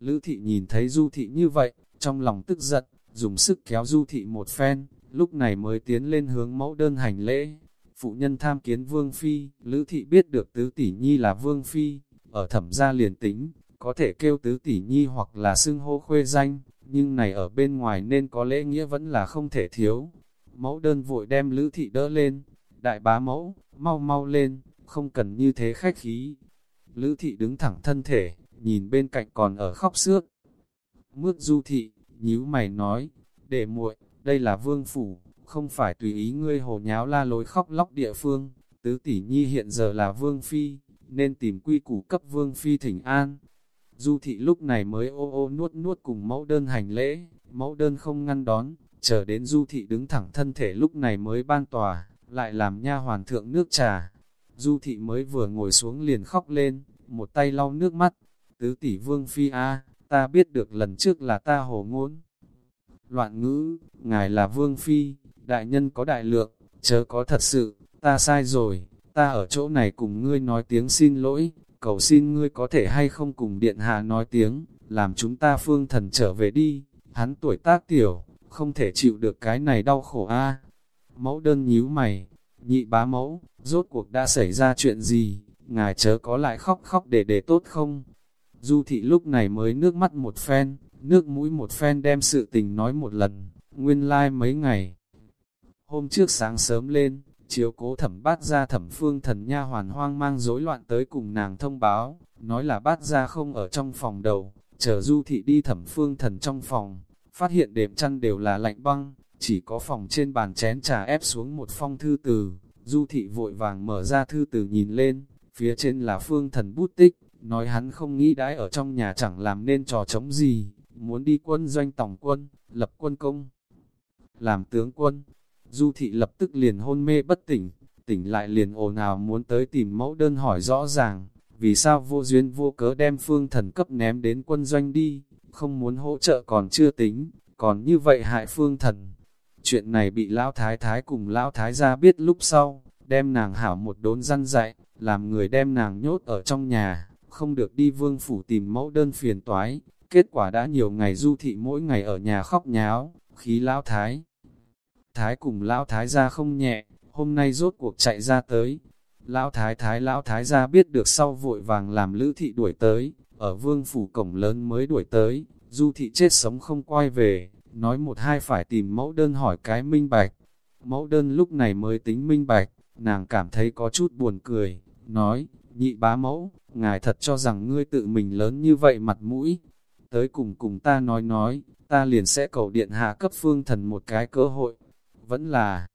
Lữ thị nhìn thấy du thị như vậy, trong lòng tức giận, dùng sức kéo du thị một phen, lúc này mới tiến lên hướng mẫu đơn hành lễ. Phụ nhân tham kiến Vương Phi, Lữ thị biết được tứ tỷ nhi là Vương Phi, ở thẩm gia liền tính, có thể kêu tứ tỷ nhi hoặc là xưng hô khuê danh, nhưng này ở bên ngoài nên có lễ nghĩa vẫn là không thể thiếu. Mẫu đơn vội đem Lữ thị đỡ lên, đại bá mẫu, mau mau lên, không cần như thế khách khí. Lữ thị đứng thẳng thân thể, nhìn bên cạnh còn ở khóc xước. Mước du thị, nhíu mày nói, để muội, đây là vương phủ, không phải tùy ý ngươi hồ nháo la lối khóc lóc địa phương, tứ tỷ nhi hiện giờ là vương phi, nên tìm quy củ cấp vương phi thỉnh an. Du thị lúc này mới ô ô nuốt nuốt cùng mẫu đơn hành lễ, mẫu đơn không ngăn đón, chờ đến du thị đứng thẳng thân thể lúc này mới ban tòa, lại làm nha hoàn thượng nước trà. Du thị mới vừa ngồi xuống liền khóc lên, một tay lau nước mắt, tứ tỷ vương phi a ta biết được lần trước là ta hồ ngôn. Loạn ngữ, ngài là vương phi, đại nhân có đại lượng, chớ có thật sự, ta sai rồi, ta ở chỗ này cùng ngươi nói tiếng xin lỗi, cầu xin ngươi có thể hay không cùng điện hạ nói tiếng, làm chúng ta phương thần trở về đi, hắn tuổi tác tiểu, không thể chịu được cái này đau khổ a. Mẫu đơn nhíu mày, nhị bá mẫu, rốt cuộc đã xảy ra chuyện gì, ngài chớ có lại khóc khóc để để tốt không? Du thị lúc này mới nước mắt một phen, nước mũi một phen đem sự tình nói một lần, nguyên lai like mấy ngày. Hôm trước sáng sớm lên, chiếu cố thẩm bát ra thẩm phương thần nha hoàn hoang mang rối loạn tới cùng nàng thông báo, nói là bát ra không ở trong phòng đầu, chờ du thị đi thẩm phương thần trong phòng, phát hiện đệm chăn đều là lạnh băng, chỉ có phòng trên bàn chén trà ép xuống một phong thư từ, du thị vội vàng mở ra thư từ nhìn lên, phía trên là phương thần bút tích, nói hắn không nghĩ đãi ở trong nhà chẳng làm nên trò chống gì, muốn đi quân doanh tổng quân, lập quân công, làm tướng quân. Du thị lập tức liền hôn mê bất tỉnh, tỉnh lại liền ồn ào muốn tới tìm mẫu đơn hỏi rõ ràng, vì sao vô duyên vô cớ đem phương thần cấp ném đến quân doanh đi, không muốn hỗ trợ còn chưa tính, còn như vậy hại phương thần. Chuyện này bị lão thái thái cùng lão thái gia biết lúc sau, đem nàng hảo một đốn răn dạy, làm người đem nàng nhốt ở trong nhà, không được đi vương phủ tìm mẫu đơn phiền toái. Kết quả đã nhiều ngày du thị mỗi ngày ở nhà khóc nháo, khí lão thái. Thái cùng lão thái gia không nhẹ, hôm nay rốt cuộc chạy ra tới. Lão thái thái lão thái gia biết được sau vội vàng làm lữ thị đuổi tới, ở vương phủ cổng lớn mới đuổi tới, du thị chết sống không quay về, nói một hai phải tìm mẫu đơn hỏi cái minh bạch. Mẫu đơn lúc này mới tính minh bạch, nàng cảm thấy có chút buồn cười, nói, nhị bá mẫu, ngài thật cho rằng ngươi tự mình lớn như vậy mặt mũi. Tới cùng cùng ta nói nói, ta liền sẽ cầu điện hạ cấp phương thần một cái cơ hội. Vẫn là,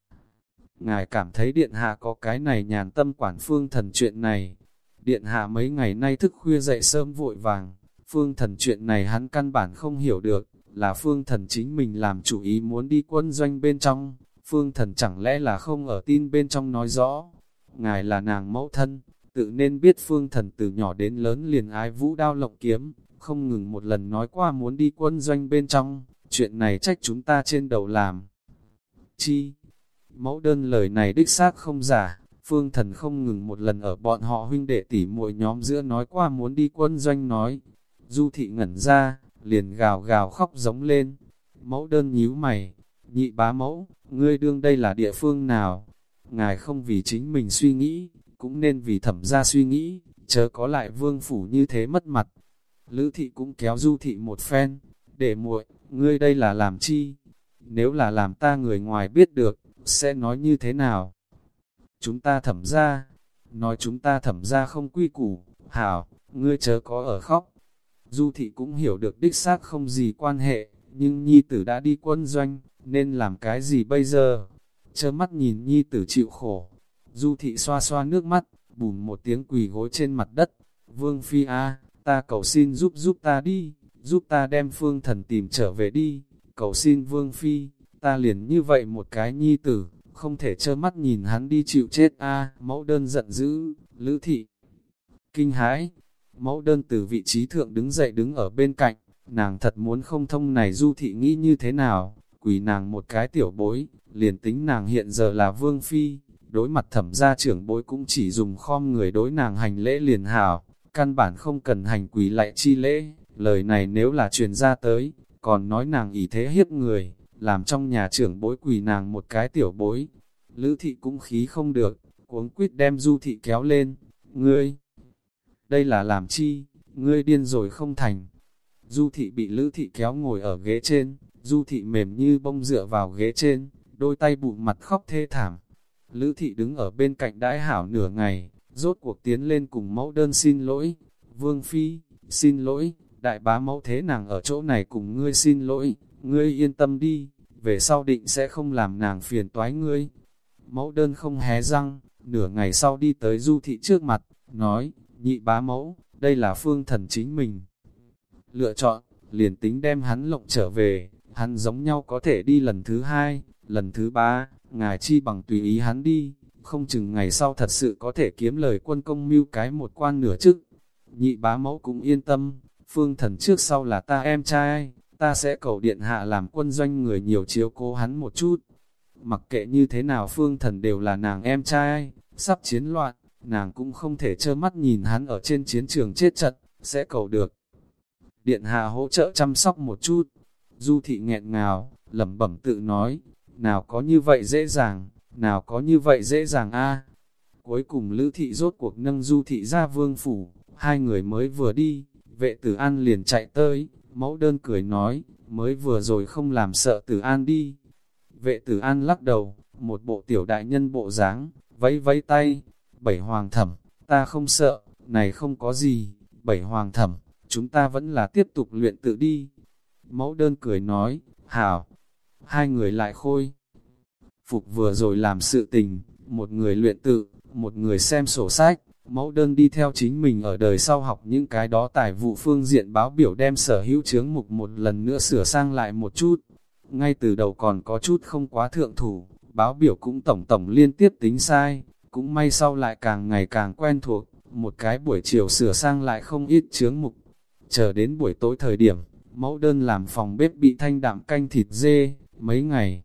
ngài cảm thấy điện hạ có cái này nhàn tâm quản phương thần chuyện này. Điện hạ mấy ngày nay thức khuya dậy sớm vội vàng, phương thần chuyện này hắn căn bản không hiểu được, là phương thần chính mình làm chủ ý muốn đi quân doanh bên trong, phương thần chẳng lẽ là không ở tin bên trong nói rõ. Ngài là nàng mẫu thân, tự nên biết phương thần từ nhỏ đến lớn liền ái vũ đao lộng kiếm, không ngừng một lần nói qua muốn đi quân doanh bên trong, chuyện này trách chúng ta trên đầu làm. Chi? Mẫu đơn lời này đích xác không giả, phương thần không ngừng một lần ở bọn họ huynh đệ tỉ muội nhóm giữa nói qua muốn đi quân doanh nói. Du thị ngẩn ra, liền gào gào khóc giống lên. Mẫu đơn nhíu mày, nhị bá mẫu, ngươi đương đây là địa phương nào? Ngài không vì chính mình suy nghĩ, cũng nên vì thẩm ra suy nghĩ, chớ có lại vương phủ như thế mất mặt. Lữ thị cũng kéo du thị một phen, để muội, ngươi đây là làm chi? Nếu là làm ta người ngoài biết được, sẽ nói như thế nào? Chúng ta thẩm ra, nói chúng ta thẩm ra không quy củ, hảo, ngươi chớ có ở khóc. Du thị cũng hiểu được đích xác không gì quan hệ, nhưng nhi tử đã đi quân doanh, nên làm cái gì bây giờ? Chớ mắt nhìn nhi tử chịu khổ. Du thị xoa xoa nước mắt, bùm một tiếng quỳ gối trên mặt đất. Vương Phi A, ta cầu xin giúp giúp ta đi, giúp ta đem phương thần tìm trở về đi. Cầu xin Vương Phi, ta liền như vậy một cái nhi tử, không thể trơ mắt nhìn hắn đi chịu chết a mẫu đơn giận dữ, lữ thị. Kinh hãi, mẫu đơn từ vị trí thượng đứng dậy đứng ở bên cạnh, nàng thật muốn không thông này du thị nghĩ như thế nào, quỳ nàng một cái tiểu bối, liền tính nàng hiện giờ là vương phi, đối mặt thẩm gia trưởng bối cũng chỉ dùng khom người đối nàng hành lễ liền hảo, căn bản không cần hành quỳ lại chi lễ, lời này nếu là truyền ra tới, còn nói nàng ý thế hiếp người, làm trong nhà trưởng bối quỳ nàng một cái tiểu bối. Lữ thị cũng khí không được, cuống quýt đem du thị kéo lên, ngươi, đây là làm chi, ngươi điên rồi không thành. Du thị bị lữ thị kéo ngồi ở ghế trên, du thị mềm như bông dựa vào ghế trên, đôi tay bụng mặt khóc thê thảm. Lữ thị đứng ở bên cạnh đãi hảo nửa ngày, rốt cuộc tiến lên cùng mẫu đơn xin lỗi. Vương Phi, xin lỗi, đại bá mẫu thế nàng ở chỗ này cùng ngươi xin lỗi, ngươi yên tâm đi, về sau định sẽ không làm nàng phiền toái ngươi. Mẫu đơn không hé răng, nửa ngày sau đi tới du thị trước mặt, nói, nhị bá mẫu, đây là phương thần chính mình. Lựa chọn, liền tính đem hắn lộng trở về, hắn giống nhau có thể đi lần thứ hai, lần thứ ba, ngài chi bằng tùy ý hắn đi, không chừng ngày sau thật sự có thể kiếm lời quân công mưu cái một quan nửa chức. Nhị bá mẫu cũng yên tâm, phương thần trước sau là ta em trai, ta sẽ cầu điện hạ làm quân doanh người nhiều chiếu cố hắn một chút. Mặc kệ như thế nào phương thần đều là nàng em trai, sắp chiến loạn, nàng cũng không thể trơ mắt nhìn hắn ở trên chiến trường chết trận, sẽ cầu được. Điện hạ hỗ trợ chăm sóc một chút. Du thị nghẹn ngào, lẩm bẩm tự nói, nào có như vậy dễ dàng, nào có như vậy dễ dàng a. Cuối cùng Lữ thị rốt cuộc nâng Du thị ra vương phủ, hai người mới vừa đi, vệ tử an liền chạy tới, mẫu đơn cười nói, mới vừa rồi không làm sợ tử an đi. Vệ tử an lắc đầu, một bộ tiểu đại nhân bộ dáng, vẫy vẫy tay, bảy hoàng thẩm, ta không sợ, này không có gì, bảy hoàng thẩm, chúng ta vẫn là tiếp tục luyện tự đi. Mẫu đơn cười nói, hảo, hai người lại khôi. Phục vừa rồi làm sự tình, một người luyện tự, một người xem sổ sách, mẫu đơn đi theo chính mình ở đời sau học những cái đó tài vụ phương diện báo biểu đem sở hữu chướng mục một lần nữa sửa sang lại một chút. Ngay từ đầu còn có chút không quá thượng thủ, báo biểu cũng tổng tổng liên tiếp tính sai, cũng may sau lại càng ngày càng quen thuộc, một cái buổi chiều sửa sang lại không ít chướng mục. Chờ đến buổi tối thời điểm, mẫu đơn làm phòng bếp bị thanh đạm canh thịt dê, mấy ngày.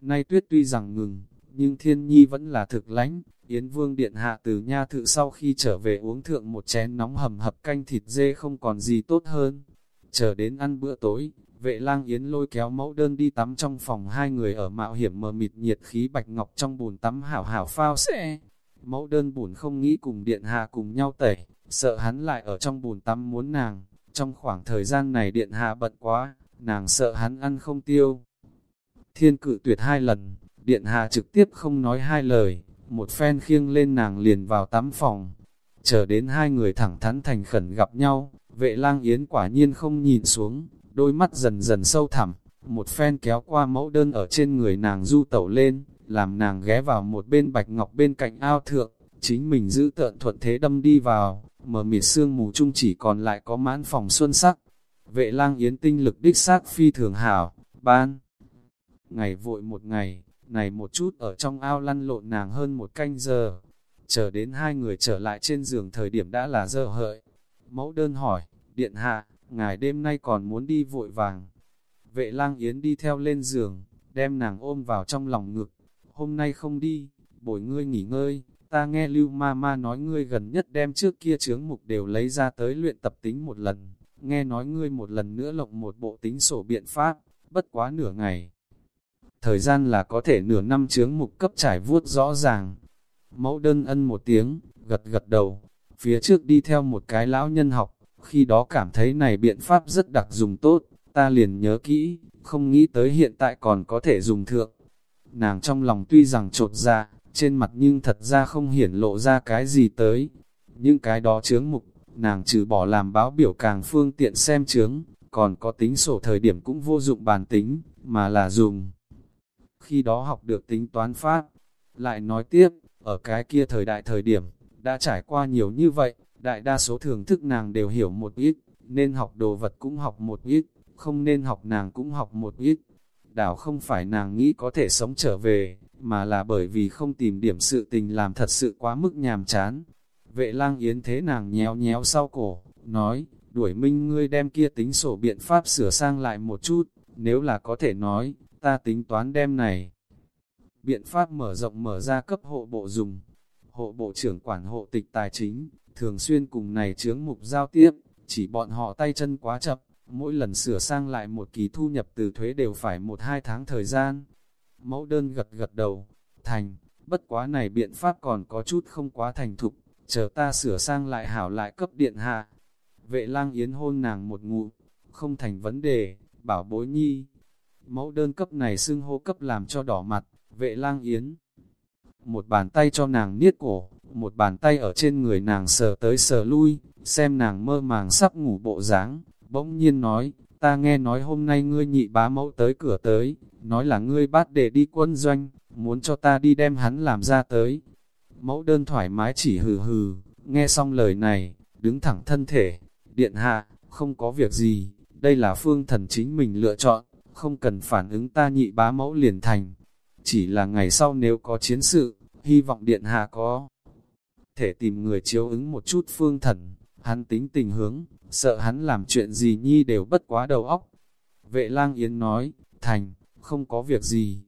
Nay tuyết tuy rằng ngừng, nhưng thiên nhi vẫn là thực lánh, Yến Vương Điện Hạ từ nha thự sau khi trở về uống thượng một chén nóng hầm hập canh thịt dê không còn gì tốt hơn. Chờ đến ăn bữa tối, vệ lang Yến lôi kéo mẫu đơn đi tắm trong phòng hai người ở mạo hiểm mờ mịt nhiệt khí bạch ngọc trong bùn tắm hảo hảo phao sẽ. Mẫu đơn bùn không nghĩ cùng Điện Hạ cùng nhau tẩy, sợ hắn lại ở trong bùn tắm muốn nàng. Trong khoảng thời gian này Điện Hạ bận quá, nàng sợ hắn ăn không tiêu. Thiên cự tuyệt hai lần, Điện Hạ trực tiếp không nói hai lời, một phen khiêng lên nàng liền vào tắm phòng. Chờ đến hai người thẳng thắn thành khẩn gặp nhau, vệ lang yến quả nhiên không nhìn xuống, đôi mắt dần dần sâu thẳm, một phen kéo qua mẫu đơn ở trên người nàng du tẩu lên, làm nàng ghé vào một bên bạch ngọc bên cạnh ao thượng, chính mình giữ tợn thuận thế đâm đi vào, mở mịt sương mù chung chỉ còn lại có mãn phòng xuân sắc. Vệ lang yến tinh lực đích xác phi thường hảo, ban. Ngày vội một ngày, này một chút ở trong ao lăn lộn nàng hơn một canh giờ. Chờ đến hai người trở lại trên giường thời điểm đã là giờ hợi. Mẫu đơn hỏi, điện hạ, ngài đêm nay còn muốn đi vội vàng. Vệ lang yến đi theo lên giường, đem nàng ôm vào trong lòng ngực. Hôm nay không đi, bồi ngươi nghỉ ngơi, ta nghe lưu ma ma nói ngươi gần nhất đem trước kia chướng mục đều lấy ra tới luyện tập tính một lần. Nghe nói ngươi một lần nữa lộng một bộ tính sổ biện pháp, bất quá nửa ngày thời gian là có thể nửa năm chướng mục cấp trải vuốt rõ ràng. Mẫu đơn ân một tiếng, gật gật đầu, phía trước đi theo một cái lão nhân học, khi đó cảm thấy này biện pháp rất đặc dùng tốt, ta liền nhớ kỹ, không nghĩ tới hiện tại còn có thể dùng thượng. Nàng trong lòng tuy rằng trột ra, trên mặt nhưng thật ra không hiển lộ ra cái gì tới. Những cái đó chướng mục, nàng trừ bỏ làm báo biểu càng phương tiện xem chướng, còn có tính sổ thời điểm cũng vô dụng bàn tính, mà là dùng khi đó học được tính toán pháp. Lại nói tiếp, ở cái kia thời đại thời điểm, đã trải qua nhiều như vậy, đại đa số thưởng thức nàng đều hiểu một ít, nên học đồ vật cũng học một ít, không nên học nàng cũng học một ít. Đảo không phải nàng nghĩ có thể sống trở về, mà là bởi vì không tìm điểm sự tình làm thật sự quá mức nhàm chán. Vệ lang yến thế nàng nhéo nhéo sau cổ, nói, đuổi minh ngươi đem kia tính sổ biện pháp sửa sang lại một chút, nếu là có thể nói, ta tính toán đem này. Biện pháp mở rộng mở ra cấp hộ bộ dùng. Hộ bộ trưởng quản hộ tịch tài chính, thường xuyên cùng này chướng mục giao tiếp, chỉ bọn họ tay chân quá chậm, mỗi lần sửa sang lại một kỳ thu nhập từ thuế đều phải một hai tháng thời gian. Mẫu đơn gật gật đầu, thành, bất quá này biện pháp còn có chút không quá thành thục, chờ ta sửa sang lại hảo lại cấp điện hạ. Vệ lang yến hôn nàng một ngụ, không thành vấn đề, bảo bối nhi. Mẫu đơn cấp này xưng hô cấp làm cho đỏ mặt, vệ lang yến. Một bàn tay cho nàng niết cổ, một bàn tay ở trên người nàng sờ tới sờ lui, xem nàng mơ màng sắp ngủ bộ dáng bỗng nhiên nói, ta nghe nói hôm nay ngươi nhị bá mẫu tới cửa tới, nói là ngươi bắt để đi quân doanh, muốn cho ta đi đem hắn làm ra tới. Mẫu đơn thoải mái chỉ hừ hừ, nghe xong lời này, đứng thẳng thân thể, điện hạ, không có việc gì, đây là phương thần chính mình lựa chọn, không cần phản ứng ta nhị bá mẫu liền thành. Chỉ là ngày sau nếu có chiến sự, hy vọng điện hạ có thể tìm người chiếu ứng một chút phương thần, hắn tính tình hướng, sợ hắn làm chuyện gì nhi đều bất quá đầu óc. Vệ lang yến nói, thành, không có việc gì.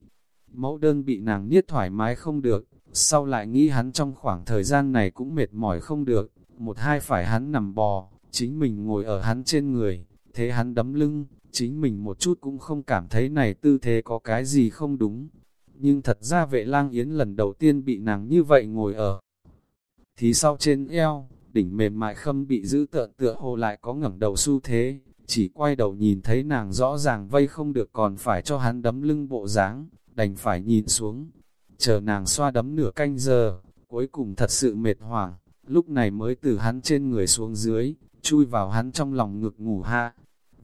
Mẫu đơn bị nàng niết thoải mái không được, sau lại nghĩ hắn trong khoảng thời gian này cũng mệt mỏi không được, một hai phải hắn nằm bò, chính mình ngồi ở hắn trên người, thế hắn đấm lưng, chính mình một chút cũng không cảm thấy này tư thế có cái gì không đúng. Nhưng thật ra vệ lang yến lần đầu tiên bị nàng như vậy ngồi ở. Thì sau trên eo, đỉnh mềm mại khâm bị giữ tợn tựa hồ lại có ngẩng đầu xu thế, chỉ quay đầu nhìn thấy nàng rõ ràng vây không được còn phải cho hắn đấm lưng bộ dáng, đành phải nhìn xuống, chờ nàng xoa đấm nửa canh giờ, cuối cùng thật sự mệt hoảng, lúc này mới từ hắn trên người xuống dưới, chui vào hắn trong lòng ngực ngủ ha.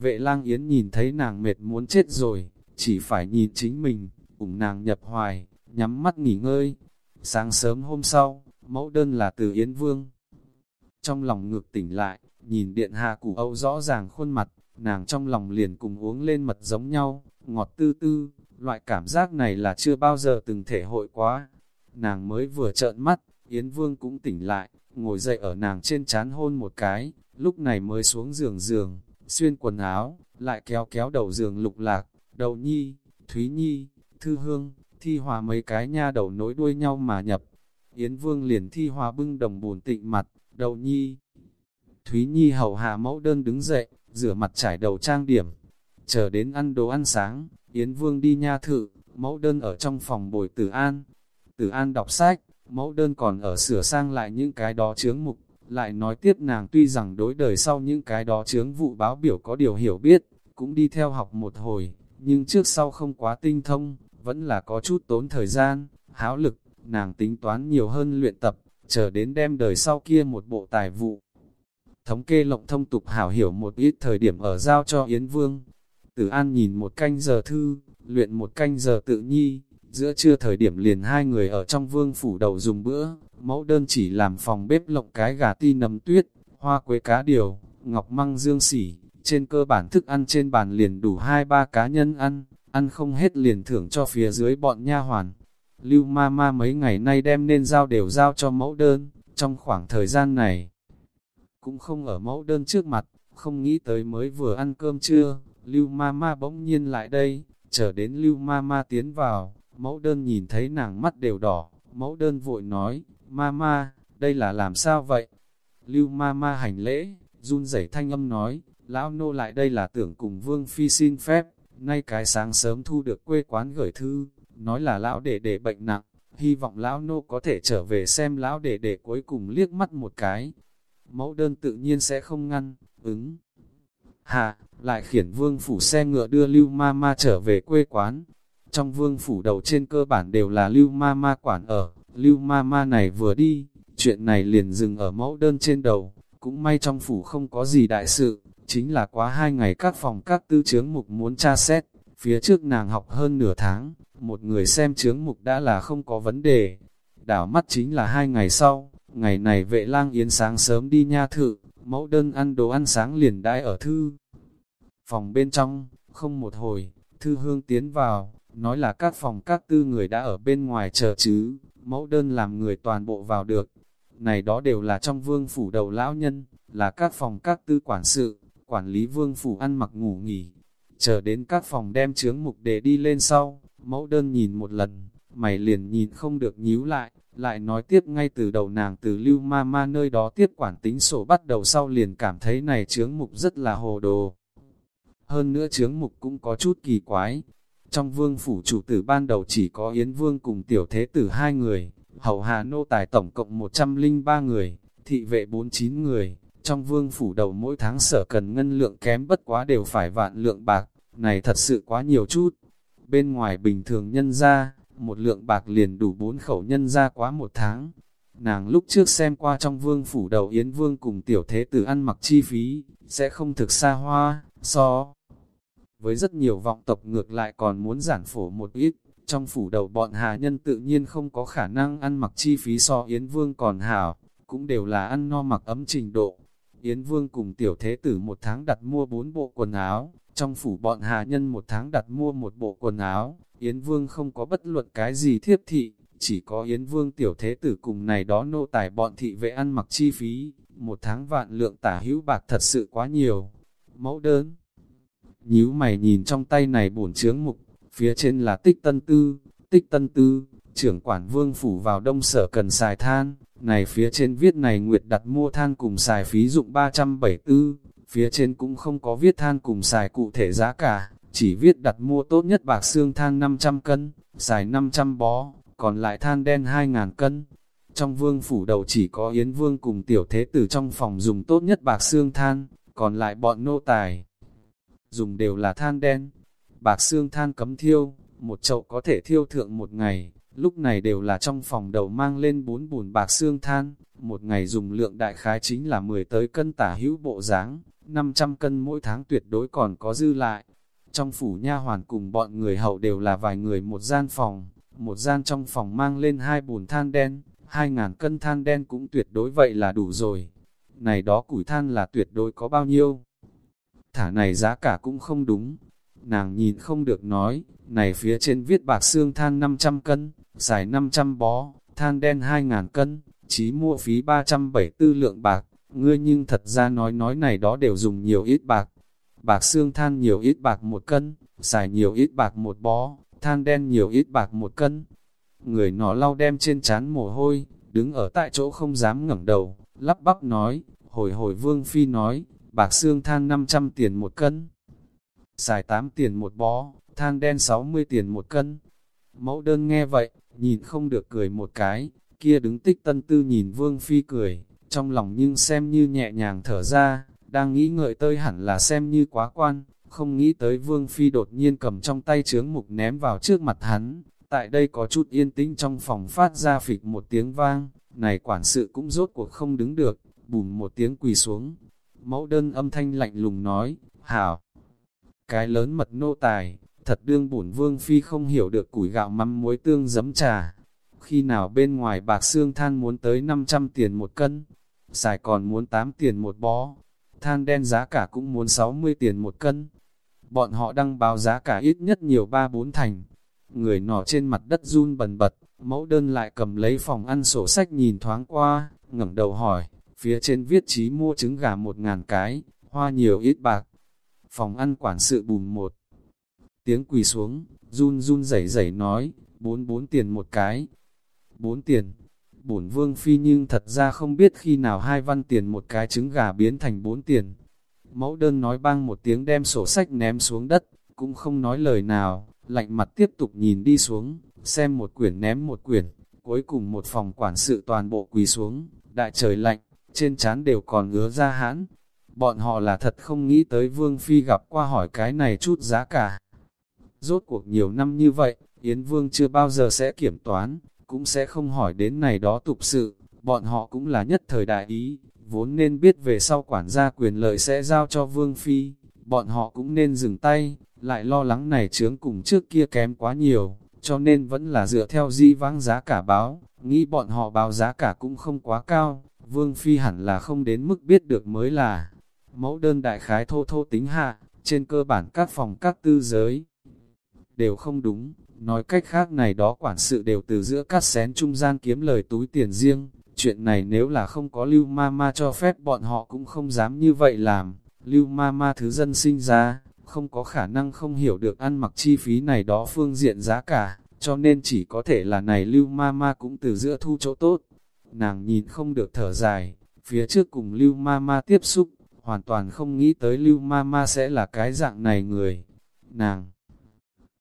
Vệ lang yến nhìn thấy nàng mệt muốn chết rồi, chỉ phải nhìn chính mình, ủng nàng nhập hoài, nhắm mắt nghỉ ngơi. Sáng sớm hôm sau, mẫu đơn là từ Yến Vương. Trong lòng ngược tỉnh lại, nhìn điện hạ củ Âu rõ ràng khuôn mặt, nàng trong lòng liền cùng uống lên mật giống nhau, ngọt tư tư, loại cảm giác này là chưa bao giờ từng thể hội quá. Nàng mới vừa trợn mắt, Yến Vương cũng tỉnh lại, ngồi dậy ở nàng trên chán hôn một cái, lúc này mới xuống giường giường, xuyên quần áo, lại kéo kéo đầu giường lục lạc, đầu nhi, thúy nhi, thư hương, thi hòa mấy cái nha đầu nối đuôi nhau mà nhập. Yến Vương liền thi hòa bưng đồng bùn tịnh mặt, đầu nhi. Thúy Nhi hầu hạ mẫu đơn đứng dậy, rửa mặt trải đầu trang điểm. Chờ đến ăn đồ ăn sáng, Yến Vương đi nha thự, mẫu đơn ở trong phòng bồi tử an. Tử an đọc sách, mẫu đơn còn ở sửa sang lại những cái đó chướng mục, lại nói tiếp nàng tuy rằng đối đời sau những cái đó chướng vụ báo biểu có điều hiểu biết, cũng đi theo học một hồi, nhưng trước sau không quá tinh thông, vẫn là có chút tốn thời gian, háo lực, nàng tính toán nhiều hơn luyện tập, chờ đến đem đời sau kia một bộ tài vụ. Thống kê lộng thông tục hảo hiểu một ít thời điểm ở giao cho Yến Vương. Tử An nhìn một canh giờ thư, luyện một canh giờ tự nhi, giữa trưa thời điểm liền hai người ở trong vương phủ đầu dùng bữa, mẫu đơn chỉ làm phòng bếp lộng cái gà ti nấm tuyết, hoa quế cá điều, ngọc măng dương sỉ, trên cơ bản thức ăn trên bàn liền đủ hai ba cá nhân ăn, ăn không hết liền thưởng cho phía dưới bọn nha hoàn. Lưu ma ma mấy ngày nay đem nên giao đều giao cho mẫu đơn, trong khoảng thời gian này. Cũng không ở mẫu đơn trước mặt, không nghĩ tới mới vừa ăn cơm trưa, Lưu ma ma bỗng nhiên lại đây, chờ đến Lưu ma ma tiến vào, mẫu đơn nhìn thấy nàng mắt đều đỏ, mẫu đơn vội nói, ma ma, đây là làm sao vậy? Lưu ma ma hành lễ, run rẩy thanh âm nói, lão nô lại đây là tưởng cùng vương phi xin phép, nay cái sáng sớm thu được quê quán gửi thư, nói là lão đệ đệ bệnh nặng, hy vọng lão nô có thể trở về xem lão đệ đệ cuối cùng liếc mắt một cái. Mẫu đơn tự nhiên sẽ không ngăn, ứng. Hà, lại khiển vương phủ xe ngựa đưa lưu ma ma trở về quê quán. Trong vương phủ đầu trên cơ bản đều là lưu ma ma quản ở, lưu ma ma này vừa đi, chuyện này liền dừng ở mẫu đơn trên đầu, cũng may trong phủ không có gì đại sự, chính là quá hai ngày các phòng các tư chướng mục muốn tra xét, phía trước nàng học hơn nửa tháng, một người xem chướng mục đã là không có vấn đề. Đảo mắt chính là hai ngày sau, ngày này vệ lang yến sáng sớm đi nha thự, mẫu đơn ăn đồ ăn sáng liền đãi ở thư. Phòng bên trong, không một hồi, thư hương tiến vào, nói là các phòng các tư người đã ở bên ngoài chờ chứ, mẫu đơn làm người toàn bộ vào được. Này đó đều là trong vương phủ đầu lão nhân, là các phòng các tư quản sự, quản lý vương phủ ăn mặc ngủ nghỉ. Chờ đến các phòng đem chướng mục để đi lên sau, Mẫu đơn nhìn một lần, mày liền nhìn không được nhíu lại, lại nói tiếp ngay từ đầu nàng từ lưu ma ma nơi đó tiếp quản tính sổ bắt đầu sau liền cảm thấy này chướng mục rất là hồ đồ. Hơn nữa chướng mục cũng có chút kỳ quái. Trong vương phủ chủ tử ban đầu chỉ có Yến Vương cùng tiểu thế tử hai người, hầu hạ nô tài tổng cộng 103 người, thị vệ 49 người, trong vương phủ đầu mỗi tháng sở cần ngân lượng kém bất quá đều phải vạn lượng bạc, này thật sự quá nhiều chút. Bên ngoài bình thường nhân ra, một lượng bạc liền đủ bốn khẩu nhân ra quá một tháng. Nàng lúc trước xem qua trong vương phủ đầu Yến Vương cùng tiểu thế tử ăn mặc chi phí, sẽ không thực xa hoa, so. Với rất nhiều vọng tộc ngược lại còn muốn giản phổ một ít, trong phủ đầu bọn hà nhân tự nhiên không có khả năng ăn mặc chi phí so Yến Vương còn hảo, cũng đều là ăn no mặc ấm trình độ. Yến Vương cùng tiểu thế tử một tháng đặt mua bốn bộ quần áo, trong phủ bọn hà nhân một tháng đặt mua một bộ quần áo, Yến Vương không có bất luận cái gì thiếp thị, chỉ có Yến Vương tiểu thế tử cùng này đó nô tài bọn thị vệ ăn mặc chi phí, một tháng vạn lượng tả hữu bạc thật sự quá nhiều. Mẫu đơn Nhíu mày nhìn trong tay này bổn chướng mục, phía trên là tích tân tư, tích tân tư, trưởng quản vương phủ vào đông sở cần xài than, này phía trên viết này Nguyệt đặt mua than cùng xài phí dụng 374, phía trên cũng không có viết than cùng xài cụ thể giá cả, chỉ viết đặt mua tốt nhất bạc xương than 500 cân, xài 500 bó, còn lại than đen 2.000 cân. Trong vương phủ đầu chỉ có Yến Vương cùng tiểu thế tử trong phòng dùng tốt nhất bạc xương than, còn lại bọn nô tài. Dùng đều là than đen, bạc xương than cấm thiêu, một chậu có thể thiêu thượng một ngày, lúc này đều là trong phòng đầu mang lên bốn bùn bạc xương than, một ngày dùng lượng đại khái chính là 10 tới cân tả hữu bộ dáng 500 cân mỗi tháng tuyệt đối còn có dư lại. Trong phủ nha hoàn cùng bọn người hậu đều là vài người một gian phòng, một gian trong phòng mang lên hai bùn than đen, hai ngàn cân than đen cũng tuyệt đối vậy là đủ rồi. Này đó củi than là tuyệt đối có bao nhiêu? Thả này giá cả cũng không đúng. Nàng nhìn không được nói, này phía trên viết bạc xương than 500 cân, dài 500 bó, than đen 2.000 cân, chí mua phí 374 lượng bạc, ngươi nhưng thật ra nói nói này đó đều dùng nhiều ít bạc. Bạc xương than nhiều ít bạc một cân, xài nhiều ít bạc một bó, than đen nhiều ít bạc một cân. Người nó lau đem trên chán mồ hôi, đứng ở tại chỗ không dám ngẩng đầu, lắp bắp nói, hồi hồi vương phi nói, bạc xương than 500 tiền một cân, xài 8 tiền một bó, than đen 60 tiền một cân. Mẫu đơn nghe vậy, nhìn không được cười một cái, kia đứng tích tân tư nhìn vương phi cười, trong lòng nhưng xem như nhẹ nhàng thở ra, đang nghĩ ngợi tơi hẳn là xem như quá quan, không nghĩ tới vương phi đột nhiên cầm trong tay chướng mục ném vào trước mặt hắn, tại đây có chút yên tĩnh trong phòng phát ra phịch một tiếng vang, này quản sự cũng rốt cuộc không đứng được, bùm một tiếng quỳ xuống. Mẫu đơn âm thanh lạnh lùng nói, hảo, cái lớn mật nô tài, thật đương bổn vương phi không hiểu được củi gạo mắm muối tương giấm trà. Khi nào bên ngoài bạc xương than muốn tới 500 tiền một cân, xài còn muốn 8 tiền một bó, than đen giá cả cũng muốn 60 tiền một cân. Bọn họ đăng báo giá cả ít nhất nhiều ba bốn thành. Người nọ trên mặt đất run bần bật, mẫu đơn lại cầm lấy phòng ăn sổ sách nhìn thoáng qua, ngẩng đầu hỏi, phía trên viết chí mua trứng gà một ngàn cái, hoa nhiều ít bạc. Phòng ăn quản sự bùm một tiếng quỳ xuống, run run rẩy rẩy nói, bốn bốn tiền một cái. Bốn tiền, bổn vương phi nhưng thật ra không biết khi nào hai văn tiền một cái trứng gà biến thành bốn tiền. Mẫu đơn nói bang một tiếng đem sổ sách ném xuống đất, cũng không nói lời nào, lạnh mặt tiếp tục nhìn đi xuống, xem một quyển ném một quyển, cuối cùng một phòng quản sự toàn bộ quỳ xuống, đại trời lạnh, trên trán đều còn ngứa ra hãn. Bọn họ là thật không nghĩ tới Vương Phi gặp qua hỏi cái này chút giá cả. Rốt cuộc nhiều năm như vậy, Yến Vương chưa bao giờ sẽ kiểm toán, cũng sẽ không hỏi đến này đó tục sự, bọn họ cũng là nhất thời đại ý, vốn nên biết về sau quản gia quyền lợi sẽ giao cho Vương Phi, bọn họ cũng nên dừng tay, lại lo lắng này chướng cùng trước kia kém quá nhiều, cho nên vẫn là dựa theo di vãng giá cả báo, nghĩ bọn họ báo giá cả cũng không quá cao, Vương Phi hẳn là không đến mức biết được mới là. Mẫu đơn đại khái thô thô tính hạ, trên cơ bản các phòng các tư giới đều không đúng, nói cách khác này đó quản sự đều từ giữa cắt xén trung gian kiếm lời túi tiền riêng, chuyện này nếu là không có lưu ma ma cho phép bọn họ cũng không dám như vậy làm, lưu ma ma thứ dân sinh ra, không có khả năng không hiểu được ăn mặc chi phí này đó phương diện giá cả, cho nên chỉ có thể là này lưu ma ma cũng từ giữa thu chỗ tốt. Nàng nhìn không được thở dài, phía trước cùng lưu mama tiếp xúc, hoàn toàn không nghĩ tới lưu mama sẽ là cái dạng này người. Nàng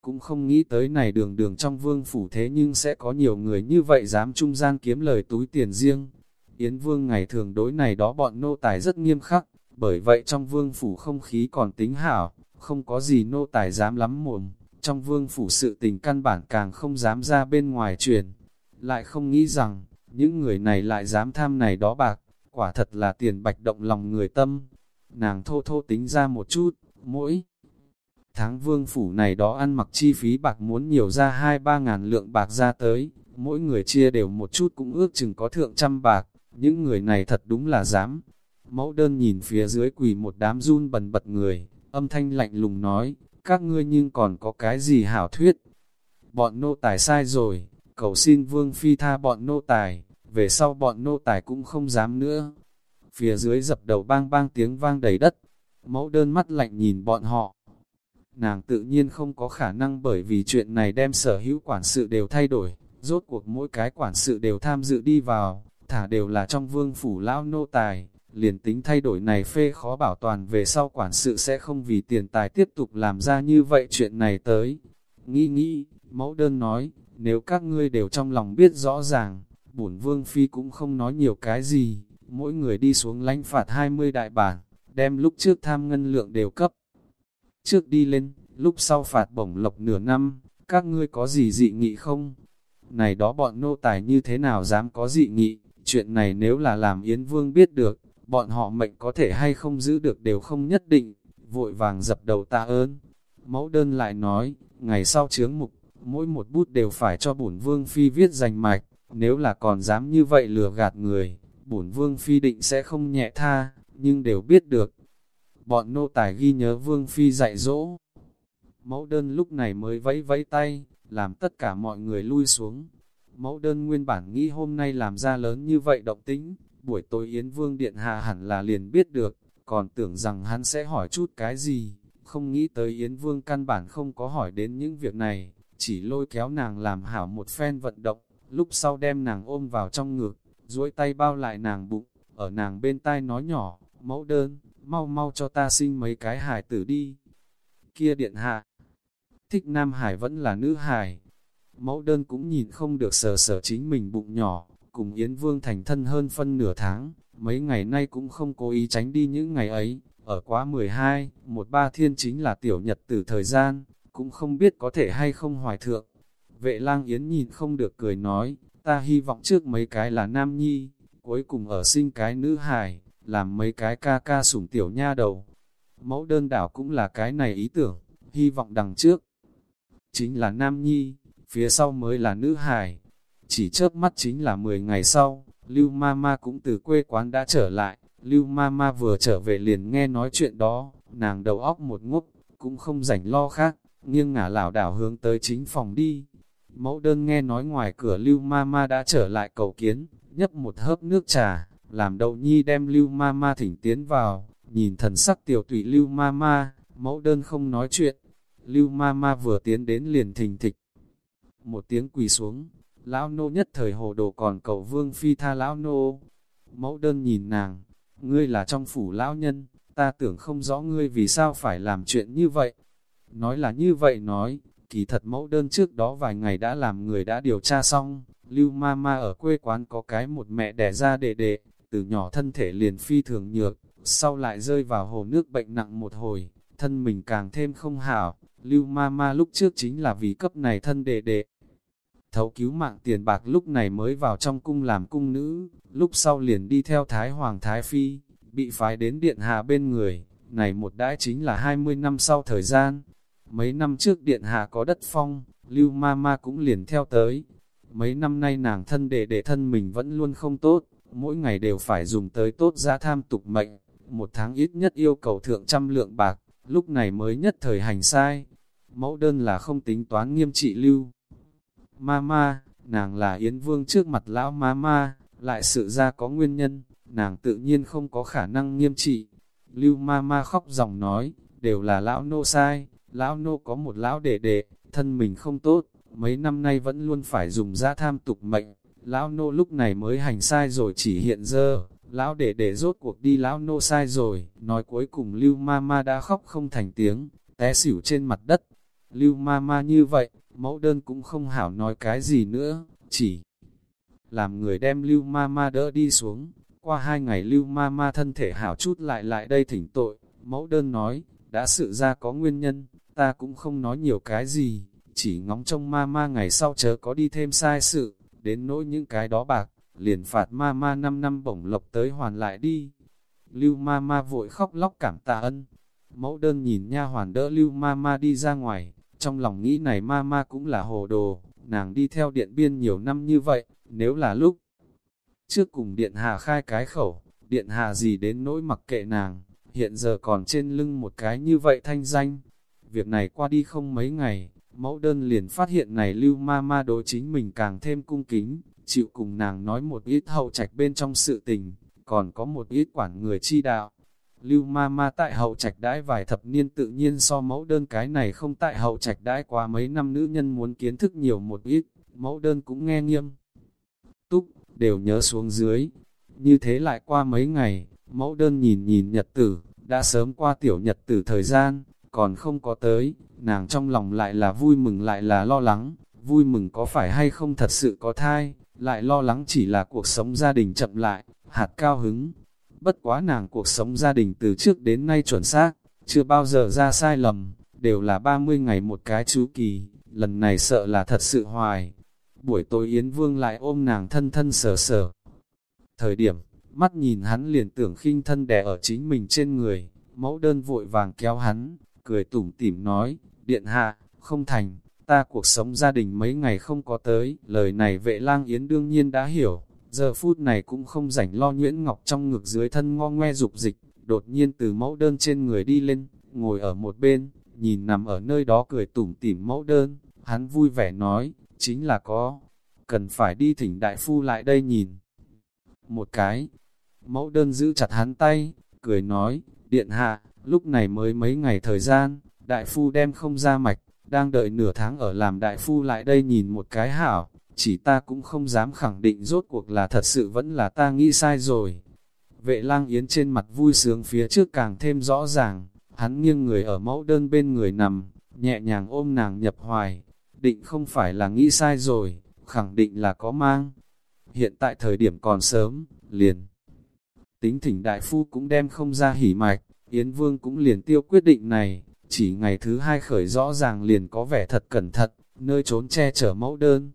cũng không nghĩ tới này đường đường trong vương phủ thế nhưng sẽ có nhiều người như vậy dám trung gian kiếm lời túi tiền riêng. Yến vương ngày thường đối này đó bọn nô tài rất nghiêm khắc, bởi vậy trong vương phủ không khí còn tính hảo, không có gì nô tài dám lắm mồm, trong vương phủ sự tình căn bản càng không dám ra bên ngoài truyền. Lại không nghĩ rằng, những người này lại dám tham này đó bạc, quả thật là tiền bạch động lòng người tâm. Nàng thô thô tính ra một chút, mỗi tháng vương phủ này đó ăn mặc chi phí bạc muốn nhiều ra hai ba ngàn lượng bạc ra tới, mỗi người chia đều một chút cũng ước chừng có thượng trăm bạc, những người này thật đúng là dám. Mẫu đơn nhìn phía dưới quỳ một đám run bần bật người, âm thanh lạnh lùng nói, các ngươi nhưng còn có cái gì hảo thuyết. Bọn nô tài sai rồi, cầu xin vương phi tha bọn nô tài, về sau bọn nô tài cũng không dám nữa. Phía dưới dập đầu bang bang tiếng vang đầy đất, mẫu đơn mắt lạnh nhìn bọn họ. Nàng tự nhiên không có khả năng bởi vì chuyện này đem sở hữu quản sự đều thay đổi, rốt cuộc mỗi cái quản sự đều tham dự đi vào, thả đều là trong vương phủ lão nô tài, liền tính thay đổi này phê khó bảo toàn về sau quản sự sẽ không vì tiền tài tiếp tục làm ra như vậy chuyện này tới. Nghĩ nghĩ, mẫu đơn nói, nếu các ngươi đều trong lòng biết rõ ràng, bổn vương phi cũng không nói nhiều cái gì, mỗi người đi xuống lãnh phạt 20 đại bản, đem lúc trước tham ngân lượng đều cấp. Trước đi lên, lúc sau phạt bổng lộc nửa năm, các ngươi có gì dị nghị không? Này đó bọn nô tài như thế nào dám có dị nghị, chuyện này nếu là làm Yến Vương biết được, bọn họ mệnh có thể hay không giữ được đều không nhất định, vội vàng dập đầu tạ ơn. Mẫu đơn lại nói, ngày sau chướng mục, mỗi một bút đều phải cho bổn vương phi viết dành mạch, nếu là còn dám như vậy lừa gạt người, bổn vương phi định sẽ không nhẹ tha, nhưng đều biết được. Bọn nô tài ghi nhớ vương phi dạy dỗ. Mẫu đơn lúc này mới vẫy vẫy tay, làm tất cả mọi người lui xuống. Mẫu đơn nguyên bản nghĩ hôm nay làm ra lớn như vậy động tính, buổi tối Yến Vương Điện Hạ hẳn là liền biết được, còn tưởng rằng hắn sẽ hỏi chút cái gì, không nghĩ tới Yến Vương căn bản không có hỏi đến những việc này, chỉ lôi kéo nàng làm hảo một phen vận động, lúc sau đem nàng ôm vào trong ngực, duỗi tay bao lại nàng bụng, ở nàng bên tai nói nhỏ, mẫu đơn, mau mau cho ta sinh mấy cái hài tử đi. Kia điện hạ, thích nam hải vẫn là nữ hải. Mẫu đơn cũng nhìn không được sờ sờ chính mình bụng nhỏ, cùng Yến Vương thành thân hơn phân nửa tháng, mấy ngày nay cũng không cố ý tránh đi những ngày ấy, ở quá 12, một ba thiên chính là tiểu nhật tử thời gian, cũng không biết có thể hay không hoài thượng. Vệ lang Yến nhìn không được cười nói, ta hy vọng trước mấy cái là nam nhi, cuối cùng ở sinh cái nữ hài, làm mấy cái ca ca sủng tiểu nha đầu. Mẫu đơn đảo cũng là cái này ý tưởng, hy vọng đằng trước. Chính là nam nhi, phía sau mới là nữ hài, chỉ chớp mắt chính là 10 ngày sau, Lưu Mama cũng từ quê quán đã trở lại. Lưu Mama vừa trở về liền nghe nói chuyện đó, nàng đầu óc một ngốc, cũng không rảnh lo khác, nghiêng ngả lảo đảo hướng tới chính phòng đi. Mẫu đơn nghe nói ngoài cửa Lưu Mama đã trở lại cầu kiến, nhấp một hớp nước trà, làm đậu nhi đem Lưu Mama thỉnh tiến vào, nhìn thần sắc tiểu tụy Lưu Mama, mẫu đơn không nói chuyện. Lưu Mama vừa tiến đến liền thình thịch. Một tiếng quỳ xuống, Lão nô nhất thời hồ đồ còn cầu vương phi tha lão nô. Mẫu đơn nhìn nàng, ngươi là trong phủ lão nhân, ta tưởng không rõ ngươi vì sao phải làm chuyện như vậy. Nói là như vậy nói, kỳ thật mẫu đơn trước đó vài ngày đã làm người đã điều tra xong, lưu ma ma ở quê quán có cái một mẹ đẻ ra đệ đệ, từ nhỏ thân thể liền phi thường nhược, sau lại rơi vào hồ nước bệnh nặng một hồi, thân mình càng thêm không hảo, lưu ma ma lúc trước chính là vì cấp này thân đệ đệ, thấu cứu mạng tiền bạc lúc này mới vào trong cung làm cung nữ, lúc sau liền đi theo Thái Hoàng Thái Phi, bị phái đến Điện Hạ bên người, này một đãi chính là 20 năm sau thời gian. Mấy năm trước Điện Hạ có đất phong, Lưu Ma Ma cũng liền theo tới. Mấy năm nay nàng thân đệ đệ thân mình vẫn luôn không tốt, mỗi ngày đều phải dùng tới tốt giá tham tục mệnh, một tháng ít nhất yêu cầu thượng trăm lượng bạc, lúc này mới nhất thời hành sai. Mẫu đơn là không tính toán nghiêm trị Lưu Mama, nàng là Yến Vương trước mặt lão Mama, lại sự ra có nguyên nhân, nàng tự nhiên không có khả năng nghiêm trị. Lưu Mama khóc dòng nói, đều là lão nô sai, lão nô có một lão đệ đệ, thân mình không tốt, mấy năm nay vẫn luôn phải dùng ra tham tục mệnh, lão nô lúc này mới hành sai rồi chỉ hiện giờ, lão đệ đệ rốt cuộc đi lão nô sai rồi, nói cuối cùng lưu ma ma đã khóc không thành tiếng, té xỉu trên mặt đất. Lưu ma ma như vậy, mẫu đơn cũng không hảo nói cái gì nữa, chỉ làm người đem lưu ma ma đỡ đi xuống. Qua hai ngày lưu ma ma thân thể hảo chút lại lại đây thỉnh tội, mẫu đơn nói, đã sự ra có nguyên nhân, ta cũng không nói nhiều cái gì, chỉ ngóng trông ma ma ngày sau chớ có đi thêm sai sự, đến nỗi những cái đó bạc, liền phạt ma ma 5 năm bổng lộc tới hoàn lại đi. Lưu ma ma vội khóc lóc cảm tạ ân. Mẫu đơn nhìn nha hoàn đỡ lưu ma ma đi ra ngoài, trong lòng nghĩ này ma ma cũng là hồ đồ, nàng đi theo điện biên nhiều năm như vậy, nếu là lúc trước cùng điện hà khai cái khẩu, điện hà gì đến nỗi mặc kệ nàng, hiện giờ còn trên lưng một cái như vậy thanh danh. Việc này qua đi không mấy ngày, mẫu đơn liền phát hiện này lưu ma ma đối chính mình càng thêm cung kính, chịu cùng nàng nói một ít hậu trạch bên trong sự tình, còn có một ít quản người chi đạo. Lưu ma ma tại hậu trạch đãi vài thập niên tự nhiên so mẫu đơn cái này không tại hậu trạch đãi qua mấy năm nữ nhân muốn kiến thức nhiều một ít, mẫu đơn cũng nghe nghiêm. Túc, đều nhớ xuống dưới. Như thế lại qua mấy ngày, mẫu đơn nhìn nhìn nhật tử, đã sớm qua tiểu nhật tử thời gian, còn không có tới, nàng trong lòng lại là vui mừng lại là lo lắng, vui mừng có phải hay không thật sự có thai, lại lo lắng chỉ là cuộc sống gia đình chậm lại, hạt cao hứng. Bất quá nàng cuộc sống gia đình từ trước đến nay chuẩn xác, chưa bao giờ ra sai lầm, đều là 30 ngày một cái chú kỳ, lần này sợ là thật sự hoài. Buổi tối Yến Vương lại ôm nàng thân thân sờ sờ. Thời điểm, mắt nhìn hắn liền tưởng khinh thân đè ở chính mình trên người, mẫu đơn vội vàng kéo hắn, cười tủm tỉm nói, điện hạ, không thành, ta cuộc sống gia đình mấy ngày không có tới, lời này vệ lang yến đương nhiên đã hiểu, giờ phút này cũng không rảnh lo Nguyễn Ngọc trong ngực dưới thân ngo ngoe dục dịch, đột nhiên từ mẫu đơn trên người đi lên, ngồi ở một bên, nhìn nằm ở nơi đó cười tủm tỉm mẫu đơn, hắn vui vẻ nói, chính là có, cần phải đi thỉnh đại phu lại đây nhìn. Một cái, mẫu đơn giữ chặt hắn tay, cười nói, điện hạ, lúc này mới mấy ngày thời gian, đại phu đem không ra mạch, đang đợi nửa tháng ở làm đại phu lại đây nhìn một cái hảo, chỉ ta cũng không dám khẳng định rốt cuộc là thật sự vẫn là ta nghĩ sai rồi. Vệ lang yến trên mặt vui sướng phía trước càng thêm rõ ràng, hắn nghiêng người ở mẫu đơn bên người nằm, nhẹ nhàng ôm nàng nhập hoài, định không phải là nghĩ sai rồi, khẳng định là có mang. Hiện tại thời điểm còn sớm, liền. Tính thỉnh đại phu cũng đem không ra hỉ mạch, Yến Vương cũng liền tiêu quyết định này, chỉ ngày thứ hai khởi rõ ràng liền có vẻ thật cẩn thận, nơi trốn che chở mẫu đơn.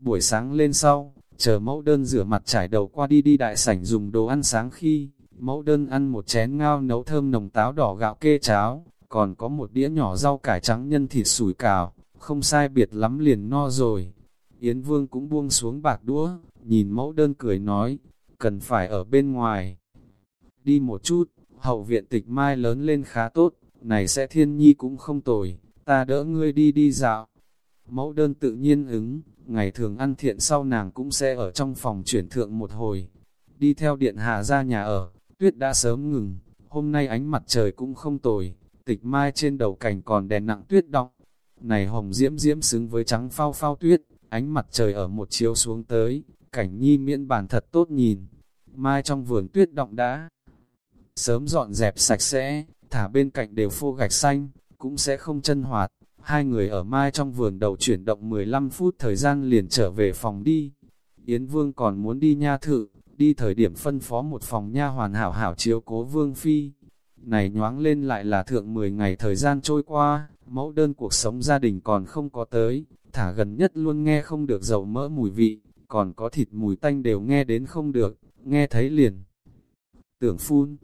Buổi sáng lên sau, chờ mẫu đơn rửa mặt trải đầu qua đi đi đại sảnh dùng đồ ăn sáng khi, mẫu đơn ăn một chén ngao nấu thơm nồng táo đỏ gạo kê cháo, còn có một đĩa nhỏ rau cải trắng nhân thịt sủi cào, không sai biệt lắm liền no rồi. Yến Vương cũng buông xuống bạc đũa, nhìn mẫu đơn cười nói, cần phải ở bên ngoài. Đi một chút, hậu viện tịch mai lớn lên khá tốt, này sẽ thiên nhi cũng không tồi, ta đỡ ngươi đi đi dạo. Mẫu đơn tự nhiên ứng, ngày thường ăn thiện sau nàng cũng sẽ ở trong phòng chuyển thượng một hồi. Đi theo điện hạ ra nhà ở, tuyết đã sớm ngừng, hôm nay ánh mặt trời cũng không tồi, tịch mai trên đầu cảnh còn đèn nặng tuyết đọng. Này hồng diễm diễm xứng với trắng phao phao tuyết, ánh mặt trời ở một chiếu xuống tới, cảnh nhi miễn bàn thật tốt nhìn. Mai trong vườn tuyết động đã sớm dọn dẹp sạch sẽ, thả bên cạnh đều phô gạch xanh, cũng sẽ không chân hoạt. Hai người ở mai trong vườn đầu chuyển động 15 phút thời gian liền trở về phòng đi. Yến Vương còn muốn đi nha thự, đi thời điểm phân phó một phòng nha hoàn hảo hảo chiếu cố Vương Phi. Này nhoáng lên lại là thượng 10 ngày thời gian trôi qua, mẫu đơn cuộc sống gia đình còn không có tới, thả gần nhất luôn nghe không được dầu mỡ mùi vị, còn có thịt mùi tanh đều nghe đến không được, nghe thấy liền. Tưởng phun,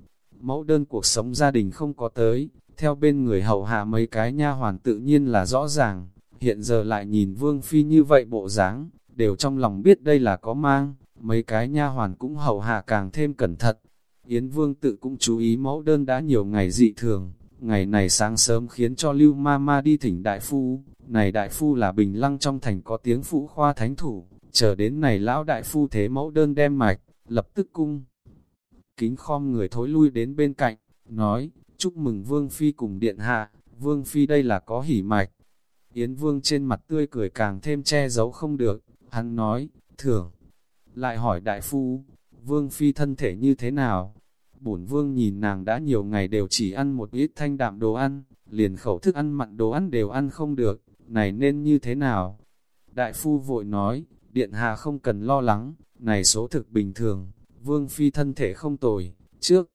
mẫu đơn cuộc sống gia đình không có tới, theo bên người hầu hạ mấy cái nha hoàn tự nhiên là rõ ràng, hiện giờ lại nhìn Vương Phi như vậy bộ dáng, đều trong lòng biết đây là có mang, mấy cái nha hoàn cũng hầu hạ càng thêm cẩn thận. Yến Vương tự cũng chú ý mẫu đơn đã nhiều ngày dị thường, ngày này sáng sớm khiến cho Lưu Ma Ma đi thỉnh đại phu, này đại phu là bình lăng trong thành có tiếng phụ khoa thánh thủ, chờ đến này lão đại phu thế mẫu đơn đem mạch, lập tức cung kính khom người thối lui đến bên cạnh, nói, chúc mừng Vương Phi cùng Điện Hạ, Vương Phi đây là có hỉ mạch. Yến Vương trên mặt tươi cười càng thêm che giấu không được, hắn nói, thưởng. Lại hỏi đại phu, Vương Phi thân thể như thế nào? Bổn Vương nhìn nàng đã nhiều ngày đều chỉ ăn một ít thanh đạm đồ ăn, liền khẩu thức ăn mặn đồ ăn đều ăn không được, này nên như thế nào? Đại phu vội nói, Điện Hạ không cần lo lắng, này số thực bình thường, Vương Phi thân thể không tồi, trước.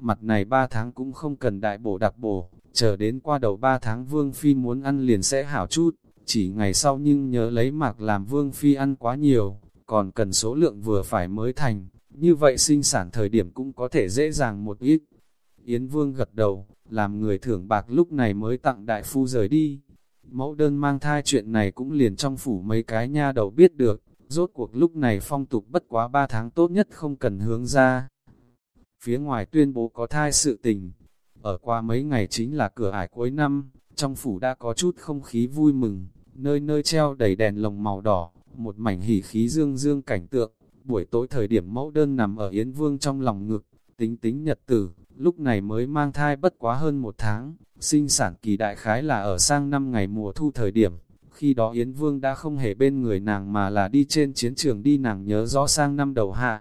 Mặt này ba tháng cũng không cần đại bổ đặc bổ, chờ đến qua đầu ba tháng Vương Phi muốn ăn liền sẽ hảo chút, chỉ ngày sau nhưng nhớ lấy mạc làm Vương Phi ăn quá nhiều, còn cần số lượng vừa phải mới thành, như vậy sinh sản thời điểm cũng có thể dễ dàng một ít. Yến Vương gật đầu, làm người thưởng bạc lúc này mới tặng đại phu rời đi. Mẫu đơn mang thai chuyện này cũng liền trong phủ mấy cái nha đầu biết được, rốt cuộc lúc này phong tục bất quá ba tháng tốt nhất không cần hướng ra. Phía ngoài tuyên bố có thai sự tình, ở qua mấy ngày chính là cửa ải cuối năm, trong phủ đã có chút không khí vui mừng, nơi nơi treo đầy đèn lồng màu đỏ, một mảnh hỉ khí dương dương cảnh tượng. Buổi tối thời điểm mẫu đơn nằm ở Yến Vương trong lòng ngực, tính tính nhật tử, lúc này mới mang thai bất quá hơn một tháng, sinh sản kỳ đại khái là ở sang năm ngày mùa thu thời điểm. Khi đó Yến Vương đã không hề bên người nàng mà là đi trên chiến trường đi nàng nhớ rõ sang năm đầu hạ.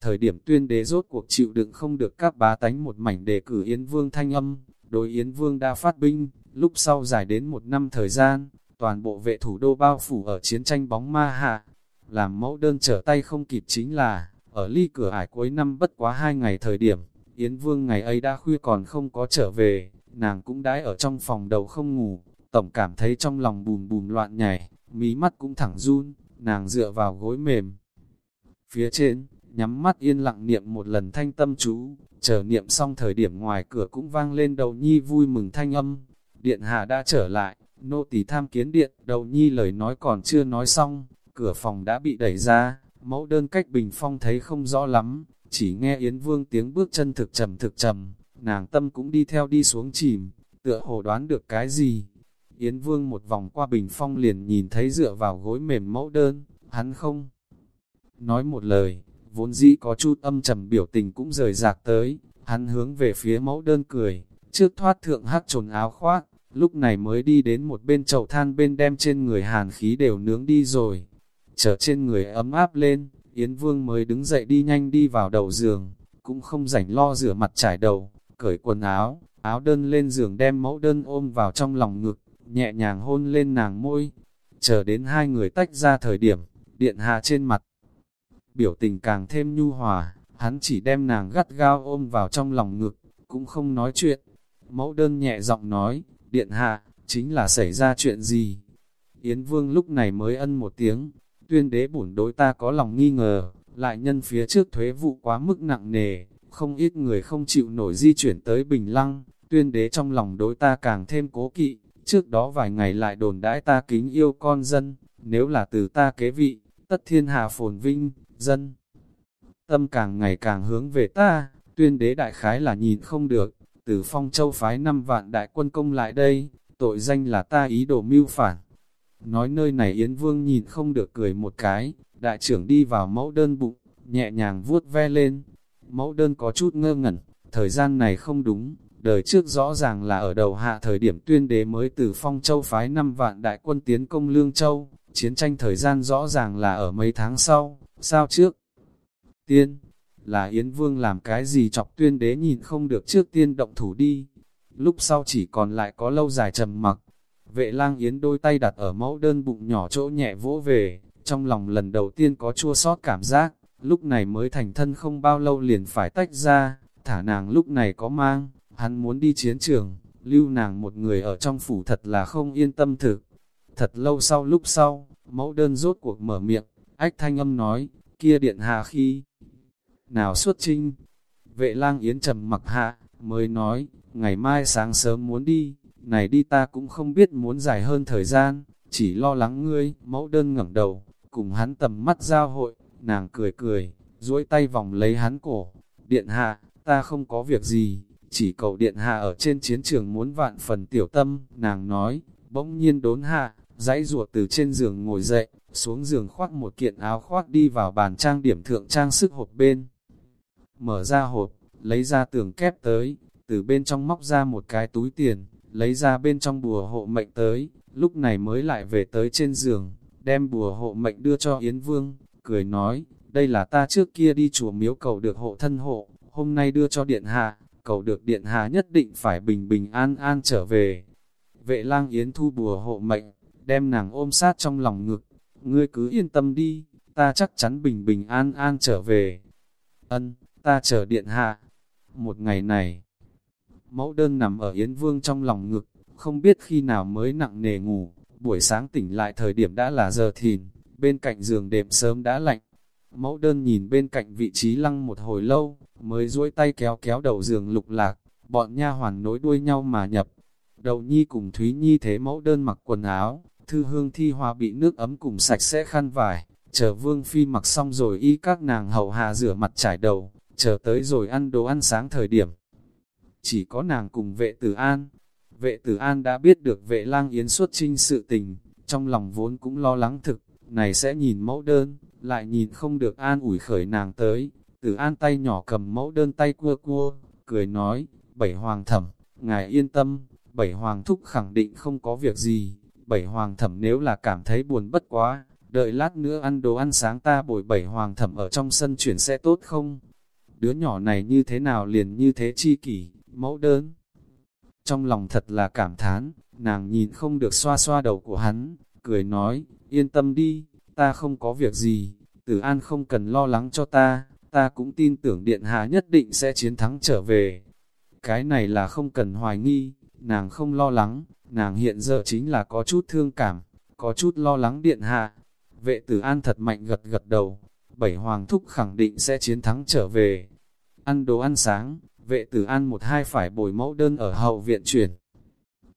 Thời điểm tuyên đế rốt cuộc chịu đựng không được các bá tánh một mảnh đề cử Yến Vương thanh âm, đối Yến Vương đã phát binh, lúc sau dài đến một năm thời gian, toàn bộ vệ thủ đô bao phủ ở chiến tranh bóng ma hạ. Làm mẫu đơn trở tay không kịp chính là, ở ly cửa ải cuối năm bất quá hai ngày thời điểm, Yến Vương ngày ấy đã khuya còn không có trở về, nàng cũng đãi ở trong phòng đầu không ngủ, tổng cảm thấy trong lòng bùm bùm loạn nhảy, mí mắt cũng thẳng run, nàng dựa vào gối mềm. Phía trên, nhắm mắt yên lặng niệm một lần thanh tâm chú, chờ niệm xong thời điểm ngoài cửa cũng vang lên đầu nhi vui mừng thanh âm. Điện hạ đã trở lại, nô tỳ tham kiến điện, đầu nhi lời nói còn chưa nói xong, cửa phòng đã bị đẩy ra, mẫu đơn cách bình phong thấy không rõ lắm, chỉ nghe Yến Vương tiếng bước chân thực trầm thực trầm, nàng tâm cũng đi theo đi xuống chìm, tựa hồ đoán được cái gì. Yến Vương một vòng qua bình phong liền nhìn thấy dựa vào gối mềm mẫu đơn, hắn không nói một lời, vốn dĩ có chút âm trầm biểu tình cũng rời rạc tới, hắn hướng về phía mẫu đơn cười, trước thoát thượng hát trồn áo khoác, lúc này mới đi đến một bên chậu than bên đem trên người hàn khí đều nướng đi rồi. Trở trên người ấm áp lên, Yến Vương mới đứng dậy đi nhanh đi vào đầu giường, cũng không rảnh lo rửa mặt trải đầu, cởi quần áo, áo đơn lên giường đem mẫu đơn ôm vào trong lòng ngực, nhẹ nhàng hôn lên nàng môi. Chờ đến hai người tách ra thời điểm, điện hạ trên mặt. Biểu tình càng thêm nhu hòa, hắn chỉ đem nàng gắt gao ôm vào trong lòng ngực, cũng không nói chuyện. Mẫu đơn nhẹ giọng nói, điện hạ, chính là xảy ra chuyện gì? Yến Vương lúc này mới ân một tiếng, tuyên đế bổn đối ta có lòng nghi ngờ, lại nhân phía trước thuế vụ quá mức nặng nề, không ít người không chịu nổi di chuyển tới Bình Lăng, tuyên đế trong lòng đối ta càng thêm cố kỵ, trước đó vài ngày lại đồn đãi ta kính yêu con dân, nếu là từ ta kế vị, tất thiên hạ phồn vinh, dân. Tâm càng ngày càng hướng về ta, tuyên đế đại khái là nhìn không được, từ phong châu phái năm vạn đại quân công lại đây, tội danh là ta ý đồ mưu phản. Nói nơi này Yến Vương nhìn không được cười một cái, đại trưởng đi vào mẫu đơn bụng, nhẹ nhàng vuốt ve lên. Mẫu đơn có chút ngơ ngẩn, thời gian này không đúng, đời trước rõ ràng là ở đầu hạ thời điểm tuyên đế mới từ phong châu phái năm vạn đại quân tiến công Lương Châu, chiến tranh thời gian rõ ràng là ở mấy tháng sau, sao trước? Tiên, là Yến Vương làm cái gì chọc tuyên đế nhìn không được trước tiên động thủ đi, lúc sau chỉ còn lại có lâu dài trầm mặc. Vệ lang Yến đôi tay đặt ở mẫu đơn bụng nhỏ chỗ nhẹ vỗ về, trong lòng lần đầu tiên có chua sót cảm giác, lúc này mới thành thân không bao lâu liền phải tách ra, thả nàng lúc này có mang, hắn muốn đi chiến trường, lưu nàng một người ở trong phủ thật là không yên tâm thực. Thật lâu sau lúc sau, mẫu đơn rốt cuộc mở miệng, ách thanh âm nói, kia điện hạ khi nào xuất trinh. Vệ lang yến trầm mặc hạ, mới nói, ngày mai sáng sớm muốn đi, này đi ta cũng không biết muốn dài hơn thời gian, chỉ lo lắng ngươi, mẫu đơn ngẩng đầu, cùng hắn tầm mắt giao hội, nàng cười cười, duỗi tay vòng lấy hắn cổ, điện hạ, ta không có việc gì, chỉ cầu điện hạ ở trên chiến trường muốn vạn phần tiểu tâm, nàng nói, bỗng nhiên đốn hạ, dãy ruột từ trên giường ngồi dậy, xuống giường khoác một kiện áo khoác đi vào bàn trang điểm thượng trang sức hộp bên. Mở ra hộp, lấy ra tường kép tới, từ bên trong móc ra một cái túi tiền, lấy ra bên trong bùa hộ mệnh tới, lúc này mới lại về tới trên giường, đem bùa hộ mệnh đưa cho Yến Vương, cười nói, đây là ta trước kia đi chùa miếu cầu được hộ thân hộ, hôm nay đưa cho Điện Hạ, cầu được Điện Hạ nhất định phải bình bình an an trở về. Vệ lang Yến thu bùa hộ mệnh, đem nàng ôm sát trong lòng ngực, ngươi cứ yên tâm đi, ta chắc chắn bình bình an an trở về. Ân, ta chờ Điện Hạ. Một ngày này, mẫu đơn nằm ở Yến Vương trong lòng ngực, không biết khi nào mới nặng nề ngủ, buổi sáng tỉnh lại thời điểm đã là giờ thìn, bên cạnh giường đệm sớm đã lạnh. Mẫu đơn nhìn bên cạnh vị trí lăng một hồi lâu, mới duỗi tay kéo kéo đầu giường lục lạc, bọn nha hoàn nối đuôi nhau mà nhập. Đầu nhi cùng Thúy Nhi thế mẫu đơn mặc quần áo, thư hương thi hoa bị nước ấm cùng sạch sẽ khăn vải, chờ vương phi mặc xong rồi y các nàng hậu hạ rửa mặt trải đầu, chờ tới rồi ăn đồ ăn sáng thời điểm. Chỉ có nàng cùng vệ tử an, vệ tử an đã biết được vệ lang yến xuất trinh sự tình, trong lòng vốn cũng lo lắng thực, này sẽ nhìn mẫu đơn, lại nhìn không được an ủi khởi nàng tới, tử an tay nhỏ cầm mẫu đơn tay cua cua, cười nói, bảy hoàng thẩm, ngài yên tâm, bảy hoàng thúc khẳng định không có việc gì, bảy hoàng thẩm nếu là cảm thấy buồn bất quá, đợi lát nữa ăn đồ ăn sáng ta bồi bảy hoàng thẩm ở trong sân chuyển sẽ tốt không? Đứa nhỏ này như thế nào liền như thế chi kỷ, mẫu đơn. Trong lòng thật là cảm thán, nàng nhìn không được xoa xoa đầu của hắn, cười nói, yên tâm đi, ta không có việc gì, tử an không cần lo lắng cho ta, ta cũng tin tưởng điện hạ nhất định sẽ chiến thắng trở về. Cái này là không cần hoài nghi, nàng không lo lắng, nàng hiện giờ chính là có chút thương cảm, có chút lo lắng điện hạ. Vệ tử an thật mạnh gật gật đầu, bảy hoàng thúc khẳng định sẽ chiến thắng trở về. Ăn đồ ăn sáng, vệ tử an một hai phải bồi mẫu đơn ở hậu viện chuyển.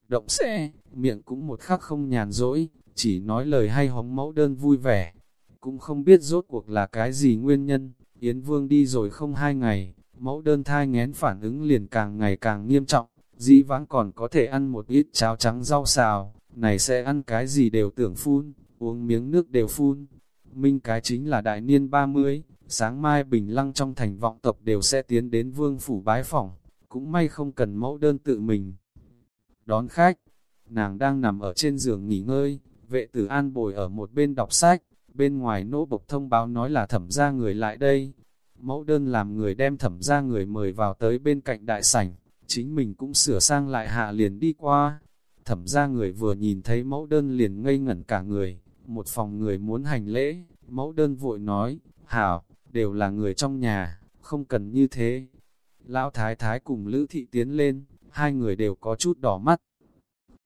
Động xe, miệng cũng một khắc không nhàn rỗi, chỉ nói lời hay hóng mẫu đơn vui vẻ. Cũng không biết rốt cuộc là cái gì nguyên nhân, Yến Vương đi rồi không hai ngày, mẫu đơn thai ngén phản ứng liền càng ngày càng nghiêm trọng, dĩ vãng còn có thể ăn một ít cháo trắng rau xào, này sẽ ăn cái gì đều tưởng phun, uống miếng nước đều phun. Minh cái chính là đại niên 30, sáng mai bình lăng trong thành vọng tộc đều sẽ tiến đến vương phủ bái phỏng, cũng may không cần mẫu đơn tự mình. Đón khách, nàng đang nằm ở trên giường nghỉ ngơi, vệ tử an bồi ở một bên đọc sách, bên ngoài nỗ bộc thông báo nói là thẩm ra người lại đây. Mẫu đơn làm người đem thẩm ra người mời vào tới bên cạnh đại sảnh, chính mình cũng sửa sang lại hạ liền đi qua. Thẩm ra người vừa nhìn thấy mẫu đơn liền ngây ngẩn cả người, một phòng người muốn hành lễ, mẫu đơn vội nói, hảo, đều là người trong nhà, không cần như thế. Lão Thái Thái cùng Lữ Thị tiến lên, hai người đều có chút đỏ mắt.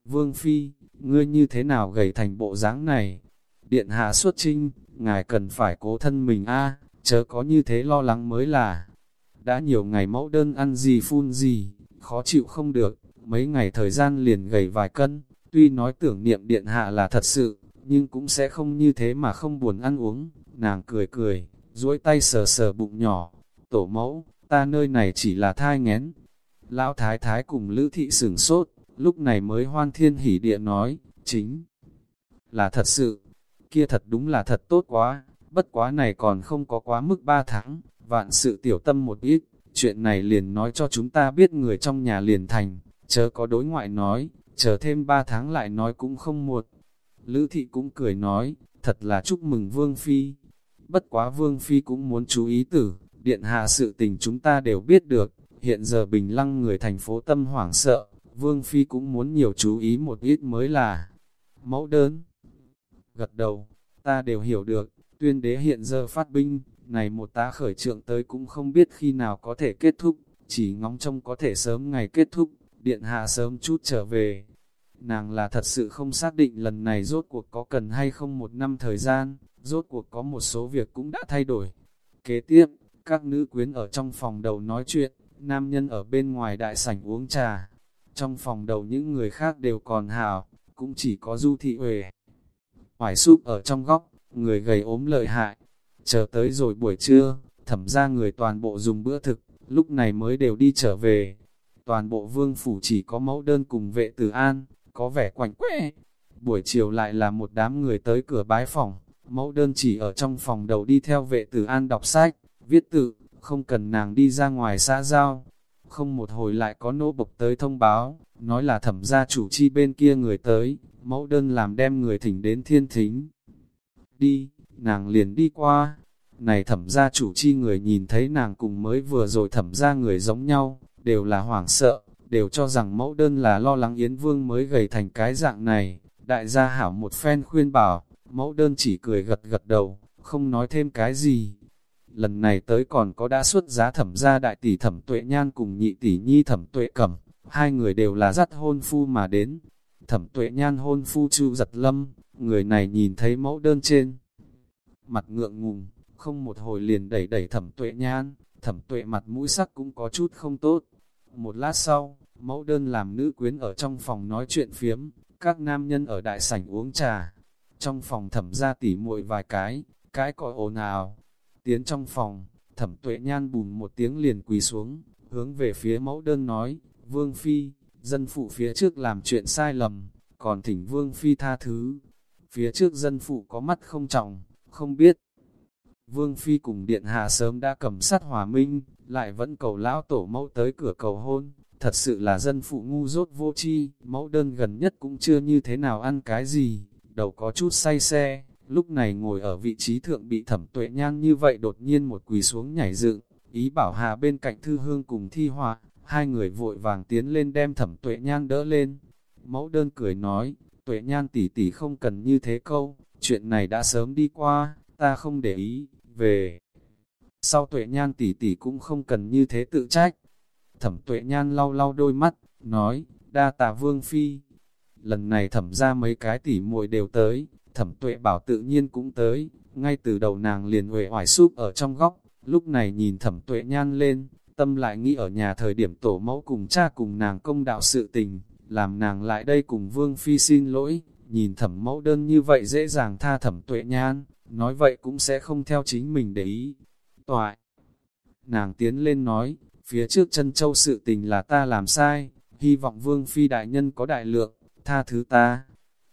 Vương Phi, ngươi như thế nào gầy thành bộ dáng này? Điện hạ xuất trinh, ngài cần phải cố thân mình a chớ có như thế lo lắng mới là. Đã nhiều ngày mẫu đơn ăn gì phun gì, khó chịu không được, mấy ngày thời gian liền gầy vài cân, tuy nói tưởng niệm điện hạ là thật sự, nhưng cũng sẽ không như thế mà không buồn ăn uống. Nàng cười cười, duỗi tay sờ sờ bụng nhỏ, tổ mẫu, ta nơi này chỉ là thai ngén. Lão thái thái cùng lữ thị sửng sốt, lúc này mới hoan thiên hỉ địa nói, chính là thật sự, kia thật đúng là thật tốt quá, bất quá này còn không có quá mức ba tháng, vạn sự tiểu tâm một ít, chuyện này liền nói cho chúng ta biết người trong nhà liền thành, chớ có đối ngoại nói, chờ thêm ba tháng lại nói cũng không muộn. Lữ thị cũng cười nói, thật là chúc mừng Vương Phi. Bất quá Vương Phi cũng muốn chú ý tử, điện hạ sự tình chúng ta đều biết được, hiện giờ bình lăng người thành phố tâm hoảng sợ, Vương Phi cũng muốn nhiều chú ý một ít mới là mẫu đơn. Gật đầu, ta đều hiểu được, tuyên đế hiện giờ phát binh, này một tá khởi trượng tới cũng không biết khi nào có thể kết thúc, chỉ ngóng trông có thể sớm ngày kết thúc, điện hạ sớm chút trở về. Nàng là thật sự không xác định lần này rốt cuộc có cần hay không một năm thời gian, rốt cuộc có một số việc cũng đã thay đổi. Kế tiếp, các nữ quyến ở trong phòng đầu nói chuyện, nam nhân ở bên ngoài đại sảnh uống trà. Trong phòng đầu những người khác đều còn hào, cũng chỉ có du thị huệ. Hoài súp ở trong góc, người gầy ốm lợi hại. Chờ tới rồi buổi trưa, thẩm ra người toàn bộ dùng bữa thực, lúc này mới đều đi trở về. Toàn bộ vương phủ chỉ có mẫu đơn cùng vệ tử an, có vẻ quạnh quẽ. Buổi chiều lại là một đám người tới cửa bái phòng, mẫu đơn chỉ ở trong phòng đầu đi theo vệ tử an đọc sách, viết tự, không cần nàng đi ra ngoài xã giao. Không một hồi lại có nô bộc tới thông báo, nói là thẩm gia chủ chi bên kia người tới, mẫu đơn làm đem người thỉnh đến thiên thính. Đi, nàng liền đi qua, này thẩm gia chủ chi người nhìn thấy nàng cùng mới vừa rồi thẩm gia người giống nhau, đều là hoảng sợ, đều cho rằng mẫu đơn là lo lắng Yến Vương mới gầy thành cái dạng này. Đại gia hảo một phen khuyên bảo, mẫu đơn chỉ cười gật gật đầu, không nói thêm cái gì. Lần này tới còn có đã xuất giá thẩm gia đại tỷ thẩm tuệ nhan cùng nhị tỷ nhi thẩm tuệ cẩm, hai người đều là dắt hôn phu mà đến. Thẩm tuệ nhan hôn phu chu giật lâm, người này nhìn thấy mẫu đơn trên. Mặt ngượng ngùng, không một hồi liền đẩy đẩy thẩm tuệ nhan, thẩm tuệ mặt mũi sắc cũng có chút không tốt. Một lát sau, mẫu đơn làm nữ quyến ở trong phòng nói chuyện phiếm, các nam nhân ở đại sảnh uống trà. Trong phòng thẩm ra tỉ muội vài cái, cái còi ồn ào. Tiến trong phòng, thẩm tuệ nhan bùn một tiếng liền quỳ xuống, hướng về phía mẫu đơn nói, Vương Phi, dân phụ phía trước làm chuyện sai lầm, còn thỉnh Vương Phi tha thứ. Phía trước dân phụ có mắt không trọng, không biết. Vương Phi cùng Điện Hạ sớm đã cầm sát hòa minh, lại vẫn cầu lão tổ mẫu tới cửa cầu hôn. Thật sự là dân phụ ngu dốt vô chi, mẫu đơn gần nhất cũng chưa như thế nào ăn cái gì, đầu có chút say xe, lúc này ngồi ở vị trí thượng bị thẩm tuệ nhan như vậy đột nhiên một quỳ xuống nhảy dựng, ý bảo hà bên cạnh thư hương cùng thi họa, hai người vội vàng tiến lên đem thẩm tuệ nhan đỡ lên. Mẫu đơn cười nói, tuệ nhan tỷ tỷ không cần như thế câu, chuyện này đã sớm đi qua, ta không để ý, về. Sau tuệ nhan tỷ tỷ cũng không cần như thế tự trách. Thẩm tuệ nhan lau lau đôi mắt, nói, đa tạ vương phi. Lần này thẩm ra mấy cái tỷ muội đều tới, thẩm tuệ bảo tự nhiên cũng tới, ngay từ đầu nàng liền huệ hoài súp ở trong góc, lúc này nhìn thẩm tuệ nhan lên, tâm lại nghĩ ở nhà thời điểm tổ mẫu cùng cha cùng nàng công đạo sự tình, làm nàng lại đây cùng vương phi xin lỗi, nhìn thẩm mẫu đơn như vậy dễ dàng tha thẩm tuệ nhan, nói vậy cũng sẽ không theo chính mình để ý. Toại, nàng tiến lên nói, phía trước chân châu sự tình là ta làm sai, hy vọng vương phi đại nhân có đại lượng, tha thứ ta.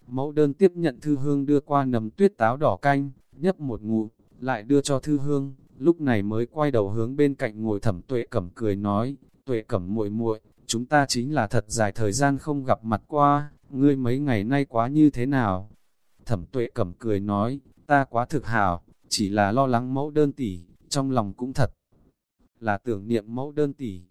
Mẫu đơn tiếp nhận thư hương đưa qua nấm tuyết táo đỏ canh, nhấp một ngụ, lại đưa cho thư hương, lúc này mới quay đầu hướng bên cạnh ngồi thẩm tuệ cẩm cười nói, tuệ cẩm muội muội chúng ta chính là thật dài thời gian không gặp mặt qua, ngươi mấy ngày nay quá như thế nào? Thẩm tuệ cẩm cười nói, ta quá thực hảo, chỉ là lo lắng mẫu đơn tỷ, trong lòng cũng thật là tưởng niệm mẫu đơn tỷ.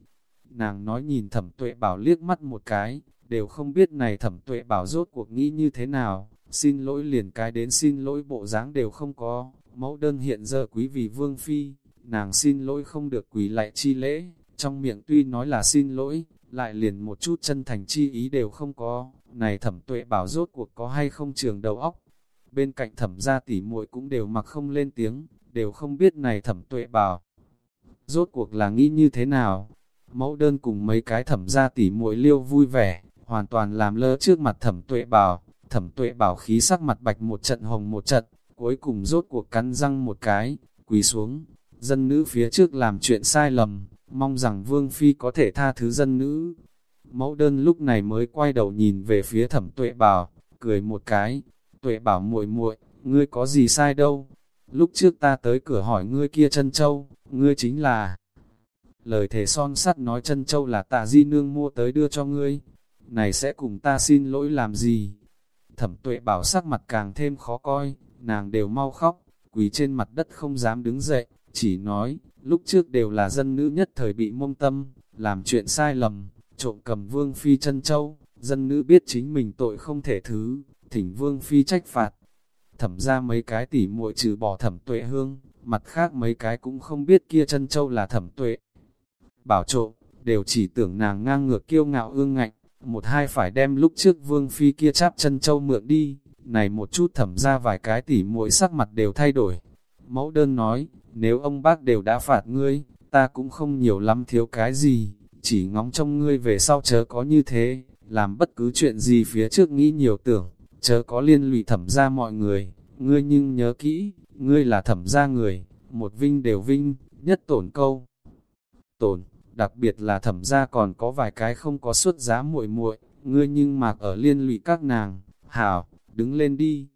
Nàng nói nhìn thẩm tuệ bảo liếc mắt một cái, đều không biết này thẩm tuệ bảo rốt cuộc nghĩ như thế nào, xin lỗi liền cái đến xin lỗi bộ dáng đều không có, mẫu đơn hiện giờ quý vì vương phi, nàng xin lỗi không được quỳ lại chi lễ, trong miệng tuy nói là xin lỗi, lại liền một chút chân thành chi ý đều không có, này thẩm tuệ bảo rốt cuộc có hay không trường đầu óc. Bên cạnh thẩm gia tỉ muội cũng đều mặc không lên tiếng, đều không biết này thẩm tuệ bảo. Rốt cuộc là nghĩ như thế nào? Mẫu đơn cùng mấy cái thẩm gia tỉ muội liêu vui vẻ, hoàn toàn làm lơ trước mặt thẩm tuệ bảo. Thẩm tuệ bảo khí sắc mặt bạch một trận hồng một trận, cuối cùng rốt cuộc cắn răng một cái, quỳ xuống. Dân nữ phía trước làm chuyện sai lầm, mong rằng Vương Phi có thể tha thứ dân nữ. Mẫu đơn lúc này mới quay đầu nhìn về phía thẩm tuệ bảo, cười một cái, tuệ bảo muội muội ngươi có gì sai đâu. Lúc trước ta tới cửa hỏi ngươi kia chân châu, ngươi chính là... Lời thề son sắt nói chân châu là tạ di nương mua tới đưa cho ngươi, này sẽ cùng ta xin lỗi làm gì? Thẩm tuệ bảo sắc mặt càng thêm khó coi, nàng đều mau khóc, quỳ trên mặt đất không dám đứng dậy, chỉ nói, lúc trước đều là dân nữ nhất thời bị mông tâm, làm chuyện sai lầm, trộm cầm vương phi chân châu, dân nữ biết chính mình tội không thể thứ, thỉnh vương phi trách phạt. Thẩm ra mấy cái tỉ muội trừ bỏ thẩm tuệ hương, mặt khác mấy cái cũng không biết kia chân châu là thẩm tuệ. Bảo trộm, đều chỉ tưởng nàng ngang ngược kiêu ngạo ương ngạnh, một hai phải đem lúc trước vương phi kia cháp chân châu mượn đi, này một chút thẩm ra vài cái tỉ mỗi sắc mặt đều thay đổi. Mẫu đơn nói, nếu ông bác đều đã phạt ngươi, ta cũng không nhiều lắm thiếu cái gì, chỉ ngóng trông ngươi về sau chớ có như thế, làm bất cứ chuyện gì phía trước nghĩ nhiều tưởng, chớ có liên lụy thẩm ra mọi người, ngươi nhưng nhớ kỹ, ngươi là thẩm ra người, một vinh đều vinh, nhất tổn câu. Tổn, đặc biệt là thẩm ra còn có vài cái không có xuất giá muội muội ngươi nhưng mạc ở liên lụy các nàng, hảo, đứng lên đi.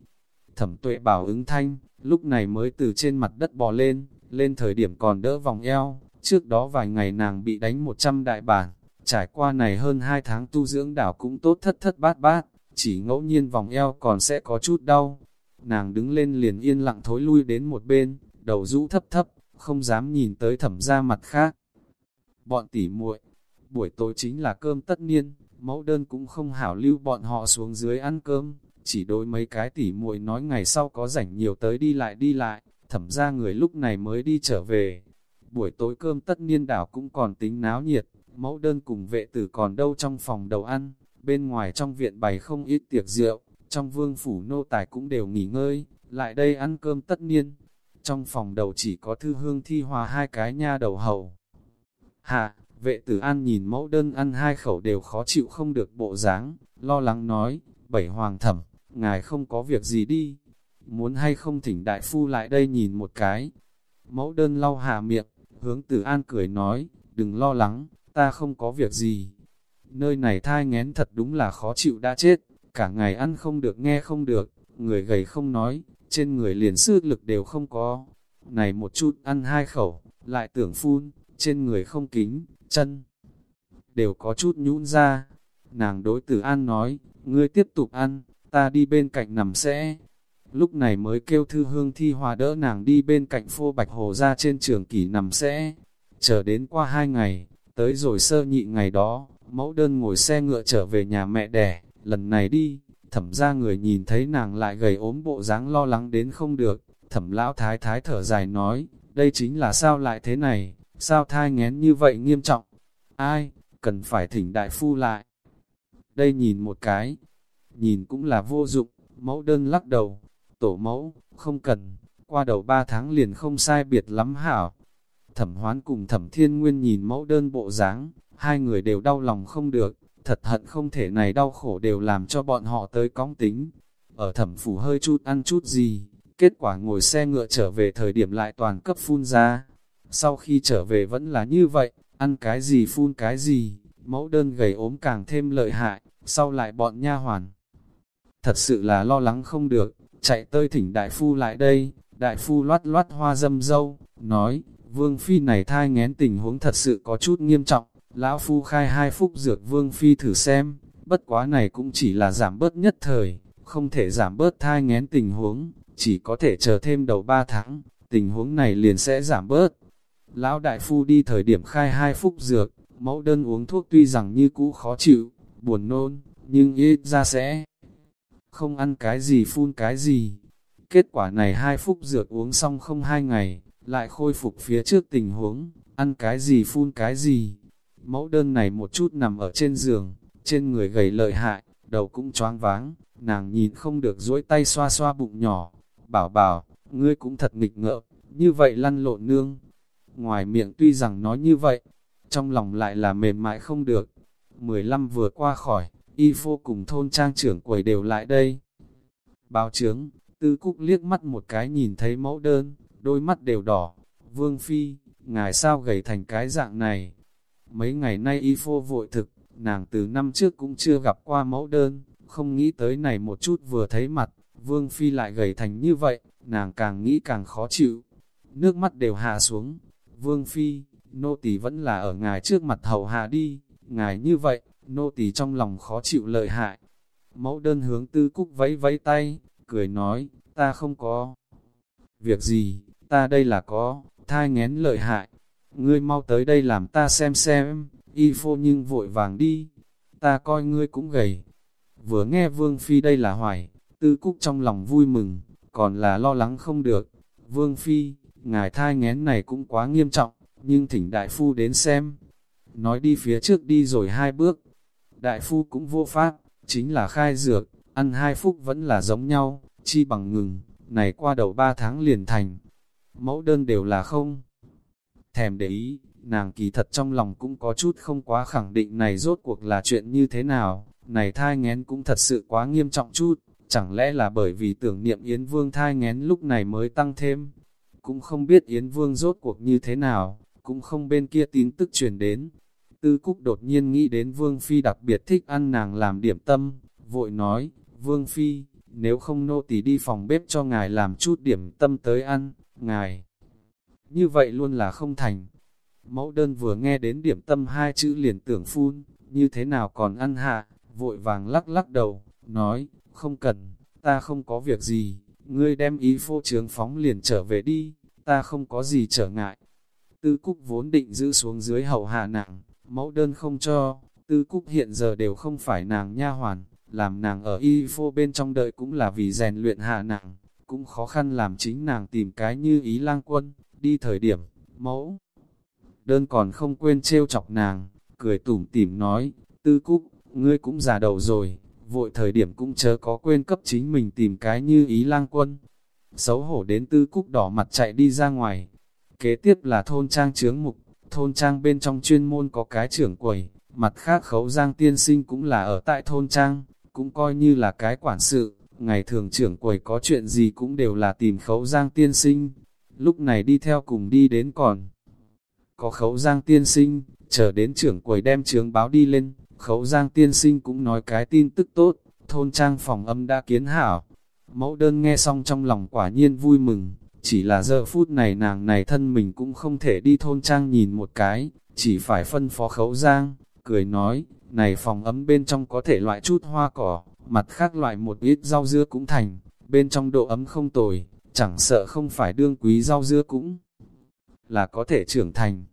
Thẩm tuệ bảo ứng thanh, lúc này mới từ trên mặt đất bò lên, lên thời điểm còn đỡ vòng eo, trước đó vài ngày nàng bị đánh 100 đại bản, trải qua này hơn 2 tháng tu dưỡng đảo cũng tốt thất thất bát bát, chỉ ngẫu nhiên vòng eo còn sẽ có chút đau. Nàng đứng lên liền yên lặng thối lui đến một bên, đầu rũ thấp thấp, không dám nhìn tới thẩm ra mặt khác. Bọn tỉ muội buổi tối chính là cơm tất niên, mẫu đơn cũng không hảo lưu bọn họ xuống dưới ăn cơm, chỉ đối mấy cái tỉ muội nói ngày sau có rảnh nhiều tới đi lại đi lại, thẩm ra người lúc này mới đi trở về. Buổi tối cơm tất niên đảo cũng còn tính náo nhiệt, mẫu đơn cùng vệ tử còn đâu trong phòng đầu ăn, bên ngoài trong viện bày không ít tiệc rượu, trong vương phủ nô tài cũng đều nghỉ ngơi, lại đây ăn cơm tất niên. Trong phòng đầu chỉ có thư hương thi hòa hai cái nha đầu hầu. Hạ, vệ tử an nhìn mẫu đơn ăn hai khẩu đều khó chịu không được bộ dáng, lo lắng nói, bảy hoàng thẩm, ngài không có việc gì đi, muốn hay không thỉnh đại phu lại đây nhìn một cái. Mẫu đơn lau hạ miệng, hướng tử an cười nói, đừng lo lắng, ta không có việc gì. Nơi này thai ngén thật đúng là khó chịu đã chết, cả ngày ăn không được nghe không được, người gầy không nói, trên người liền sức lực đều không có. Này một chút ăn hai khẩu, lại tưởng phun, trên người không kính, chân đều có chút nhũn ra. Nàng đối tử an nói, ngươi tiếp tục ăn, ta đi bên cạnh nằm sẽ. Lúc này mới kêu thư hương thi hòa đỡ nàng đi bên cạnh phô bạch hồ ra trên trường kỷ nằm sẽ. Chờ đến qua hai ngày, tới rồi sơ nhị ngày đó, mẫu đơn ngồi xe ngựa trở về nhà mẹ đẻ, lần này đi, thẩm ra người nhìn thấy nàng lại gầy ốm bộ dáng lo lắng đến không được, thẩm lão thái thái thở dài nói, đây chính là sao lại thế này, sao thai ngén như vậy nghiêm trọng, ai, cần phải thỉnh đại phu lại. Đây nhìn một cái, nhìn cũng là vô dụng, mẫu đơn lắc đầu, tổ mẫu, không cần, qua đầu ba tháng liền không sai biệt lắm hảo. Thẩm hoán cùng thẩm thiên nguyên nhìn mẫu đơn bộ dáng, hai người đều đau lòng không được, thật hận không thể này đau khổ đều làm cho bọn họ tới cong tính. Ở thẩm phủ hơi chút ăn chút gì, kết quả ngồi xe ngựa trở về thời điểm lại toàn cấp phun ra. Sau khi trở về vẫn là như vậy, ăn cái gì phun cái gì, mẫu đơn gầy ốm càng thêm lợi hại, sau lại bọn nha hoàn. Thật sự là lo lắng không được, chạy tới thỉnh đại phu lại đây, đại phu loát loát hoa dâm dâu, nói, vương phi này thai ngén tình huống thật sự có chút nghiêm trọng, lão phu khai hai phúc dược vương phi thử xem, bất quá này cũng chỉ là giảm bớt nhất thời, không thể giảm bớt thai ngén tình huống, chỉ có thể chờ thêm đầu ba tháng, tình huống này liền sẽ giảm bớt. Lão đại phu đi thời điểm khai hai phúc dược, mẫu đơn uống thuốc tuy rằng như cũ khó chịu, buồn nôn, nhưng ít ra sẽ không ăn cái gì phun cái gì. Kết quả này hai phúc dược uống xong không hai ngày, lại khôi phục phía trước tình huống, ăn cái gì phun cái gì. Mẫu đơn này một chút nằm ở trên giường, trên người gầy lợi hại, đầu cũng choáng váng, nàng nhìn không được duỗi tay xoa xoa bụng nhỏ. Bảo bảo, ngươi cũng thật nghịch ngợm, như vậy lăn lộn nương. Ngoài miệng tuy rằng nói như vậy, trong lòng lại là mềm mại không được. 15 vừa qua khỏi, y phô cùng thôn trang trưởng quầy đều lại đây. Báo chướng, tư cúc liếc mắt một cái nhìn thấy mẫu đơn, đôi mắt đều đỏ. Vương Phi, ngài sao gầy thành cái dạng này? Mấy ngày nay y phô vội thực, nàng từ năm trước cũng chưa gặp qua mẫu đơn, không nghĩ tới này một chút vừa thấy mặt, Vương Phi lại gầy thành như vậy, nàng càng nghĩ càng khó chịu. Nước mắt đều hạ xuống. Vương Phi, nô tỳ vẫn là ở ngài trước mặt hầu hạ đi, ngài như vậy, nô tỳ trong lòng khó chịu lợi hại. Mẫu đơn hướng tư cúc vẫy vẫy tay, cười nói, ta không có. Việc gì, ta đây là có, thai ngén lợi hại. Ngươi mau tới đây làm ta xem xem, y phô nhưng vội vàng đi. Ta coi ngươi cũng gầy. Vừa nghe Vương Phi đây là hoài, tư cúc trong lòng vui mừng, còn là lo lắng không được. Vương Phi, ngài thai ngén này cũng quá nghiêm trọng, nhưng thỉnh đại phu đến xem. Nói đi phía trước đi rồi hai bước, đại phu cũng vô pháp, chính là khai dược, ăn hai phút vẫn là giống nhau, chi bằng ngừng, này qua đầu ba tháng liền thành. Mẫu đơn đều là không. Thèm để ý, nàng kỳ thật trong lòng cũng có chút không quá khẳng định này rốt cuộc là chuyện như thế nào, này thai ngén cũng thật sự quá nghiêm trọng chút, chẳng lẽ là bởi vì tưởng niệm Yến Vương thai ngén lúc này mới tăng thêm. Cũng không biết Yến Vương rốt cuộc như thế nào, cũng không bên kia tin tức truyền đến, Tư Cúc đột nhiên nghĩ đến Vương Phi đặc biệt thích ăn nàng làm điểm tâm, vội nói, Vương Phi, nếu không nô tỳ đi phòng bếp cho ngài làm chút điểm tâm tới ăn, ngài. Như vậy luôn là không thành. Mẫu đơn vừa nghe đến điểm tâm hai chữ liền tưởng phun, như thế nào còn ăn hạ, vội vàng lắc lắc đầu, nói, không cần, ta không có việc gì, ngươi đem ý phô trướng phóng liền trở về đi, ta không có gì trở ngại. Tư Cúc vốn định giữ xuống dưới hậu hạ nàng, mẫu đơn không cho, Tư Cúc hiện giờ đều không phải nàng nha hoàn, làm nàng ở y phô bên trong đợi cũng là vì rèn luyện hạ nàng, cũng khó khăn làm chính nàng tìm cái như ý lang quân, đi thời điểm, mẫu. Đơn còn không quên trêu chọc nàng, cười tủm tỉm nói, Tư Cúc, ngươi cũng già đầu rồi, vội thời điểm cũng chớ có quên cấp chính mình tìm cái như ý lang quân. Xấu hổ đến Tư Cúc đỏ mặt chạy đi ra ngoài. Kế tiếp là thôn trang chướng mục, thôn trang bên trong chuyên môn có cái trưởng quầy, mặt khác khấu giang tiên sinh cũng là ở tại thôn trang, cũng coi như là cái quản sự, ngày thường trưởng quầy có chuyện gì cũng đều là tìm khấu giang tiên sinh, lúc này đi theo cùng đi đến còn. Có khấu giang tiên sinh, chờ đến trưởng quầy đem trướng báo đi lên, khấu giang tiên sinh cũng nói cái tin tức tốt, thôn trang phòng âm đã kiến hảo. Mẫu đơn nghe xong trong lòng quả nhiên vui mừng, chỉ là giờ phút này nàng này thân mình cũng không thể đi thôn trang nhìn một cái, chỉ phải phân phó khấu giang, cười nói, này phòng ấm bên trong có thể loại chút hoa cỏ, mặt khác loại một ít rau dưa cũng thành, bên trong độ ấm không tồi, chẳng sợ không phải đương quý rau dưa cũng là có thể trưởng thành.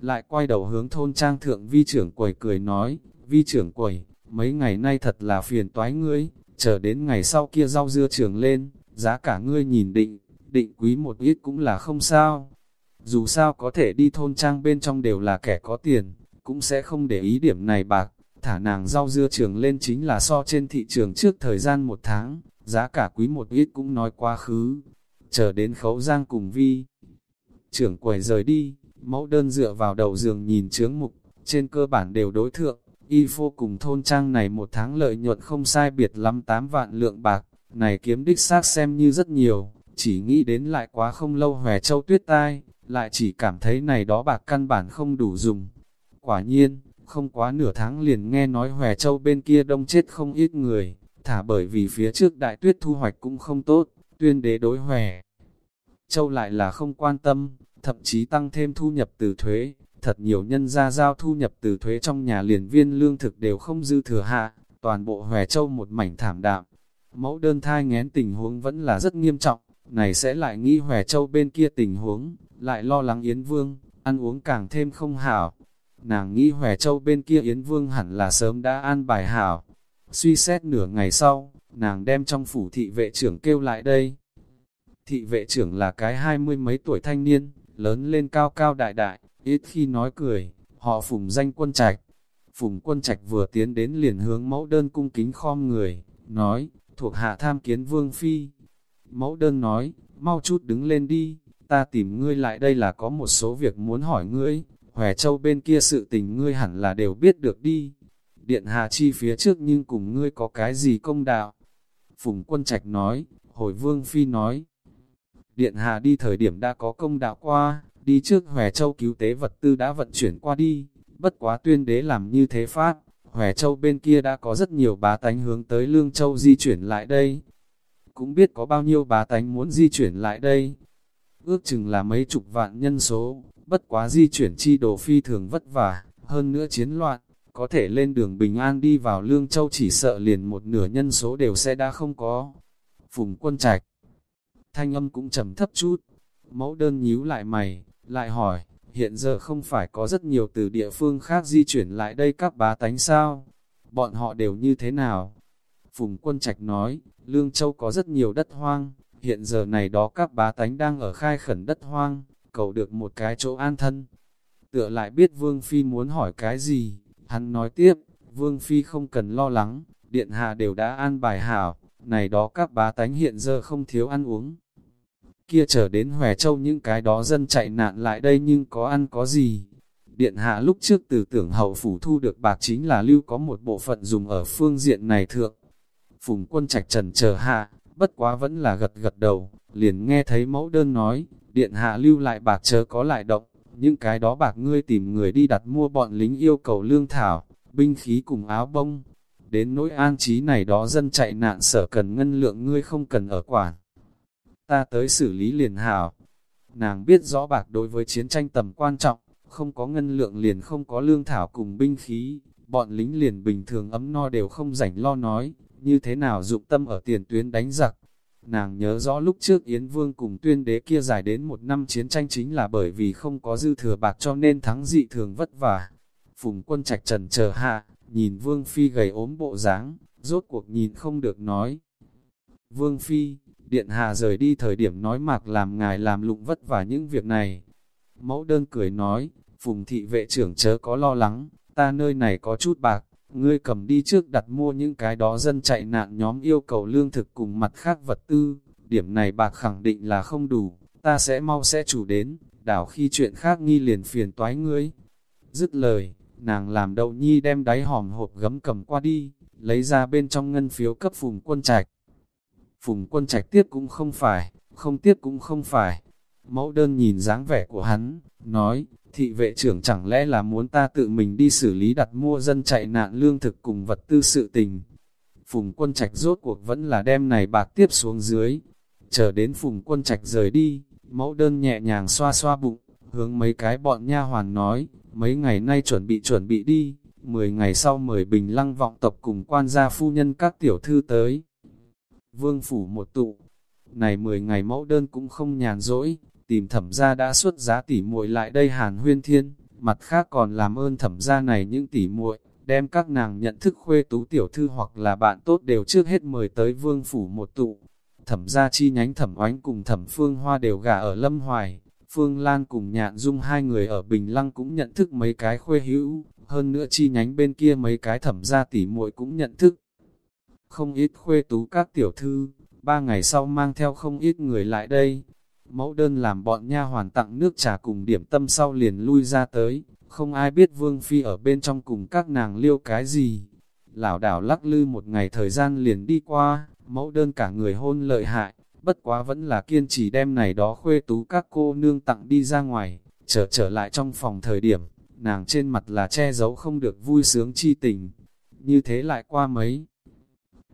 Lại quay đầu hướng thôn trang thượng vi trưởng quầy cười nói, vi trưởng quầy, mấy ngày nay thật là phiền toái ngươi, chờ đến ngày sau kia rau dưa trưởng lên, giá cả ngươi nhìn định, định quý một ít cũng là không sao. Dù sao có thể đi thôn trang bên trong đều là kẻ có tiền, cũng sẽ không để ý điểm này bạc, thả nàng rau dưa trường lên chính là so trên thị trường trước thời gian một tháng, giá cả quý một ít cũng nói quá khứ, chờ đến khấu giang cùng vi. Trưởng quầy rời đi, mẫu đơn dựa vào đầu giường nhìn chướng mục, trên cơ bản đều đối thượng, y phô cùng thôn trang này một tháng lợi nhuận không sai biệt lắm 8 vạn lượng bạc, này kiếm đích xác xem như rất nhiều, chỉ nghĩ đến lại quá không lâu hòe châu tuyết tai, lại chỉ cảm thấy này đó bạc căn bản không đủ dùng. Quả nhiên, không quá nửa tháng liền nghe nói hòe châu bên kia đông chết không ít người, thả bởi vì phía trước đại tuyết thu hoạch cũng không tốt, tuyên đế đối hòe. Châu lại là không quan tâm, thậm chí tăng thêm thu nhập từ thuế, thật nhiều nhân gia giao thu nhập từ thuế trong nhà liền viên lương thực đều không dư thừa hạ, toàn bộ hòe châu một mảnh thảm đạm. Mẫu đơn thai ngén tình huống vẫn là rất nghiêm trọng, này sẽ lại nghĩ hòe châu bên kia tình huống, lại lo lắng Yến Vương, ăn uống càng thêm không hảo. Nàng nghĩ hòe châu bên kia Yến Vương hẳn là sớm đã an bài hảo. Suy xét nửa ngày sau, nàng đem trong phủ thị vệ trưởng kêu lại đây. Thị vệ trưởng là cái hai mươi mấy tuổi thanh niên, lớn lên cao cao đại đại, ít khi nói cười, họ phùng danh quân trạch. Phùng quân trạch vừa tiến đến liền hướng mẫu đơn cung kính khom người, nói, thuộc hạ tham kiến vương phi. Mẫu đơn nói, mau chút đứng lên đi, ta tìm ngươi lại đây là có một số việc muốn hỏi ngươi, Hòe Châu bên kia sự tình ngươi hẳn là đều biết được đi. Điện hạ chi phía trước nhưng cùng ngươi có cái gì công đạo? Phùng quân trạch nói, hồi vương phi nói. Điện hạ đi thời điểm đã có công đạo qua, đi trước Hòe Châu cứu tế vật tư đã vận chuyển qua đi, bất quá tuyên đế làm như thế phát, Hòe Châu bên kia đã có rất nhiều bá tánh hướng tới Lương Châu di chuyển lại đây. Cũng biết có bao nhiêu bá tánh muốn di chuyển lại đây. Ước chừng là mấy chục vạn nhân số, bất quá di chuyển chi đồ phi thường vất vả, hơn nữa chiến loạn, có thể lên đường bình an đi vào Lương Châu chỉ sợ liền một nửa nhân số đều sẽ đã không có. Phùng quân trạch, thanh âm cũng trầm thấp chút, mẫu đơn nhíu lại mày, lại hỏi, hiện giờ không phải có rất nhiều từ địa phương khác di chuyển lại đây các bá tánh sao? Bọn họ đều như thế nào? Phùng quân trạch nói, Lương Châu có rất nhiều đất hoang, hiện giờ này đó các bá tánh đang ở khai khẩn đất hoang, cầu được một cái chỗ an thân. Tựa lại biết Vương Phi muốn hỏi cái gì, hắn nói tiếp, Vương Phi không cần lo lắng, điện hạ đều đã an bài hảo, này đó các bá tánh hiện giờ không thiếu ăn uống. Kia chờ đến Hòe Châu những cái đó dân chạy nạn lại đây nhưng có ăn có gì. Điện hạ lúc trước từ tưởng hậu phủ thu được bạc chính là lưu có một bộ phận dùng ở phương diện này thượng. Phùng quân trạch trần chờ hạ, bất quá vẫn là gật gật đầu, liền nghe thấy mẫu đơn nói, điện hạ lưu lại bạc chớ có lại động, những cái đó bạc ngươi tìm người đi đặt mua bọn lính yêu cầu lương thảo, binh khí cùng áo bông. Đến nỗi an trí này đó dân chạy nạn sở cần ngân lượng ngươi không cần ở quản. Ta tới xử lý liền hảo. Nàng biết rõ bạc đối với chiến tranh tầm quan trọng, không có ngân lượng liền không có lương thảo cùng binh khí, bọn lính liền bình thường ấm no đều không rảnh lo nói, như thế nào dụng tâm ở tiền tuyến đánh giặc. Nàng nhớ rõ lúc trước Yến Vương cùng tuyên đế kia dài đến một năm chiến tranh chính là bởi vì không có dư thừa bạc cho nên thắng dị thường vất vả. Phùng quân trạch trần chờ hạ, nhìn Vương Phi gầy ốm bộ dáng, rốt cuộc nhìn không được nói. Vương Phi, Điện Hạ rời đi thời điểm nói mạc làm ngài làm lụng vất vả những việc này. Mẫu đơn cười nói, Phùng thị vệ trưởng chớ có lo lắng, ta nơi này có chút bạc, ngươi cầm đi trước đặt mua những cái đó dân chạy nạn nhóm yêu cầu lương thực cùng mặt khác vật tư, điểm này bạc khẳng định là không đủ, ta sẽ mau sẽ chủ đến, đảo khi chuyện khác nghi liền phiền toái ngươi. Dứt lời, nàng làm đậu nhi đem đáy hòm hộp gấm cầm qua đi, lấy ra bên trong ngân phiếu cấp phùng quân trạch. Phùng quân trạch tiếp cũng không phải, không tiếp cũng không phải. Mẫu đơn nhìn dáng vẻ của hắn, nói, thị vệ trưởng chẳng lẽ là muốn ta tự mình đi xử lý đặt mua dân chạy nạn lương thực cùng vật tư sự tình. Phùng quân trạch rốt cuộc vẫn là đem này bạc tiếp xuống dưới. Chờ đến phùng quân trạch rời đi, mẫu đơn nhẹ nhàng xoa xoa bụng, hướng mấy cái bọn nha hoàn nói, mấy ngày nay chuẩn bị chuẩn bị đi, 10 ngày sau mời bình lăng vọng tộc cùng quan gia phu nhân các tiểu thư tới. Vương phủ một tụ, này 10 ngày mẫu đơn cũng không nhàn rỗi, tìm thẩm gia đã xuất giá tỉ muội lại đây hàn huyên thiên, mặt khác còn làm ơn thẩm gia này những tỉ muội đem các nàng nhận thức khuê tú tiểu thư hoặc là bạn tốt đều trước hết mời tới vương phủ một tụ. Thẩm gia chi nhánh thẩm oánh cùng thẩm phương hoa đều gả ở Lâm Hoài, Phương Lan cùng nhạn dung hai người ở Bình Lăng cũng nhận thức mấy cái khuê hữu, hơn nữa chi nhánh bên kia mấy cái thẩm gia tỉ muội cũng nhận thức. Không ít khuê tú các tiểu thư, ba ngày sau mang theo không ít người lại đây, mẫu đơn làm bọn nha hoàn tặng nước trà cùng điểm tâm sau liền lui ra tới, không ai biết Vương Phi ở bên trong cùng các nàng liêu cái gì. Lão đảo lắc lư một ngày thời gian liền đi qua, mẫu đơn cả người hôn lợi hại, bất quá vẫn là kiên trì đem này đó khuê tú các cô nương tặng đi ra ngoài, trở trở lại trong phòng thời điểm, nàng trên mặt là che giấu không được vui sướng chi tình. Như thế lại qua mấy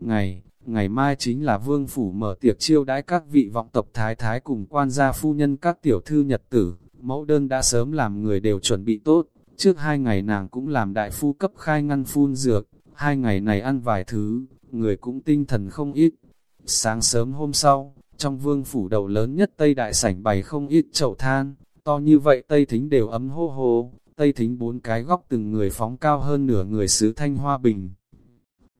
ngày, ngày mai chính là vương phủ mở tiệc chiêu đãi các vị vọng tộc thái thái cùng quan gia phu nhân các tiểu thư nhật tử, mẫu đơn đã sớm làm người đều chuẩn bị tốt, trước hai ngày nàng cũng làm đại phu cấp khai ngăn phun dược, hai ngày này ăn vài thứ, người cũng tinh thần không ít. Sáng sớm hôm sau, trong vương phủ đầu lớn nhất Tây Đại sảnh bày không ít chậu than, to như vậy Tây Thính đều ấm hô hô, Tây Thính bốn cái góc từng người phóng cao hơn nửa người sứ thanh hoa bình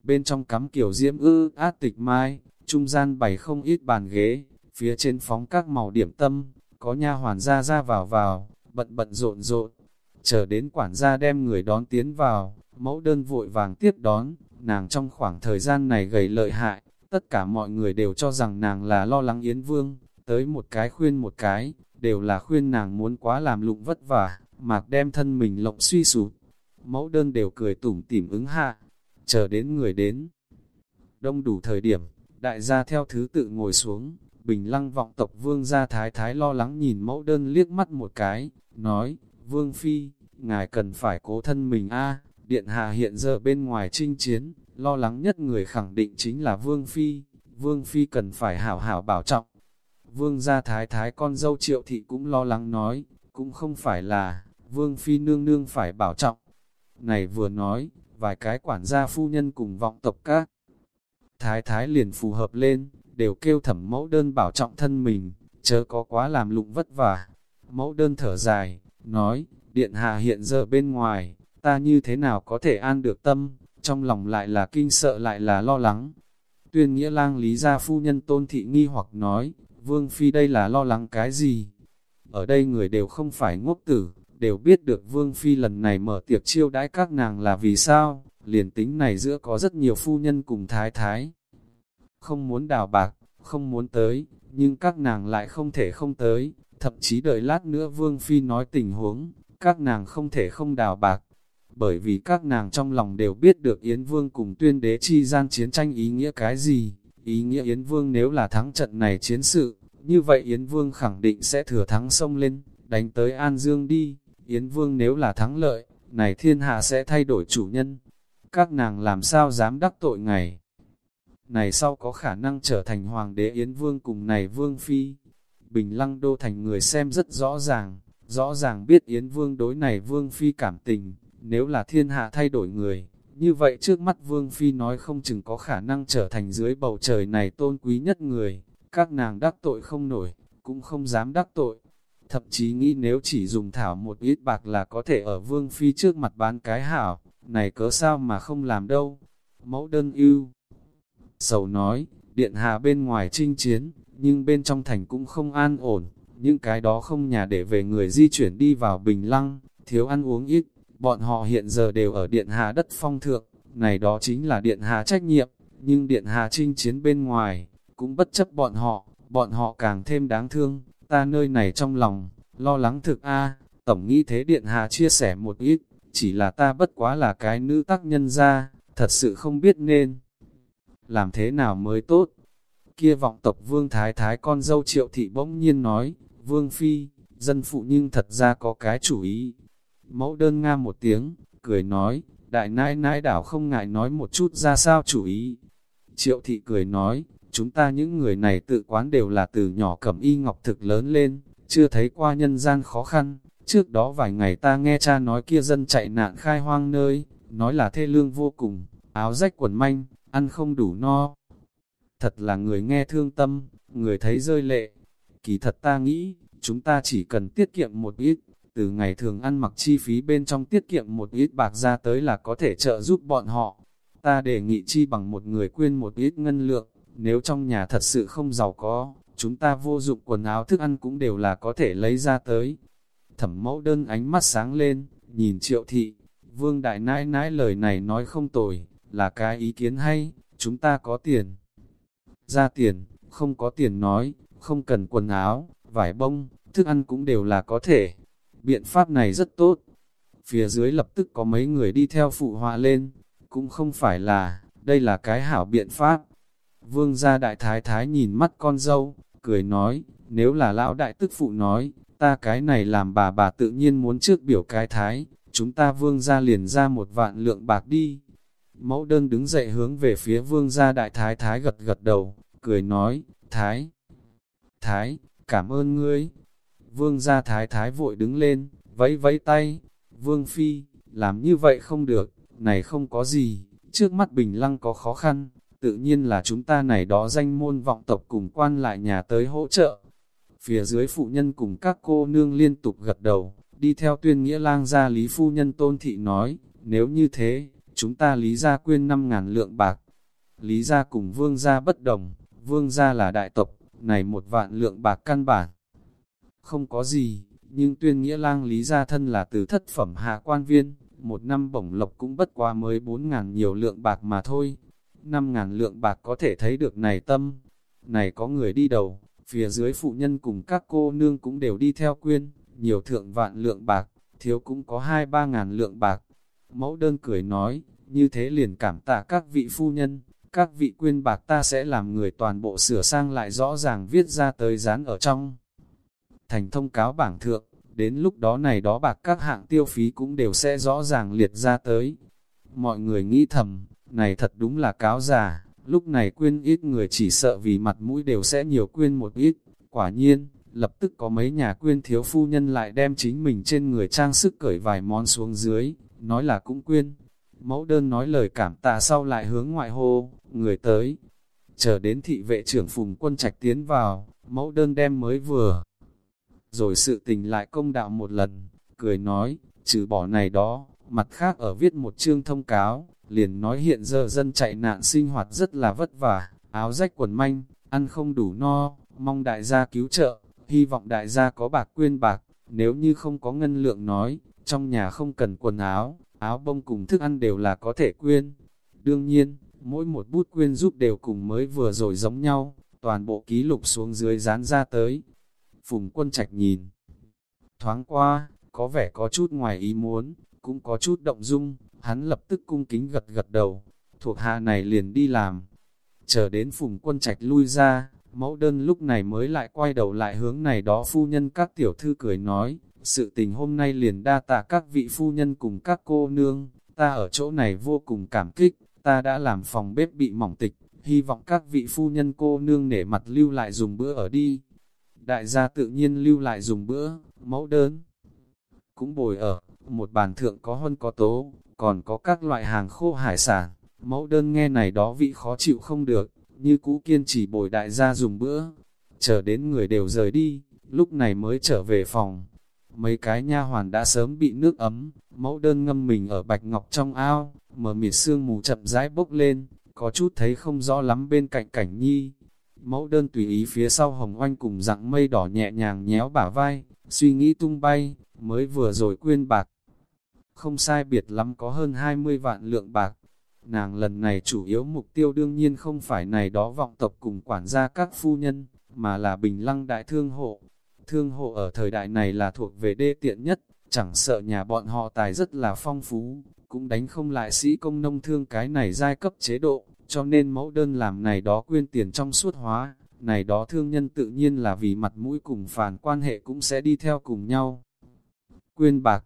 bên trong cắm kiểu diễm ư át tịch mai, trung gian bày không ít bàn ghế, phía trên phóng các màu điểm tâm, có nha hoàn ra ra vào vào, bận bận rộn rộn, chờ đến quản gia đem người đón tiến vào, mẫu đơn vội vàng tiếp đón, nàng trong khoảng thời gian này gầy lợi hại, tất cả mọi người đều cho rằng nàng là lo lắng Yến Vương, tới một cái khuyên một cái, đều là khuyên nàng muốn quá làm lụng vất vả, mạc đem thân mình lộng suy sụp. Mẫu đơn đều cười tủm tỉm ứng hạ, chờ đến người đến. Đông đủ thời điểm, đại gia theo thứ tự ngồi xuống, bình lăng vọng tộc vương gia thái thái lo lắng nhìn mẫu đơn liếc mắt một cái, nói, vương phi, ngài cần phải cố thân mình a điện hạ hiện giờ bên ngoài chinh chiến, lo lắng nhất người khẳng định chính là vương phi, vương phi cần phải hảo hảo bảo trọng. Vương gia thái thái con dâu triệu thị cũng lo lắng nói, cũng không phải là, vương phi nương nương phải bảo trọng. Này vừa nói, vài cái quản gia phu nhân cùng vọng tộc các. Thái thái liền phù hợp lên, đều kêu thẩm mẫu đơn bảo trọng thân mình, chớ có quá làm lụng vất vả. Mẫu đơn thở dài, nói, điện hạ hiện giờ bên ngoài, ta như thế nào có thể an được tâm, trong lòng lại là kinh sợ lại là lo lắng. Tuyên nghĩa lang lý gia phu nhân tôn thị nghi hoặc nói, vương phi đây là lo lắng cái gì? Ở đây người đều không phải ngốc tử, đều biết được Vương Phi lần này mở tiệc chiêu đãi các nàng là vì sao, liền tính này giữa có rất nhiều phu nhân cùng thái thái. Không muốn đào bạc, không muốn tới, nhưng các nàng lại không thể không tới, thậm chí đợi lát nữa Vương Phi nói tình huống, các nàng không thể không đào bạc. Bởi vì các nàng trong lòng đều biết được Yến Vương cùng tuyên đế chi gian chiến tranh ý nghĩa cái gì, ý nghĩa Yến Vương nếu là thắng trận này chiến sự, như vậy Yến Vương khẳng định sẽ thừa thắng sông lên, đánh tới An Dương đi. Yến Vương nếu là thắng lợi, này thiên hạ sẽ thay đổi chủ nhân. Các nàng làm sao dám đắc tội ngày. Này sau có khả năng trở thành hoàng đế Yến Vương cùng này Vương Phi. Bình Lăng Đô thành người xem rất rõ ràng, rõ ràng biết Yến Vương đối này Vương Phi cảm tình, nếu là thiên hạ thay đổi người, Như vậy trước mắt Vương Phi nói không chừng có khả năng trở thành dưới bầu trời này tôn quý nhất người, các nàng đắc tội không nổi, cũng không dám đắc tội. Thậm chí nghĩ nếu chỉ dùng thảo một ít bạc là có thể ở Vương Phi trước mặt bán cái hảo, này cớ sao mà không làm đâu. Mẫu đơn ưu. Sầu nói, điện hạ bên ngoài chinh chiến, nhưng bên trong thành cũng không an ổn, những cái đó không nhà để về người di chuyển đi vào bình lăng, thiếu ăn uống ít, bọn họ hiện giờ đều ở điện hạ đất phong thượng, này đó chính là điện hạ trách nhiệm, nhưng điện hạ chinh chiến bên ngoài, cũng bất chấp bọn họ, bọn họ càng thêm đáng thương, ta nơi này trong lòng, lo lắng thực a tổng nghĩ thế điện hạ chia sẻ một ít, chỉ là ta bất quá là cái nữ tác nhân ra, thật sự không biết nên làm thế nào mới tốt. Kia vọng tộc vương thái thái con dâu triệu thị bỗng nhiên nói, vương phi, dân phụ nhưng thật ra có cái chủ ý. Mẫu đơn nga một tiếng, cười nói, đại nãi nãi đảo không ngại nói một chút ra sao chủ ý. Triệu thị cười nói, chúng ta những người này tự quán đều là từ nhỏ cẩm y ngọc thực lớn lên, chưa thấy qua nhân gian khó khăn. Trước đó vài ngày ta nghe cha nói kia dân chạy nạn khai hoang nơi, nói là thê lương vô cùng, áo rách quần manh, ăn không đủ no. Thật là người nghe thương tâm, người thấy rơi lệ. Kỳ thật ta nghĩ, chúng ta chỉ cần tiết kiệm một ít, từ ngày thường ăn mặc chi phí bên trong tiết kiệm một ít bạc ra tới là có thể trợ giúp bọn họ. Ta đề nghị chi bằng một người quyên một ít ngân lượng, nếu trong nhà thật sự không giàu có, chúng ta vô dụng quần áo thức ăn cũng đều là có thể lấy ra tới. Thẩm mẫu đơn ánh mắt sáng lên, nhìn triệu thị, vương đại nãi nãi lời này nói không tồi, là cái ý kiến hay, chúng ta có tiền. Ra tiền, không có tiền nói, không cần quần áo, vải bông, thức ăn cũng đều là có thể. Biện pháp này rất tốt. Phía dưới lập tức có mấy người đi theo phụ họa lên, cũng không phải là, đây là cái hảo biện pháp. Vương gia đại thái thái nhìn mắt con dâu, cười nói, nếu là lão đại tức phụ nói, ta cái này làm bà bà tự nhiên muốn trước biểu cái thái, chúng ta vương gia liền ra một vạn lượng bạc đi. Mẫu đơn đứng dậy hướng về phía vương gia đại thái thái gật gật đầu, cười nói, thái, thái, cảm ơn ngươi. Vương gia thái thái vội đứng lên, vẫy vẫy tay, vương phi, làm như vậy không được, này không có gì, trước mắt bình lăng có khó khăn, tự nhiên là chúng ta này đó danh môn vọng tộc cùng quan lại nhà tới hỗ trợ. Phía dưới phụ nhân cùng các cô nương liên tục gật đầu, đi theo tuyên nghĩa lang gia lý phu nhân tôn thị nói, nếu như thế, chúng ta lý gia quyên 5.000 lượng bạc. Lý gia cùng vương gia bất đồng, vương gia là đại tộc, này một vạn lượng bạc căn bản. Không có gì, nhưng tuyên nghĩa lang lý gia thân là từ thất phẩm hạ quan viên, một năm bổng lộc cũng bất quá mới 4.000 nhiều lượng bạc mà thôi năm ngàn lượng bạc có thể thấy được này tâm. Này có người đi đầu, phía dưới phụ nhân cùng các cô nương cũng đều đi theo quyên, nhiều thượng vạn lượng bạc, thiếu cũng có 2-3 ngàn lượng bạc. Mẫu đơn cười nói, như thế liền cảm tạ các vị phu nhân, các vị quyên bạc ta sẽ làm người toàn bộ sửa sang lại rõ ràng viết ra tới dán ở trong. Thành thông cáo bảng thượng, đến lúc đó này đó bạc các hạng tiêu phí cũng đều sẽ rõ ràng liệt ra tới. Mọi người nghĩ thầm, này thật đúng là cáo già. lúc này quyên ít người chỉ sợ vì mặt mũi đều sẽ nhiều quyên một ít. Quả nhiên, lập tức có mấy nhà quyên thiếu phu nhân lại đem chính mình trên người trang sức cởi vài món xuống dưới, nói là cũng quyên. Mẫu đơn nói lời cảm tạ sau lại hướng ngoại hô, người tới. Chờ đến thị vệ trưởng phùng quân trạch tiến vào, mẫu đơn đem mới vừa. Rồi sự tình lại công đạo một lần, cười nói, trừ bỏ này đó, mặt khác ở viết một chương thông cáo, liền nói hiện giờ dân chạy nạn sinh hoạt rất là vất vả, áo rách quần manh, ăn không đủ no, mong đại gia cứu trợ, hy vọng đại gia có bạc quyên bạc, nếu như không có ngân lượng nói, trong nhà không cần quần áo, áo bông cùng thức ăn đều là có thể quyên. Đương nhiên, mỗi một bút quyên giúp đều cùng mới vừa rồi giống nhau, toàn bộ ký lục xuống dưới dán ra tới. Phùng quân trạch nhìn, thoáng qua, có vẻ có chút ngoài ý muốn, cũng có chút động dung, hắn lập tức cung kính gật gật đầu, thuộc hạ này liền đi làm. Chờ đến phùng quân trạch lui ra, mẫu đơn lúc này mới lại quay đầu lại hướng này đó phu nhân các tiểu thư cười nói, sự tình hôm nay liền đa tạ các vị phu nhân cùng các cô nương, ta ở chỗ này vô cùng cảm kích, ta đã làm phòng bếp bị mỏng tịch, hy vọng các vị phu nhân cô nương nể mặt lưu lại dùng bữa ở đi. Đại gia tự nhiên lưu lại dùng bữa, mẫu đơn. Cũng bồi ở, một bàn thượng có hơn có tố, còn có các loại hàng khô hải sản. Mẫu đơn nghe này đó vị khó chịu không được, như cũ kiên trì bồi đại gia dùng bữa. Chờ đến người đều rời đi, lúc này mới trở về phòng. Mấy cái nha hoàn đã sớm bị nước ấm, mẫu đơn ngâm mình ở bạch ngọc trong ao, mở mịt sương mù chậm rãi bốc lên, có chút thấy không rõ lắm bên cạnh cảnh nhi. Mẫu đơn tùy ý phía sau hồng oanh cùng dạng mây đỏ nhẹ nhàng nhéo bả vai, suy nghĩ tung bay, mới vừa rồi quyên bạc. Không sai biệt lắm có hơn 20 vạn lượng bạc. Nàng lần này chủ yếu mục tiêu đương nhiên không phải này đó vọng tộc cùng quản gia các phu nhân, mà là bình lăng đại thương hộ. Thương hộ ở thời đại này là thuộc về đê tiện nhất, chẳng sợ nhà bọn họ tài rất là phong phú, cũng đánh không lại sĩ công nông thương cái này giai cấp chế độ, cho nên mẫu đơn làm này đó quyên tiền trong suốt hóa, này đó thương nhân tự nhiên là vì mặt mũi cùng phản quan hệ cũng sẽ đi theo cùng nhau. Quyên bạc,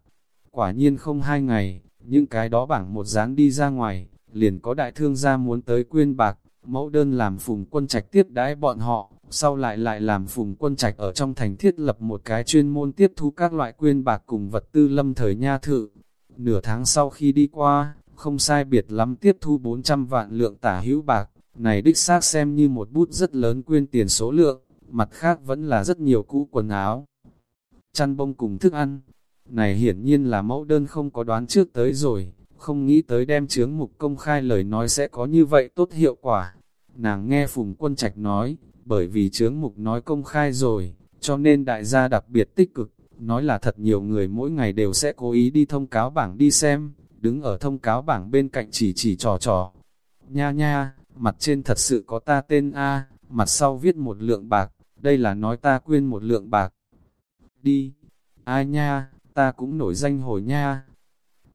quả nhiên không hai ngày, những cái đó bảng một dáng đi ra ngoài, liền có đại thương gia muốn tới quyên bạc, mẫu đơn làm phùng quân trạch tiếp đãi bọn họ, sau lại lại làm phùng quân trạch ở trong thành thiết lập một cái chuyên môn tiếp thu các loại quyên bạc cùng vật tư lâm thời nha thự. Nửa tháng sau khi đi qua, không sai biệt lắm tiếp thu 400 vạn lượng tả hữu bạc, này đích xác xem như một bút rất lớn quyên tiền số lượng, mặt khác vẫn là rất nhiều cũ quần áo. Chăn bông cùng thức ăn, này hiển nhiên là mẫu đơn không có đoán trước tới rồi, không nghĩ tới đem chướng mục công khai lời nói sẽ có như vậy tốt hiệu quả. Nàng nghe Phùng Quân Trạch nói, bởi vì chướng mục nói công khai rồi, cho nên đại gia đặc biệt tích cực, nói là thật nhiều người mỗi ngày đều sẽ cố ý đi thông cáo bảng đi xem, đứng ở thông cáo bảng bên cạnh chỉ chỉ trò trò. Nha nha, mặt trên thật sự có ta tên A, mặt sau viết một lượng bạc, đây là nói ta quyên một lượng bạc. Đi, ai nha, ta cũng nổi danh hồi nha.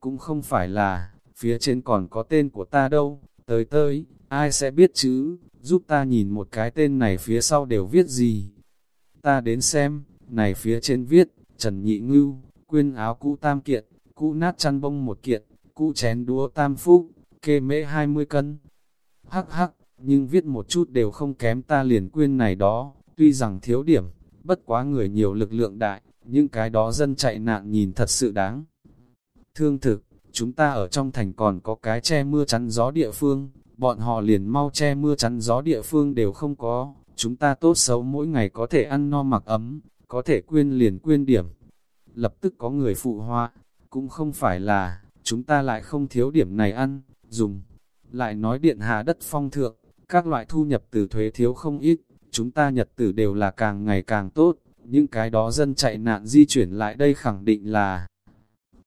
Cũng không phải là, phía trên còn có tên của ta đâu, tới tới, ai sẽ biết chứ, giúp ta nhìn một cái tên này phía sau đều viết gì. Ta đến xem, này phía trên viết, Trần Nhị Ngưu, quyên áo cũ tam kiện, cũ nát chăn bông một kiện, cũ chén đũa tam phúc, kê mễ 20 cân. Hắc hắc, nhưng viết một chút đều không kém ta liền quyên này đó, tuy rằng thiếu điểm, bất quá người nhiều lực lượng đại, những cái đó dân chạy nạn nhìn thật sự đáng. Thương thực, chúng ta ở trong thành còn có cái che mưa chắn gió địa phương, bọn họ liền mau che mưa chắn gió địa phương đều không có, chúng ta tốt xấu mỗi ngày có thể ăn no mặc ấm, có thể quyên liền quyên điểm. Lập tức có người phụ hoa, cũng không phải là, chúng ta lại không thiếu điểm này ăn, dùng. Lại nói điện hạ đất phong thượng, các loại thu nhập từ thuế thiếu không ít, chúng ta nhật tử đều là càng ngày càng tốt, những cái đó dân chạy nạn di chuyển lại đây khẳng định là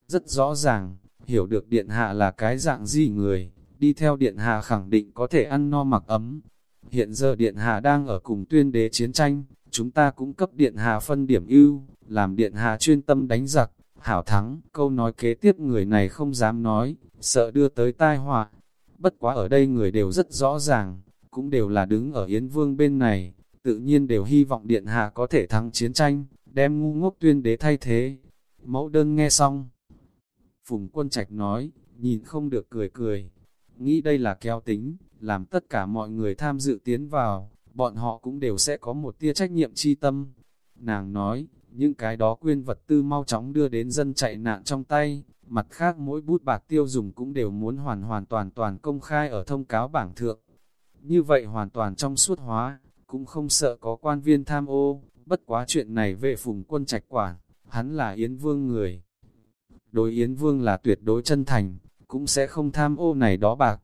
rất rõ ràng, hiểu được điện hạ là cái dạng gì người, đi theo điện hạ khẳng định có thể ăn no mặc ấm. Hiện giờ điện hạ đang ở cùng tuyên đế chiến tranh, chúng ta cũng cấp điện hạ phân điểm ưu, làm điện hạ chuyên tâm đánh giặc, hảo thắng, câu nói kế tiếp người này không dám nói, sợ đưa tới tai họa. Bất quá ở đây người đều rất rõ ràng, cũng đều là đứng ở Yến Vương bên này, tự nhiên đều hy vọng điện hạ có thể thắng chiến tranh, đem ngu ngốc tuyên đế thay thế. Mẫu đơn nghe xong. Phùng quân trạch nói, nhìn không được cười cười, nghĩ đây là kéo tính, làm tất cả mọi người tham dự tiến vào, bọn họ cũng đều sẽ có một tia trách nhiệm chi tâm. Nàng nói, những cái đó quyên vật tư mau chóng đưa đến dân chạy nạn trong tay, mặt khác mỗi bút bạc tiêu dùng cũng đều muốn hoàn hoàn toàn toàn công khai ở thông cáo bảng thượng. Như vậy hoàn toàn trong suốt hóa, cũng không sợ có quan viên tham ô, bất quá chuyện này về phùng quân trạch quản, hắn là Yến Vương người. Đối Yến Vương là tuyệt đối chân thành, cũng sẽ không tham ô này đó bạc.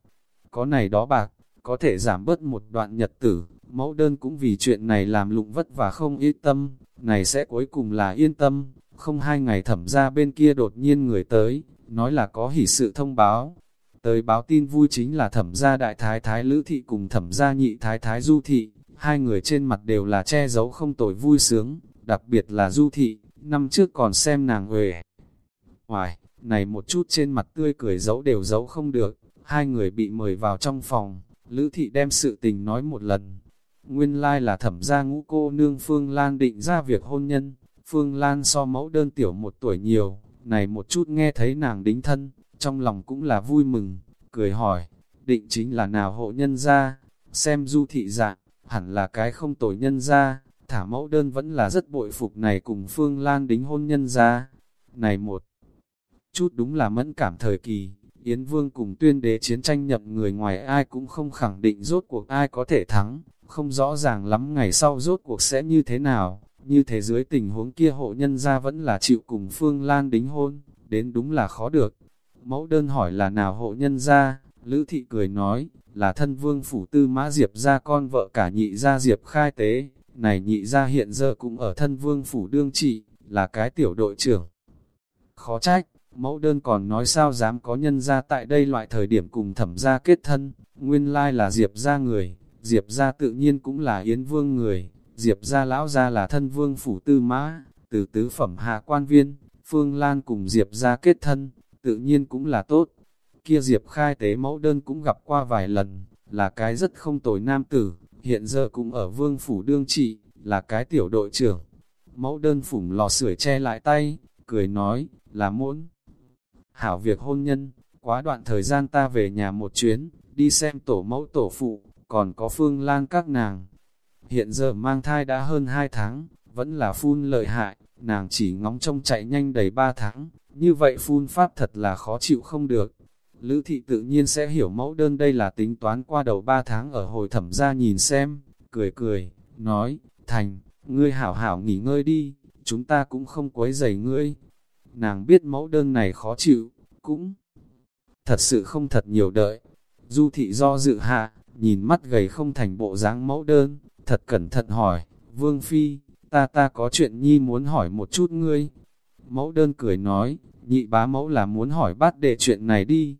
Có này đó bạc, có thể giảm bớt một đoạn nhật tử, mẫu đơn cũng vì chuyện này làm lụng vất và không yên tâm, này sẽ cuối cùng là yên tâm, không hai ngày thẩm ra bên kia đột nhiên người tới, nói là có hỷ sự thông báo. Tới báo tin vui chính là thẩm gia đại thái thái lữ thị cùng thẩm gia nhị thái thái du thị, hai người trên mặt đều là che giấu không tồi vui sướng, đặc biệt là du thị, năm trước còn xem nàng về. Hoài, này một chút trên mặt tươi cười giấu đều giấu không được, hai người bị mời vào trong phòng, Lữ thị đem sự tình nói một lần. Nguyên lai là thẩm gia ngũ cô nương Phương Lan định ra việc hôn nhân, Phương Lan so mẫu đơn tiểu một tuổi nhiều, này một chút nghe thấy nàng đính thân, trong lòng cũng là vui mừng, cười hỏi, định chính là nào hộ nhân ra, xem du thị dạng, hẳn là cái không tội nhân ra, thả mẫu đơn vẫn là rất bội phục này cùng Phương Lan đính hôn nhân ra. Này một chút đúng là mẫn cảm thời kỳ, Yến Vương cùng tuyên đế chiến tranh nhập người ngoài ai cũng không khẳng định rốt cuộc ai có thể thắng, không rõ ràng lắm ngày sau rốt cuộc sẽ như thế nào, như thế dưới tình huống kia hộ nhân ra vẫn là chịu cùng Phương Lan đính hôn, đến đúng là khó được. Mẫu đơn hỏi là nào hộ nhân ra, Lữ Thị cười nói, là thân vương phủ tư mã Diệp ra con vợ cả nhị gia Diệp khai tế, này nhị gia hiện giờ cũng ở thân vương phủ đương trị, là cái tiểu đội trưởng. Khó trách, mẫu đơn còn nói sao dám có nhân ra tại đây loại thời điểm cùng thẩm gia kết thân, nguyên lai là Diệp ra người, Diệp ra tự nhiên cũng là Yến Vương người, Diệp ra lão ra là thân vương phủ tư mã, từ tứ phẩm hạ quan viên, Phương Lan cùng Diệp ra kết thân, tự nhiên cũng là tốt. Kia Diệp khai tế mẫu đơn cũng gặp qua vài lần, là cái rất không tồi nam tử, hiện giờ cũng ở vương phủ đương trị, là cái tiểu đội trưởng. Mẫu đơn phủng lò sưởi che lại tay, cười nói, là muốn hảo việc hôn nhân, quá đoạn thời gian ta về nhà một chuyến, đi xem tổ mẫu tổ phụ, còn có phương lan các nàng. Hiện giờ mang thai đã hơn 2 tháng, vẫn là phun lợi hại, nàng chỉ ngóng trông chạy nhanh đầy 3 tháng, như vậy phun pháp thật là khó chịu không được. Lữ thị tự nhiên sẽ hiểu mẫu đơn đây là tính toán qua đầu 3 tháng ở hồi thẩm ra nhìn xem, cười cười, nói, thành, ngươi hảo hảo nghỉ ngơi đi, chúng ta cũng không quấy rầy ngươi, nàng biết mẫu đơn này khó chịu, cũng thật sự không thật nhiều đợi. Du thị do dự hạ, nhìn mắt gầy không thành bộ dáng mẫu đơn, thật cẩn thận hỏi, Vương Phi, ta ta có chuyện nhi muốn hỏi một chút ngươi. Mẫu đơn cười nói, nhị bá mẫu là muốn hỏi bát đệ chuyện này đi.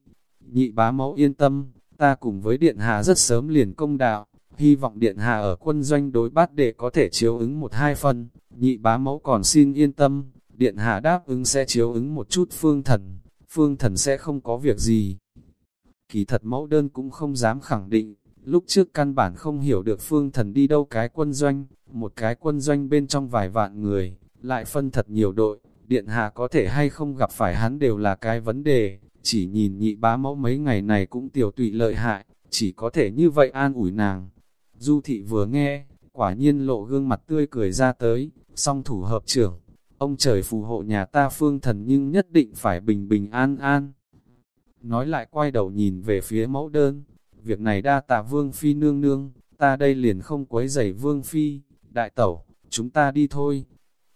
Nhị bá mẫu yên tâm, ta cùng với Điện Hà rất sớm liền công đạo, hy vọng Điện Hà ở quân doanh đối bát để có thể chiếu ứng một hai phần, nhị bá mẫu còn xin yên tâm, Điện hạ đáp ứng sẽ chiếu ứng một chút phương thần, phương thần sẽ không có việc gì. Kỳ thật mẫu đơn cũng không dám khẳng định, lúc trước căn bản không hiểu được phương thần đi đâu cái quân doanh, một cái quân doanh bên trong vài vạn người, lại phân thật nhiều đội, điện hạ có thể hay không gặp phải hắn đều là cái vấn đề, chỉ nhìn nhị bá mẫu mấy ngày này cũng tiểu tụy lợi hại, chỉ có thể như vậy an ủi nàng. Du thị vừa nghe, quả nhiên lộ gương mặt tươi cười ra tới, song thủ hợp trưởng, ông trời phù hộ nhà ta phương thần nhưng nhất định phải bình bình an an. Nói lại quay đầu nhìn về phía mẫu đơn, việc này đa tạ vương phi nương nương, ta đây liền không quấy giày vương phi, đại tẩu, chúng ta đi thôi.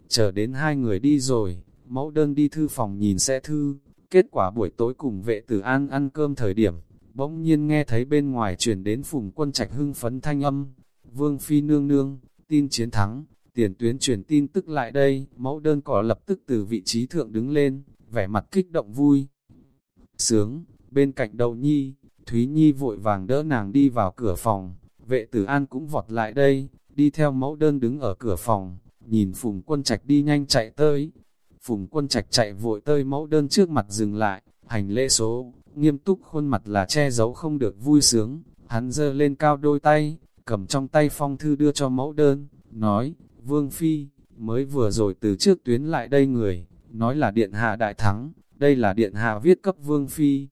Chờ đến hai người đi rồi, mẫu đơn đi thư phòng nhìn sẽ thư, kết quả buổi tối cùng vệ tử an ăn cơm thời điểm, bỗng nhiên nghe thấy bên ngoài truyền đến phùng quân trạch hưng phấn thanh âm, vương phi nương nương, tin chiến thắng, Tiền tuyến truyền tin tức lại đây, mẫu đơn cỏ lập tức từ vị trí thượng đứng lên, vẻ mặt kích động vui. Sướng, bên cạnh đầu nhi, Thúy Nhi vội vàng đỡ nàng đi vào cửa phòng, vệ tử an cũng vọt lại đây, đi theo mẫu đơn đứng ở cửa phòng, nhìn Phùng Quân Trạch đi nhanh chạy tới. Phùng Quân Trạch chạy vội tơi mẫu đơn trước mặt dừng lại, hành lễ số, nghiêm túc khuôn mặt là che giấu không được vui sướng, hắn giơ lên cao đôi tay, cầm trong tay phong thư đưa cho mẫu đơn, nói, Vương Phi, mới vừa rồi từ trước tuyến lại đây người, nói là Điện Hạ đại thắng, đây là Điện Hạ viết cấp Vương Phi.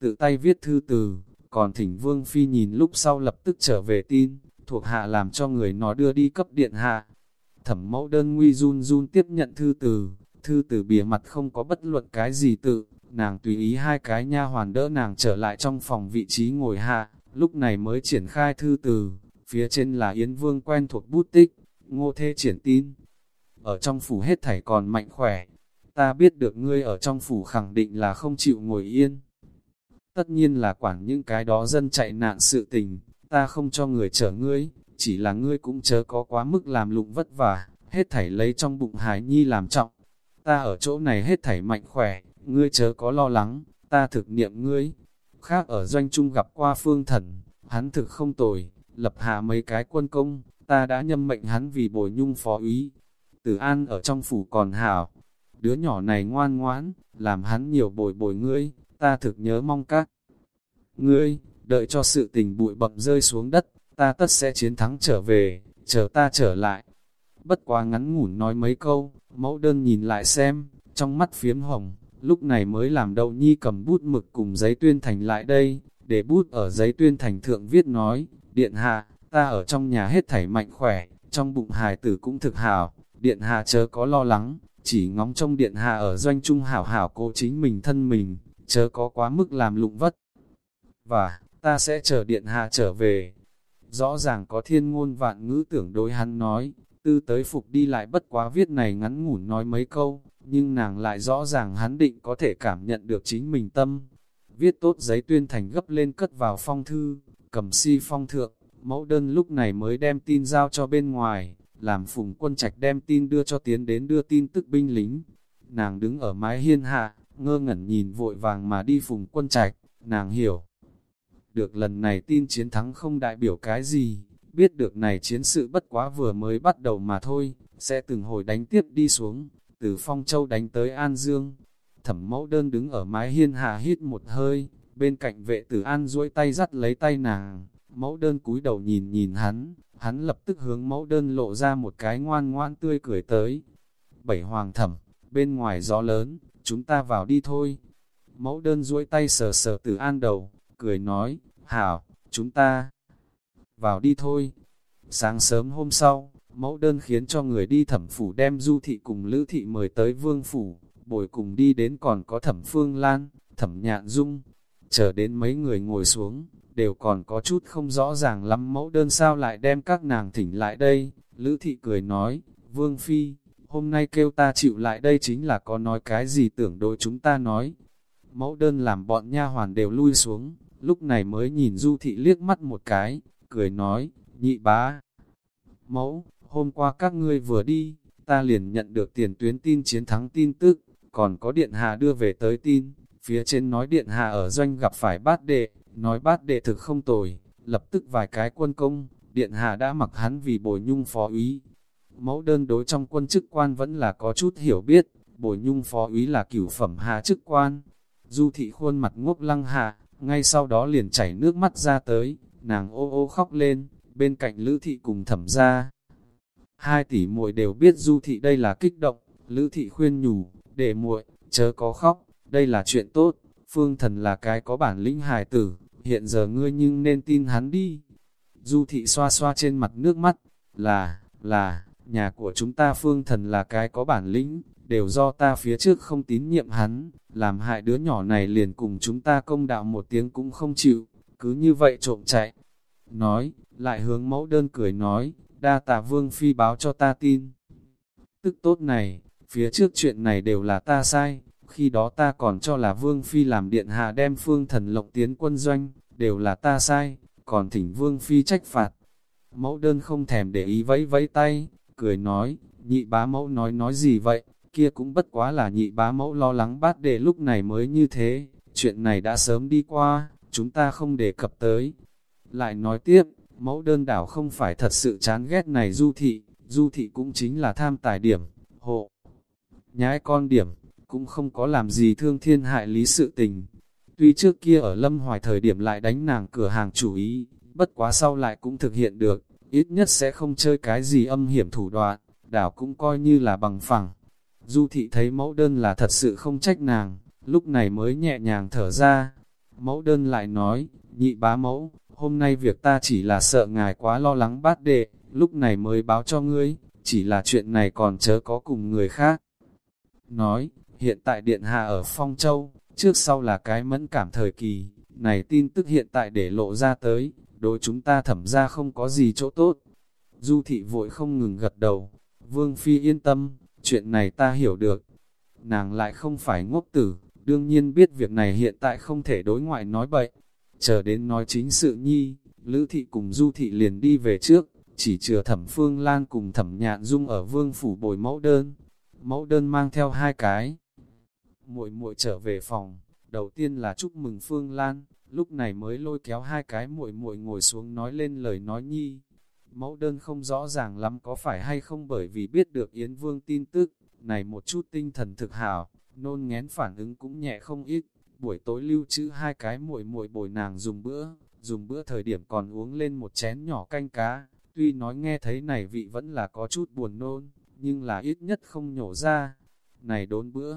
Tự tay viết thư từ, còn thỉnh Vương Phi nhìn lúc sau lập tức trở về tin, thuộc hạ làm cho người nó đưa đi cấp Điện Hạ. Thẩm mẫu đơn nguy run run tiếp nhận thư từ, thư từ bìa mặt không có bất luận cái gì tự, nàng tùy ý hai cái nha hoàn đỡ nàng trở lại trong phòng vị trí ngồi hạ, lúc này mới triển khai thư từ, phía trên là Yến Vương quen thuộc bút tích, ngô thê triển tin. Ở trong phủ hết thảy còn mạnh khỏe, ta biết được ngươi ở trong phủ khẳng định là không chịu ngồi yên. Tất nhiên là quản những cái đó dân chạy nạn sự tình, ta không cho người chở ngươi, chỉ là ngươi cũng chớ có quá mức làm lụng vất vả, hết thảy lấy trong bụng hài nhi làm trọng. Ta ở chỗ này hết thảy mạnh khỏe, ngươi chớ có lo lắng, ta thực niệm ngươi. Khác ở doanh trung gặp qua phương thần, hắn thực không tồi, lập hạ mấy cái quân công, ta đã nhâm mệnh hắn vì bồi nhung phó úy. Tử An ở trong phủ còn hảo, đứa nhỏ này ngoan ngoãn, làm hắn nhiều bồi bồi ngươi, ta thực nhớ mong các. Ngươi, đợi cho sự tình bụi bậm rơi xuống đất, ta tất sẽ chiến thắng trở về, chờ ta trở lại. Bất quá ngắn ngủn nói mấy câu, mẫu đơn nhìn lại xem, trong mắt phiếm hồng, lúc này mới làm đậu nhi cầm bút mực cùng giấy tuyên thành lại đây, để bút ở giấy tuyên thành thượng viết nói, điện hạ, ta ở trong nhà hết thảy mạnh khỏe, trong bụng hài tử cũng thực hảo, điện hạ chớ có lo lắng, chỉ ngóng trong điện hạ ở doanh trung hảo hảo cố chính mình thân mình, chớ có quá mức làm lụng vất. Và, ta sẽ chờ điện hạ trở về. Rõ ràng có thiên ngôn vạn ngữ tưởng đối hắn nói, tư tới phục đi lại bất quá viết này ngắn ngủn nói mấy câu, nhưng nàng lại rõ ràng hắn định có thể cảm nhận được chính mình tâm. Viết tốt giấy tuyên thành gấp lên cất vào phong thư, cầm si phong thượng, mẫu đơn lúc này mới đem tin giao cho bên ngoài, làm phùng quân trạch đem tin đưa cho tiến đến đưa tin tức binh lính. Nàng đứng ở mái hiên hạ, ngơ ngẩn nhìn vội vàng mà đi phùng quân trạch, nàng hiểu. Được lần này tin chiến thắng không đại biểu cái gì, biết được này chiến sự bất quá vừa mới bắt đầu mà thôi, sẽ từng hồi đánh tiếp đi xuống, từ Phong Châu đánh tới An Dương. Thẩm mẫu đơn đứng ở mái hiên hạ hít một hơi, bên cạnh vệ tử An duỗi tay dắt lấy tay nàng, mẫu đơn cúi đầu nhìn nhìn hắn, hắn lập tức hướng mẫu đơn lộ ra một cái ngoan ngoan tươi cười tới. Bảy hoàng thẩm, bên ngoài gió lớn, chúng ta vào đi thôi. Mẫu đơn duỗi tay sờ sờ tử an đầu, cười nói, hảo, chúng ta vào đi thôi. Sáng sớm hôm sau, mẫu đơn khiến cho người đi thẩm phủ đem du thị cùng lữ thị mời tới vương phủ, bồi cùng đi đến còn có thẩm phương lan, thẩm nhạn dung. Chờ đến mấy người ngồi xuống, đều còn có chút không rõ ràng lắm mẫu đơn sao lại đem các nàng thỉnh lại đây. Lữ thị cười nói, vương phi, hôm nay kêu ta chịu lại đây chính là có nói cái gì tưởng đối chúng ta nói. Mẫu đơn làm bọn nha hoàn đều lui xuống, lúc này mới nhìn du thị liếc mắt một cái, cười nói, nhị bá. Mẫu, hôm qua các ngươi vừa đi, ta liền nhận được tiền tuyến tin chiến thắng tin tức, còn có điện hạ đưa về tới tin, phía trên nói điện hạ ở doanh gặp phải bát đệ, nói bát đệ thực không tồi, lập tức vài cái quân công, điện hạ đã mặc hắn vì bồi nhung phó úy. Mẫu đơn đối trong quân chức quan vẫn là có chút hiểu biết, bồi nhung phó úy là cửu phẩm hạ chức quan. Du thị khuôn mặt ngốc lăng hạ, ngay sau đó liền chảy nước mắt ra tới, nàng ô ô khóc lên, bên cạnh Lữ Thị cùng thẩm ra. Hai tỷ muội đều biết Du Thị đây là kích động, Lữ Thị khuyên nhủ, để muội chớ có khóc, đây là chuyện tốt, Phương Thần là cái có bản lĩnh hài tử, hiện giờ ngươi nhưng nên tin hắn đi. Du Thị xoa xoa trên mặt nước mắt, là, là, nhà của chúng ta Phương Thần là cái có bản lĩnh, đều do ta phía trước không tín nhiệm hắn, làm hại đứa nhỏ này liền cùng chúng ta công đạo một tiếng cũng không chịu cứ như vậy trộm chạy. Nói, lại hướng mẫu đơn cười nói, đa tạ vương phi báo cho ta tin. Tức tốt này, phía trước chuyện này đều là ta sai, khi đó ta còn cho là vương phi làm điện hạ đem phương thần lộng tiến quân doanh, đều là ta sai, còn thỉnh vương phi trách phạt. Mẫu đơn không thèm để ý vẫy vẫy tay, cười nói, nhị bá mẫu nói nói gì vậy, kia cũng bất quá là nhị bá mẫu lo lắng bát để lúc này mới như thế, chuyện này đã sớm đi qua, chúng ta không đề cập tới. Lại nói tiếp, mẫu đơn đảo không phải thật sự chán ghét này du thị, du thị cũng chính là tham tài điểm, hộ. Nhái con điểm, cũng không có làm gì thương thiên hại lý sự tình. Tuy trước kia ở lâm hoài thời điểm lại đánh nàng cửa hàng chủ ý, bất quá sau lại cũng thực hiện được, ít nhất sẽ không chơi cái gì âm hiểm thủ đoạn, đảo cũng coi như là bằng phẳng. Du thị thấy mẫu đơn là thật sự không trách nàng, lúc này mới nhẹ nhàng thở ra, Mẫu đơn lại nói, nhị bá mẫu, hôm nay việc ta chỉ là sợ ngài quá lo lắng bát đệ, lúc này mới báo cho ngươi, chỉ là chuyện này còn chớ có cùng người khác. Nói, hiện tại điện hạ ở Phong Châu, trước sau là cái mẫn cảm thời kỳ, này tin tức hiện tại để lộ ra tới, đối chúng ta thẩm ra không có gì chỗ tốt. Du thị vội không ngừng gật đầu, Vương Phi yên tâm, chuyện này ta hiểu được. Nàng lại không phải ngốc tử, đương nhiên biết việc này hiện tại không thể đối ngoại nói bậy. Chờ đến nói chính sự nhi, Lữ Thị cùng Du Thị liền đi về trước, chỉ chừa thẩm Phương Lan cùng thẩm Nhạn Dung ở vương phủ bồi mẫu đơn. Mẫu đơn mang theo hai cái. muội muội trở về phòng, đầu tiên là chúc mừng Phương Lan, lúc này mới lôi kéo hai cái muội muội ngồi xuống nói lên lời nói nhi. Mẫu đơn không rõ ràng lắm có phải hay không bởi vì biết được Yến Vương tin tức, này một chút tinh thần thực hảo, nôn ngén phản ứng cũng nhẹ không ít, buổi tối lưu trữ hai cái muội muội bồi nàng dùng bữa, dùng bữa thời điểm còn uống lên một chén nhỏ canh cá, tuy nói nghe thấy này vị vẫn là có chút buồn nôn, nhưng là ít nhất không nhổ ra, này đốn bữa.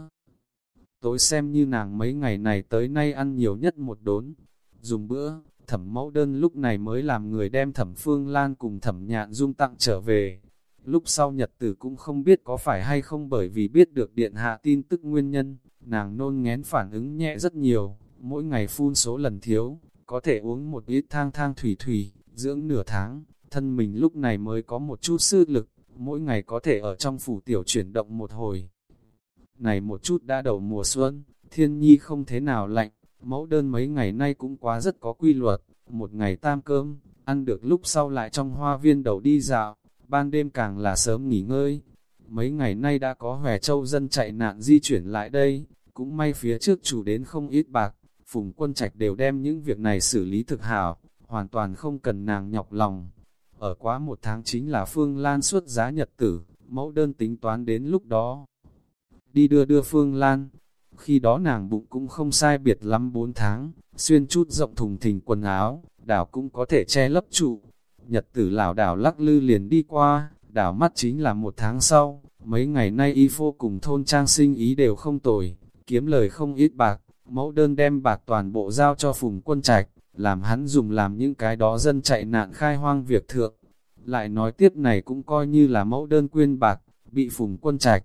Tối xem như nàng mấy ngày này tới nay ăn nhiều nhất một đốn, dùng bữa, thẩm mẫu đơn lúc này mới làm người đem thẩm phương lan cùng thẩm nhạn dung tặng trở về, Lúc sau nhật tử cũng không biết có phải hay không bởi vì biết được điện hạ tin tức nguyên nhân, nàng nôn ngén phản ứng nhẹ rất nhiều, mỗi ngày phun số lần thiếu, có thể uống một ít thang thang thủy thủy, dưỡng nửa tháng, thân mình lúc này mới có một chút sư lực, mỗi ngày có thể ở trong phủ tiểu chuyển động một hồi. Này một chút đã đầu mùa xuân, thiên nhi không thế nào lạnh, mẫu đơn mấy ngày nay cũng quá rất có quy luật, một ngày tam cơm, ăn được lúc sau lại trong hoa viên đầu đi dạo, ban đêm càng là sớm nghỉ ngơi. Mấy ngày nay đã có hòe châu dân chạy nạn di chuyển lại đây, cũng may phía trước chủ đến không ít bạc, phùng quân trạch đều đem những việc này xử lý thực hảo, hoàn toàn không cần nàng nhọc lòng. Ở quá một tháng chính là Phương Lan xuất giá nhật tử, mẫu đơn tính toán đến lúc đó. Đi đưa đưa Phương Lan, khi đó nàng bụng cũng không sai biệt lắm 4 tháng, xuyên chút rộng thùng thình quần áo, đảo cũng có thể che lấp trụ. Nhật tử lão đảo lắc lư liền đi qua, đảo mắt chính là một tháng sau, mấy ngày nay y phô cùng thôn trang sinh ý đều không tồi, kiếm lời không ít bạc, mẫu đơn đem bạc toàn bộ giao cho phùng quân trạch, làm hắn dùng làm những cái đó dân chạy nạn khai hoang việc thượng. Lại nói tiếp này cũng coi như là mẫu đơn quyên bạc, bị phùng quân trạch.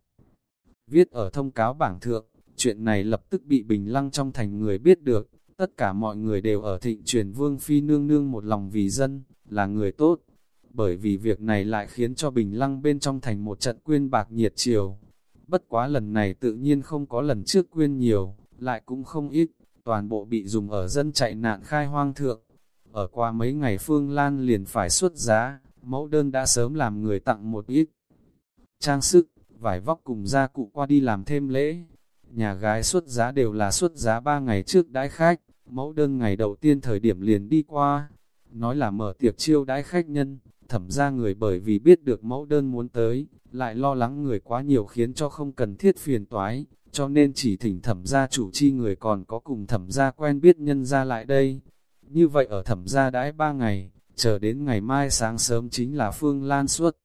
Viết ở thông cáo bảng thượng, chuyện này lập tức bị bình lăng trong thành người biết được, tất cả mọi người đều ở thịnh truyền vương phi nương nương một lòng vì dân, là người tốt. Bởi vì việc này lại khiến cho bình lăng bên trong thành một trận quyên bạc nhiệt chiều. Bất quá lần này tự nhiên không có lần trước quyên nhiều, lại cũng không ít, toàn bộ bị dùng ở dân chạy nạn khai hoang thượng. Ở qua mấy ngày Phương Lan liền phải xuất giá, mẫu đơn đã sớm làm người tặng một ít. Trang sức, vải vóc cùng gia cụ qua đi làm thêm lễ. Nhà gái xuất giá đều là xuất giá ba ngày trước đãi khách, mẫu đơn ngày đầu tiên thời điểm liền đi qua. Nói là mở tiệc chiêu đãi khách nhân, thẩm ra người bởi vì biết được mẫu đơn muốn tới, lại lo lắng người quá nhiều khiến cho không cần thiết phiền toái, cho nên chỉ thỉnh thẩm gia chủ chi người còn có cùng thẩm gia quen biết nhân ra lại đây. Như vậy ở thẩm gia đãi ba ngày, chờ đến ngày mai sáng sớm chính là Phương Lan suốt.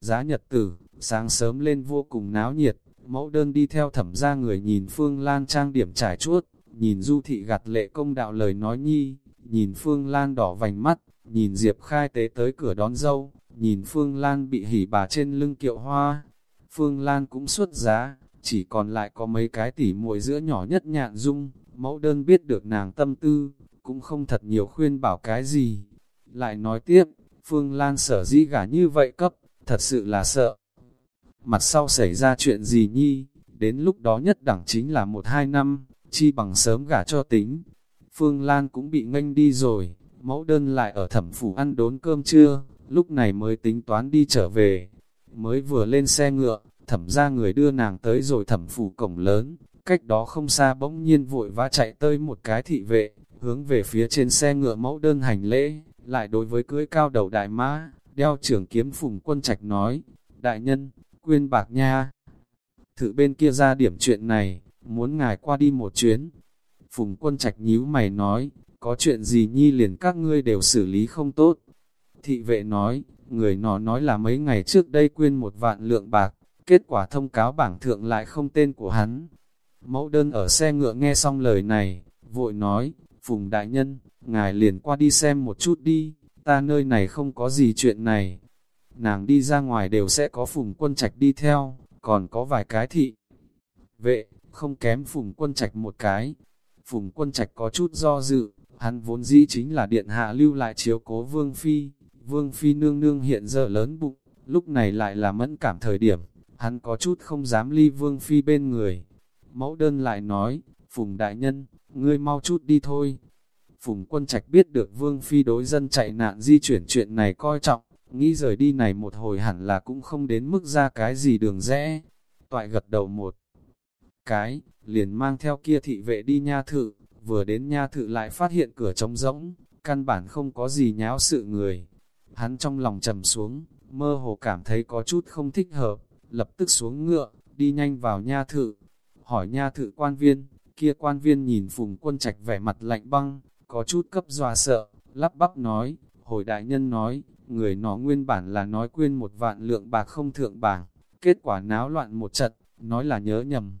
Giá nhật tử, sáng sớm lên vô cùng náo nhiệt, mẫu đơn đi theo thẩm gia người nhìn Phương Lan trang điểm trải chuốt, nhìn du thị gặt lệ công đạo lời nói nhi, nhìn Phương Lan đỏ vành mắt, nhìn Diệp khai tế tới cửa đón dâu, nhìn Phương Lan bị hỉ bà trên lưng kiệu hoa. Phương Lan cũng xuất giá, chỉ còn lại có mấy cái tỉ muội giữa nhỏ nhất nhạn dung, mẫu đơn biết được nàng tâm tư, cũng không thật nhiều khuyên bảo cái gì. Lại nói tiếp, Phương Lan sở dĩ gả như vậy cấp, thật sự là sợ. Mặt sau xảy ra chuyện gì nhi, đến lúc đó nhất đẳng chính là một hai năm, chi bằng sớm gả cho tính. Phương Lan cũng bị nganh đi rồi, mẫu đơn lại ở thẩm phủ ăn đốn cơm trưa, lúc này mới tính toán đi trở về. Mới vừa lên xe ngựa, thẩm ra người đưa nàng tới rồi thẩm phủ cổng lớn, cách đó không xa bỗng nhiên vội vã chạy tới một cái thị vệ, hướng về phía trên xe ngựa mẫu đơn hành lễ, lại đối với cưới cao đầu đại mã, đeo trưởng kiếm phùng quân trạch nói, đại nhân, quyên bạc nha. Thử bên kia ra điểm chuyện này, muốn ngài qua đi một chuyến. Phùng quân trạch nhíu mày nói, có chuyện gì nhi liền các ngươi đều xử lý không tốt. Thị vệ nói, người nó nói là mấy ngày trước đây quyên một vạn lượng bạc, kết quả thông cáo bảng thượng lại không tên của hắn. Mẫu đơn ở xe ngựa nghe xong lời này, vội nói, Phùng Đại Nhân, ngài liền qua đi xem một chút đi, ta nơi này không có gì chuyện này. Nàng đi ra ngoài đều sẽ có Phùng Quân Trạch đi theo, còn có vài cái thị. Vệ, không kém Phùng Quân Trạch một cái. Phùng Quân Trạch có chút do dự, hắn vốn dĩ chính là điện hạ lưu lại chiếu cố Vương Phi. Vương Phi nương nương hiện giờ lớn bụng, lúc này lại là mẫn cảm thời điểm, hắn có chút không dám ly vương phi bên người. Mẫu đơn lại nói, Phùng đại nhân, ngươi mau chút đi thôi. Phùng quân trạch biết được vương phi đối dân chạy nạn di chuyển chuyện này coi trọng, nghĩ rời đi này một hồi hẳn là cũng không đến mức ra cái gì đường rẽ. Toại gật đầu một cái, liền mang theo kia thị vệ đi nha thự, vừa đến nha thự lại phát hiện cửa trống rỗng, căn bản không có gì nháo sự người. Hắn trong lòng trầm xuống, mơ hồ cảm thấy có chút không thích hợp, lập tức xuống ngựa, đi nhanh vào nha thự. Hỏi nha thự quan viên, kia quan viên nhìn phùng quân trạch vẻ mặt lạnh băng, có chút cấp dọa sợ, lắp bắp nói, hồi đại nhân nói, người nó nguyên bản là nói quyên một vạn lượng bạc không thượng bảng, kết quả náo loạn một trận, nói là nhớ nhầm.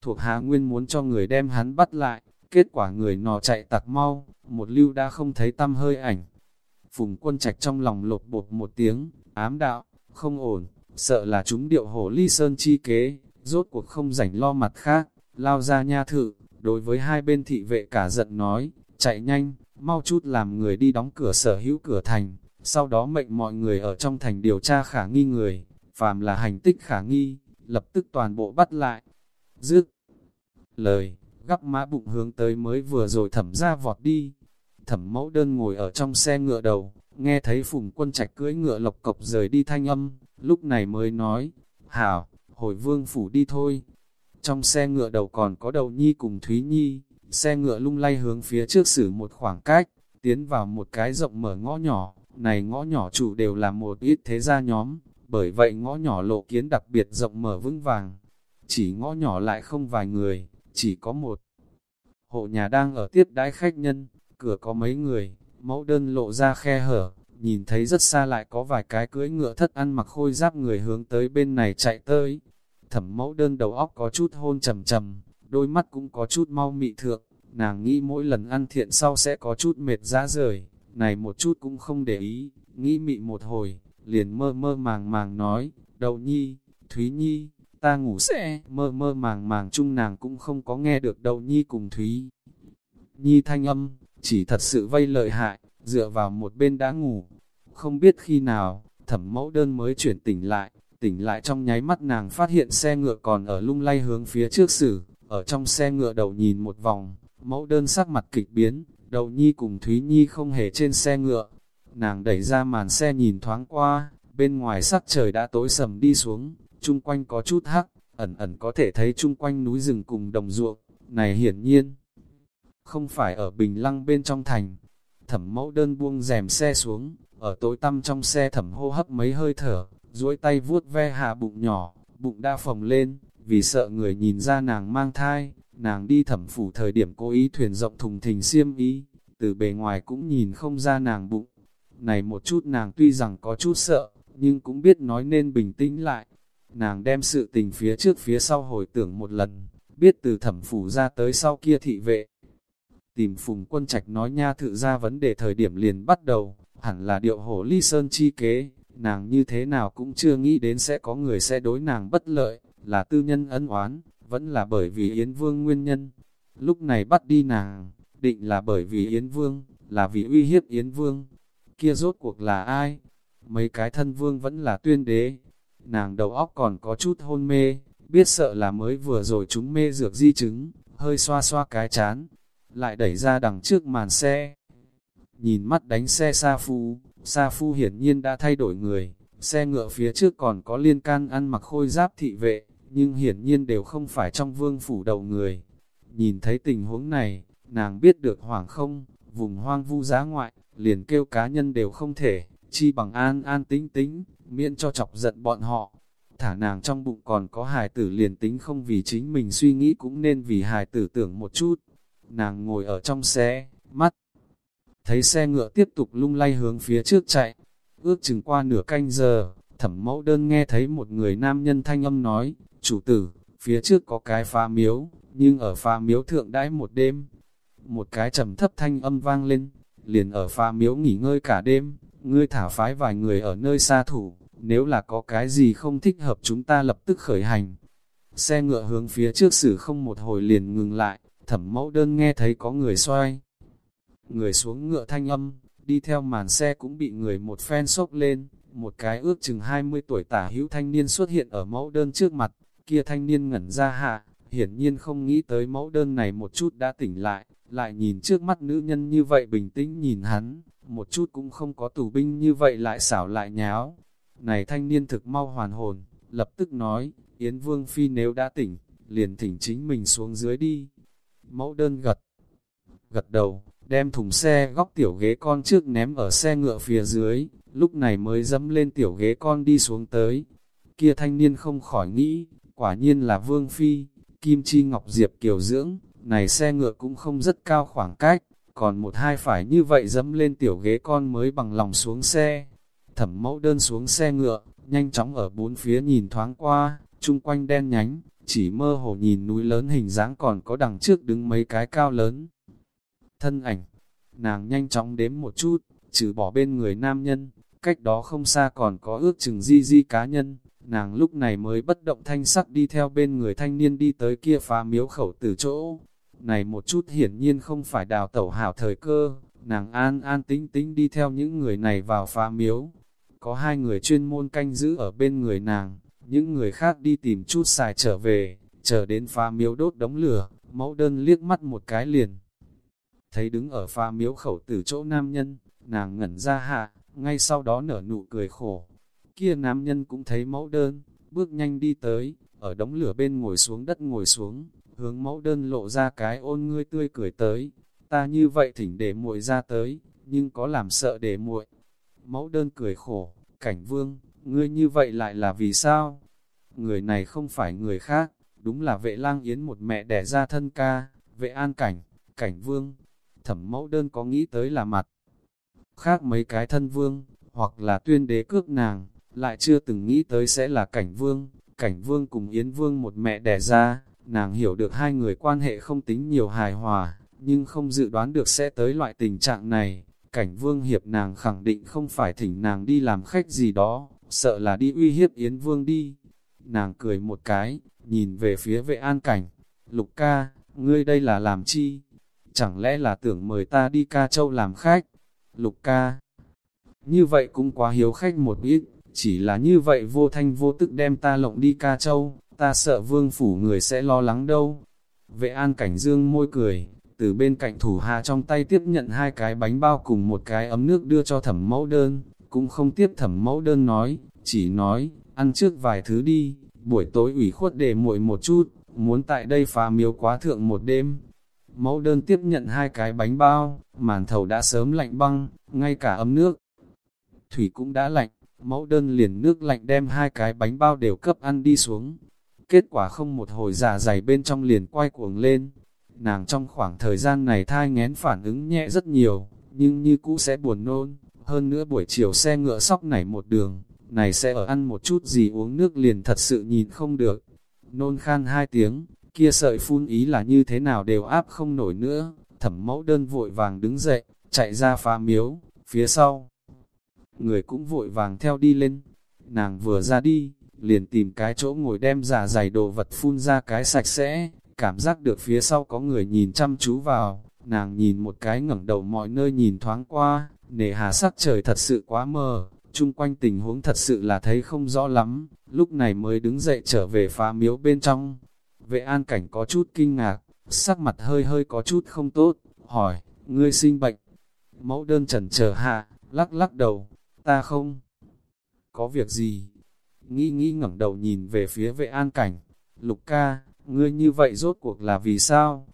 Thuộc hạ nguyên muốn cho người đem hắn bắt lại, kết quả người nó chạy tặc mau, một lưu đã không thấy tâm hơi ảnh. Phùng quân trạch trong lòng lột bột một tiếng, ám đạo, không ổn, sợ là chúng điệu hổ ly sơn chi kế, rốt cuộc không rảnh lo mặt khác, lao ra nha thự, đối với hai bên thị vệ cả giận nói, chạy nhanh, mau chút làm người đi đóng cửa sở hữu cửa thành, sau đó mệnh mọi người ở trong thành điều tra khả nghi người, phàm là hành tích khả nghi, lập tức toàn bộ bắt lại. Dứt lời, gắp mã bụng hướng tới mới vừa rồi thẩm ra vọt đi. Thẩm mẫu đơn ngồi ở trong xe ngựa đầu, nghe thấy phùng quân trạch cưỡi ngựa lộc cộc rời đi thanh âm, lúc này mới nói, hảo, hồi vương phủ đi thôi. Trong xe ngựa đầu còn có đầu nhi cùng Thúy Nhi, xe ngựa lung lay hướng phía trước xử một khoảng cách, tiến vào một cái rộng mở ngõ nhỏ, này ngõ nhỏ chủ đều là một ít thế gia nhóm, bởi vậy ngõ nhỏ lộ kiến đặc biệt rộng mở vững vàng. Chỉ ngõ nhỏ lại không vài người, chỉ có một hộ nhà đang ở tiếp đái khách nhân, cửa có mấy người, mẫu đơn lộ ra khe hở, nhìn thấy rất xa lại có vài cái cưỡi ngựa thất ăn mặc khôi giáp người hướng tới bên này chạy tới. Thẩm mẫu đơn đầu óc có chút hôn trầm trầm, đôi mắt cũng có chút mau mị thượng, nàng nghĩ mỗi lần ăn thiện sau sẽ có chút mệt ra rời, này một chút cũng không để ý, nghĩ mị một hồi, liền mơ mơ màng màng nói, đầu nhi, Thúy Nhi, ta ngủ sẽ, mơ mơ màng màng chung nàng cũng không có nghe được đầu Nhi cùng Thúy. Nhi thanh âm, chỉ thật sự vây lợi hại, dựa vào một bên đã ngủ. Không biết khi nào, thẩm mẫu đơn mới chuyển tỉnh lại, tỉnh lại trong nháy mắt nàng phát hiện xe ngựa còn ở lung lay hướng phía trước xử, ở trong xe ngựa đầu nhìn một vòng, mẫu đơn sắc mặt kịch biến, đầu nhi cùng Thúy Nhi không hề trên xe ngựa. Nàng đẩy ra màn xe nhìn thoáng qua, bên ngoài sắc trời đã tối sầm đi xuống, chung quanh có chút hắc, ẩn ẩn có thể thấy chung quanh núi rừng cùng đồng ruộng, này hiển nhiên. Không phải ở Bình Lăng bên trong thành, thẩm mẫu đơn buông rèm xe xuống, ở tối tăm trong xe thẩm hô hấp mấy hơi thở, duỗi tay vuốt ve hạ bụng nhỏ, bụng đa phồng lên, vì sợ người nhìn ra nàng mang thai, nàng đi thẩm phủ thời điểm cố ý thuyền rộng thùng thình xiêm ý, từ bề ngoài cũng nhìn không ra nàng bụng. Này một chút nàng tuy rằng có chút sợ, nhưng cũng biết nói nên bình tĩnh lại. Nàng đem sự tình phía trước phía sau hồi tưởng một lần, biết từ thẩm phủ ra tới sau kia thị vệ. Tìm phùng quân trạch nói nha thự ra vấn đề thời điểm liền bắt đầu, hẳn là điệu hổ ly sơn chi kế, nàng như thế nào cũng chưa nghĩ đến sẽ có người sẽ đối nàng bất lợi, là tư nhân ân oán, vẫn là bởi vì Yến Vương nguyên nhân. Lúc này bắt đi nàng, định là bởi vì Yến Vương, là vì uy hiếp Yến Vương. Kia rốt cuộc là ai? Mấy cái thân vương vẫn là tuyên đế. Nàng đầu óc còn có chút hôn mê, biết sợ là mới vừa rồi chúng mê dược di chứng, hơi xoa xoa cái chán, lại đẩy ra đằng trước màn xe. Nhìn mắt đánh xe Sa Phu, Sa Phu hiển nhiên đã thay đổi người, xe ngựa phía trước còn có liên can ăn mặc khôi giáp thị vệ, nhưng hiển nhiên đều không phải trong vương phủ đầu người. Nhìn thấy tình huống này, nàng biết được hoảng không, vùng hoang vu giá ngoại, liền kêu cá nhân đều không thể, chi bằng an an tính tính, miễn cho chọc giận bọn họ. Thả nàng trong bụng còn có hài tử liền tính không vì chính mình suy nghĩ cũng nên vì hài tử tưởng một chút. Nàng ngồi ở trong xe, mắt, thấy xe ngựa tiếp tục lung lay hướng phía trước chạy, ước chừng qua nửa canh giờ, thẩm mẫu đơn nghe thấy một người nam nhân thanh âm nói, chủ tử, phía trước có cái pha miếu, nhưng ở pha miếu thượng đãi một đêm. Một cái trầm thấp thanh âm vang lên, liền ở pha miếu nghỉ ngơi cả đêm, ngươi thả phái vài người ở nơi xa thủ, nếu là có cái gì không thích hợp chúng ta lập tức khởi hành. Xe ngựa hướng phía trước xử không một hồi liền ngừng lại, thẩm mẫu đơn nghe thấy có người xoay. Người xuống ngựa thanh âm, đi theo màn xe cũng bị người một phen sốc lên, một cái ước chừng 20 tuổi tả hữu thanh niên xuất hiện ở mẫu đơn trước mặt, kia thanh niên ngẩn ra hạ, hiển nhiên không nghĩ tới mẫu đơn này một chút đã tỉnh lại, lại nhìn trước mắt nữ nhân như vậy bình tĩnh nhìn hắn, một chút cũng không có tù binh như vậy lại xảo lại nháo. Này thanh niên thực mau hoàn hồn, lập tức nói, Yến Vương Phi nếu đã tỉnh, liền thỉnh chính mình xuống dưới đi. Mẫu đơn gật, gật đầu, đem thùng xe góc tiểu ghế con trước ném ở xe ngựa phía dưới, lúc này mới dẫm lên tiểu ghế con đi xuống tới. Kia thanh niên không khỏi nghĩ, quả nhiên là Vương Phi, Kim Chi Ngọc Diệp Kiều Dưỡng, này xe ngựa cũng không rất cao khoảng cách, còn một hai phải như vậy dẫm lên tiểu ghế con mới bằng lòng xuống xe. Thẩm mẫu đơn xuống xe ngựa, nhanh chóng ở bốn phía nhìn thoáng qua, chung quanh đen nhánh, chỉ mơ hồ nhìn núi lớn hình dáng còn có đằng trước đứng mấy cái cao lớn. Thân ảnh, nàng nhanh chóng đếm một chút, trừ bỏ bên người nam nhân, cách đó không xa còn có ước chừng di di cá nhân, nàng lúc này mới bất động thanh sắc đi theo bên người thanh niên đi tới kia phá miếu khẩu từ chỗ. Này một chút hiển nhiên không phải đào tẩu hảo thời cơ, nàng an an tính tính đi theo những người này vào phá miếu. Có hai người chuyên môn canh giữ ở bên người nàng, những người khác đi tìm chút xài trở về, chờ đến phá miếu đốt đống lửa, mẫu đơn liếc mắt một cái liền. Thấy đứng ở phá miếu khẩu từ chỗ nam nhân, nàng ngẩn ra hạ, ngay sau đó nở nụ cười khổ. Kia nam nhân cũng thấy mẫu đơn, bước nhanh đi tới, ở đống lửa bên ngồi xuống đất ngồi xuống, hướng mẫu đơn lộ ra cái ôn ngươi tươi cười tới. Ta như vậy thỉnh để muội ra tới, nhưng có làm sợ để muội. Mẫu đơn cười khổ, cảnh vương, ngươi như vậy lại là vì sao? Người này không phải người khác, đúng là vệ lang yến một mẹ đẻ ra thân ca, vệ an cảnh, cảnh vương. Thẩm mẫu đơn có nghĩ tới là mặt. Khác mấy cái thân vương, hoặc là tuyên đế cước nàng, lại chưa từng nghĩ tới sẽ là cảnh vương. Cảnh vương cùng yến vương một mẹ đẻ ra, nàng hiểu được hai người quan hệ không tính nhiều hài hòa, nhưng không dự đoán được sẽ tới loại tình trạng này. Cảnh vương hiệp nàng khẳng định không phải thỉnh nàng đi làm khách gì đó, sợ là đi uy hiếp Yến vương đi. Nàng cười một cái, nhìn về phía vệ an cảnh. Lục ca, ngươi đây là làm chi? Chẳng lẽ là tưởng mời ta đi ca châu làm khách? Lục ca. Như vậy cũng quá hiếu khách một ít, chỉ là như vậy vô thanh vô tức đem ta lộng đi ca châu, ta sợ vương phủ người sẽ lo lắng đâu. Vệ an cảnh dương môi cười, từ bên cạnh thủ hạ trong tay tiếp nhận hai cái bánh bao cùng một cái ấm nước đưa cho thẩm mẫu đơn, cũng không tiếp thẩm mẫu đơn nói, chỉ nói, ăn trước vài thứ đi, buổi tối ủy khuất để muội một chút, muốn tại đây phá miếu quá thượng một đêm. Mẫu đơn tiếp nhận hai cái bánh bao, màn thầu đã sớm lạnh băng, ngay cả ấm nước. Thủy cũng đã lạnh, mẫu đơn liền nước lạnh đem hai cái bánh bao đều cấp ăn đi xuống. Kết quả không một hồi giả dày bên trong liền quay cuồng lên. Nàng trong khoảng thời gian này thai ngén phản ứng nhẹ rất nhiều, nhưng như cũ sẽ buồn nôn. Hơn nữa buổi chiều xe ngựa sóc nảy một đường, này sẽ ở ăn một chút gì uống nước liền thật sự nhìn không được. Nôn khan hai tiếng, kia sợi phun ý là như thế nào đều áp không nổi nữa, thẩm mẫu đơn vội vàng đứng dậy, chạy ra phá miếu, phía sau. Người cũng vội vàng theo đi lên, nàng vừa ra đi, liền tìm cái chỗ ngồi đem giả dày đồ vật phun ra cái sạch sẽ, cảm giác được phía sau có người nhìn chăm chú vào, nàng nhìn một cái ngẩng đầu mọi nơi nhìn thoáng qua, nề hà sắc trời thật sự quá mờ, chung quanh tình huống thật sự là thấy không rõ lắm, lúc này mới đứng dậy trở về phá miếu bên trong. Vệ an cảnh có chút kinh ngạc, sắc mặt hơi hơi có chút không tốt, hỏi, ngươi sinh bệnh. Mẫu đơn trần chờ hạ, lắc lắc đầu, ta không có việc gì. Nghĩ nghĩ ngẩng đầu nhìn về phía vệ an cảnh, lục ca, ngươi như vậy rốt cuộc là vì sao?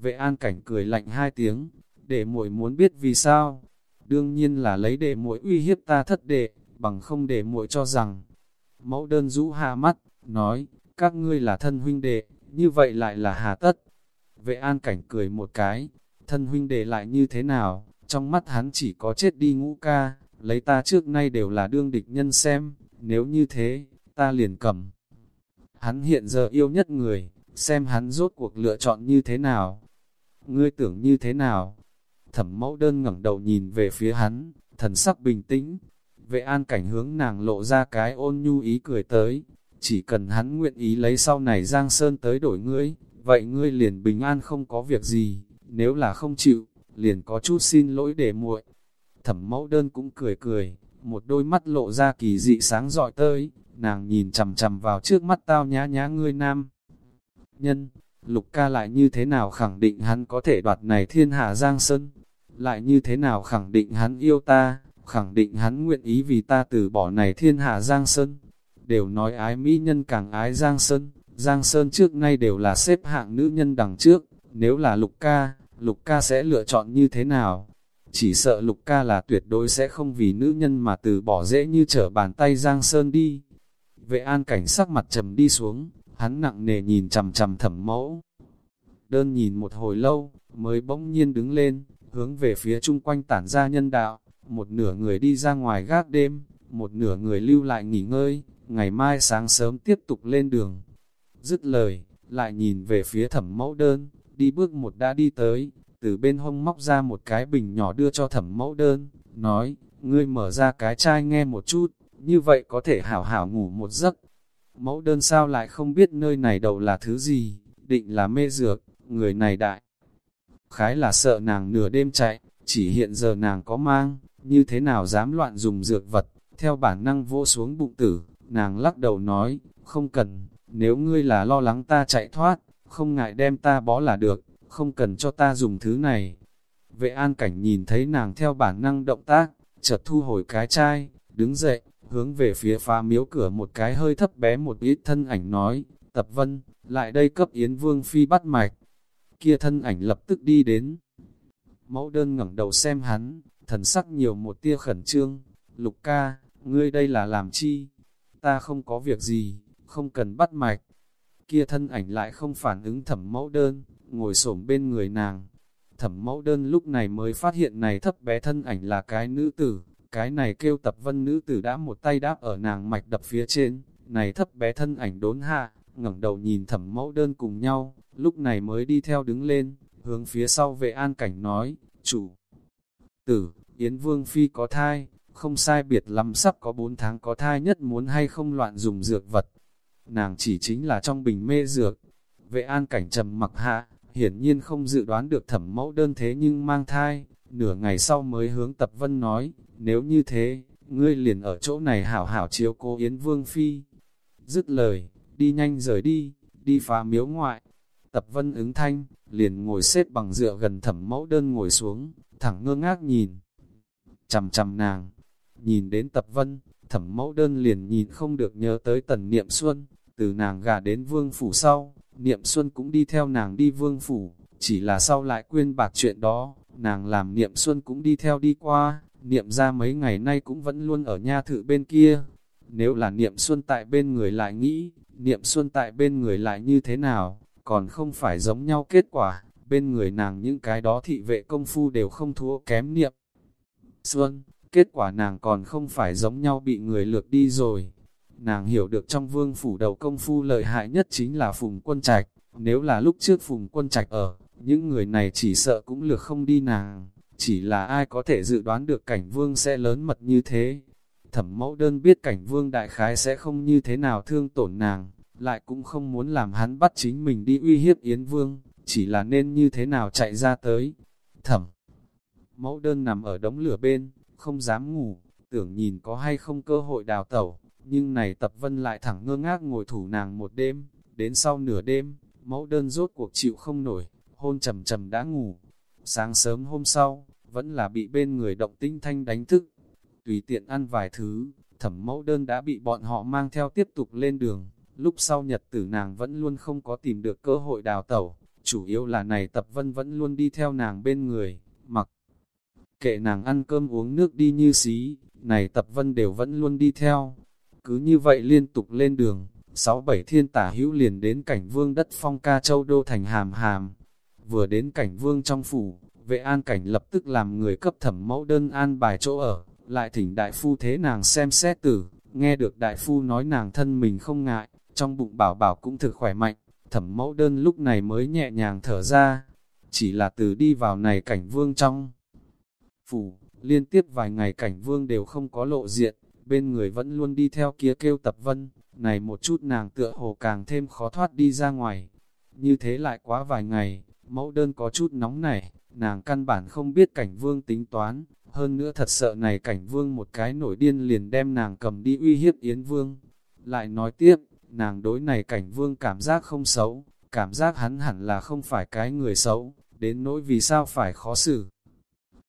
Vệ an cảnh cười lạnh hai tiếng, để muội muốn biết vì sao, đương nhiên là lấy để muội uy hiếp ta thất đệ, bằng không để muội cho rằng. Mẫu đơn rũ hạ mắt, nói, các ngươi là thân huynh đệ, như vậy lại là hà tất. Vệ an cảnh cười một cái, thân huynh đệ lại như thế nào, trong mắt hắn chỉ có chết đi ngũ ca, lấy ta trước nay đều là đương địch nhân xem, nếu như thế, ta liền cầm. Hắn hiện giờ yêu nhất người, xem hắn rốt cuộc lựa chọn như thế nào. Ngươi tưởng như thế nào? Thẩm mẫu đơn ngẩng đầu nhìn về phía hắn, thần sắc bình tĩnh. Vệ an cảnh hướng nàng lộ ra cái ôn nhu ý cười tới. Chỉ cần hắn nguyện ý lấy sau này Giang Sơn tới đổi ngươi, vậy ngươi liền bình an không có việc gì. Nếu là không chịu, liền có chút xin lỗi để muội. Thẩm mẫu đơn cũng cười cười, một đôi mắt lộ ra kỳ dị sáng rọi tới, nàng nhìn chầm chầm vào trước mắt tao nhá nhá ngươi nam. Nhân, lục ca lại như thế nào khẳng định hắn có thể đoạt này thiên hạ Giang Sơn? lại như thế nào khẳng định hắn yêu ta, khẳng định hắn nguyện ý vì ta từ bỏ này thiên hạ Giang Sơn. Đều nói ái mỹ nhân càng ái Giang Sơn, Giang Sơn trước nay đều là xếp hạng nữ nhân đằng trước, nếu là lục ca, lục ca sẽ lựa chọn như thế nào? Chỉ sợ lục ca là tuyệt đối sẽ không vì nữ nhân mà từ bỏ dễ như trở bàn tay Giang Sơn đi. Vệ an cảnh sắc mặt trầm đi xuống, hắn nặng nề nhìn chầm chầm thẩm mẫu. Đơn nhìn một hồi lâu, mới bỗng nhiên đứng lên, hướng về phía chung quanh tản ra nhân đạo, một nửa người đi ra ngoài gác đêm, một nửa người lưu lại nghỉ ngơi, ngày mai sáng sớm tiếp tục lên đường. Dứt lời, lại nhìn về phía thẩm mẫu đơn, đi bước một đã đi tới, từ bên hông móc ra một cái bình nhỏ đưa cho thẩm mẫu đơn, nói, ngươi mở ra cái chai nghe một chút, như vậy có thể hảo hảo ngủ một giấc. mẫu đơn sao lại không biết nơi này đầu là thứ gì, định là mê dược, người này đại. Khái là sợ nàng nửa đêm chạy, chỉ hiện giờ nàng có mang, như thế nào dám loạn dùng dược vật, theo bản năng vô xuống bụng tử, nàng lắc đầu nói, không cần, nếu ngươi là lo lắng ta chạy thoát, không ngại đem ta bó là được, không cần cho ta dùng thứ này. Vệ an cảnh nhìn thấy nàng theo bản năng động tác, chợt thu hồi cái chai, đứng dậy, hướng về phía phá miếu cửa một cái hơi thấp bé một ít thân ảnh nói, tập vân, lại đây cấp Yến Vương Phi bắt mạch. Kia thân ảnh lập tức đi đến. Mẫu đơn ngẩng đầu xem hắn, thần sắc nhiều một tia khẩn trương, lục ca, ngươi đây là làm chi? Ta không có việc gì, không cần bắt mạch. Kia thân ảnh lại không phản ứng thẩm mẫu đơn, ngồi xổm bên người nàng. Thẩm mẫu đơn lúc này mới phát hiện này thấp bé thân ảnh là cái nữ tử, cái này kêu tập vân nữ tử đã một tay đáp ở nàng mạch đập phía trên, này thấp bé thân ảnh đốn hạ, ngẩng đầu nhìn thẩm mẫu đơn cùng nhau, lúc này mới đi theo đứng lên, hướng phía sau vệ an cảnh nói, chủ tử, Yến Vương Phi có thai, không sai biệt lắm sắp có 4 tháng có thai nhất muốn hay không loạn dùng dược vật. Nàng chỉ chính là trong bình mê dược. Vệ an cảnh trầm mặc hạ, hiển nhiên không dự đoán được thẩm mẫu đơn thế nhưng mang thai. Nửa ngày sau mới hướng tập vân nói, nếu như thế, ngươi liền ở chỗ này hảo hảo chiếu cô Yến Vương Phi. Dứt lời, đi nhanh rời đi, đi phá miếu ngoại. Tập vân ứng thanh, liền ngồi xếp bằng dựa gần thẩm mẫu đơn ngồi xuống, thẳng ngơ ngác nhìn. Chầm chầm nàng, nhìn đến tập vân, thẩm mẫu đơn liền nhìn không được nhớ tới tần niệm xuân, từ nàng gà đến vương phủ sau, niệm xuân cũng đi theo nàng đi vương phủ, chỉ là sau lại quên bạc chuyện đó, nàng làm niệm xuân cũng đi theo đi qua, niệm ra mấy ngày nay cũng vẫn luôn ở nha thự bên kia. Nếu là niệm xuân tại bên người lại nghĩ, niệm xuân tại bên người lại như thế nào, còn không phải giống nhau kết quả, bên người nàng những cái đó thị vệ công phu đều không thua kém niệm. Xuân, kết quả nàng còn không phải giống nhau bị người lược đi rồi. Nàng hiểu được trong vương phủ đầu công phu lợi hại nhất chính là phùng quân trạch, nếu là lúc trước phùng quân trạch ở, những người này chỉ sợ cũng lược không đi nàng, chỉ là ai có thể dự đoán được cảnh vương sẽ lớn mật như thế. Thẩm mẫu đơn biết cảnh vương đại khái sẽ không như thế nào thương tổn nàng, lại cũng không muốn làm hắn bắt chính mình đi uy hiếp Yến Vương, chỉ là nên như thế nào chạy ra tới. Thẩm mẫu đơn nằm ở đống lửa bên, không dám ngủ, tưởng nhìn có hay không cơ hội đào tẩu, nhưng này tập vân lại thẳng ngơ ngác ngồi thủ nàng một đêm, đến sau nửa đêm, mẫu đơn rốt cuộc chịu không nổi, hôn trầm trầm đã ngủ. Sáng sớm hôm sau, vẫn là bị bên người động tinh thanh đánh thức. Tùy tiện ăn vài thứ, thẩm mẫu đơn đã bị bọn họ mang theo tiếp tục lên đường. Lúc sau nhật tử nàng vẫn luôn không có tìm được cơ hội đào tẩu, chủ yếu là này tập vân vẫn luôn đi theo nàng bên người, mặc kệ nàng ăn cơm uống nước đi như xí, này tập vân đều vẫn luôn đi theo. Cứ như vậy liên tục lên đường, sáu bảy thiên tả hữu liền đến cảnh vương đất phong ca châu đô thành hàm hàm. Vừa đến cảnh vương trong phủ, vệ an cảnh lập tức làm người cấp thẩm mẫu đơn an bài chỗ ở, lại thỉnh đại phu thế nàng xem xét tử, nghe được đại phu nói nàng thân mình không ngại, trong bụng bảo bảo cũng thực khỏe mạnh, thẩm mẫu đơn lúc này mới nhẹ nhàng thở ra, chỉ là từ đi vào này cảnh vương trong phủ, liên tiếp vài ngày cảnh vương đều không có lộ diện, bên người vẫn luôn đi theo kia kêu tập vân, này một chút nàng tựa hồ càng thêm khó thoát đi ra ngoài. Như thế lại quá vài ngày, mẫu đơn có chút nóng nảy, nàng căn bản không biết cảnh vương tính toán, hơn nữa thật sợ này cảnh vương một cái nổi điên liền đem nàng cầm đi uy hiếp Yến Vương. Lại nói tiếp, nàng đối này cảnh vương cảm giác không xấu, cảm giác hắn hẳn là không phải cái người xấu, đến nỗi vì sao phải khó xử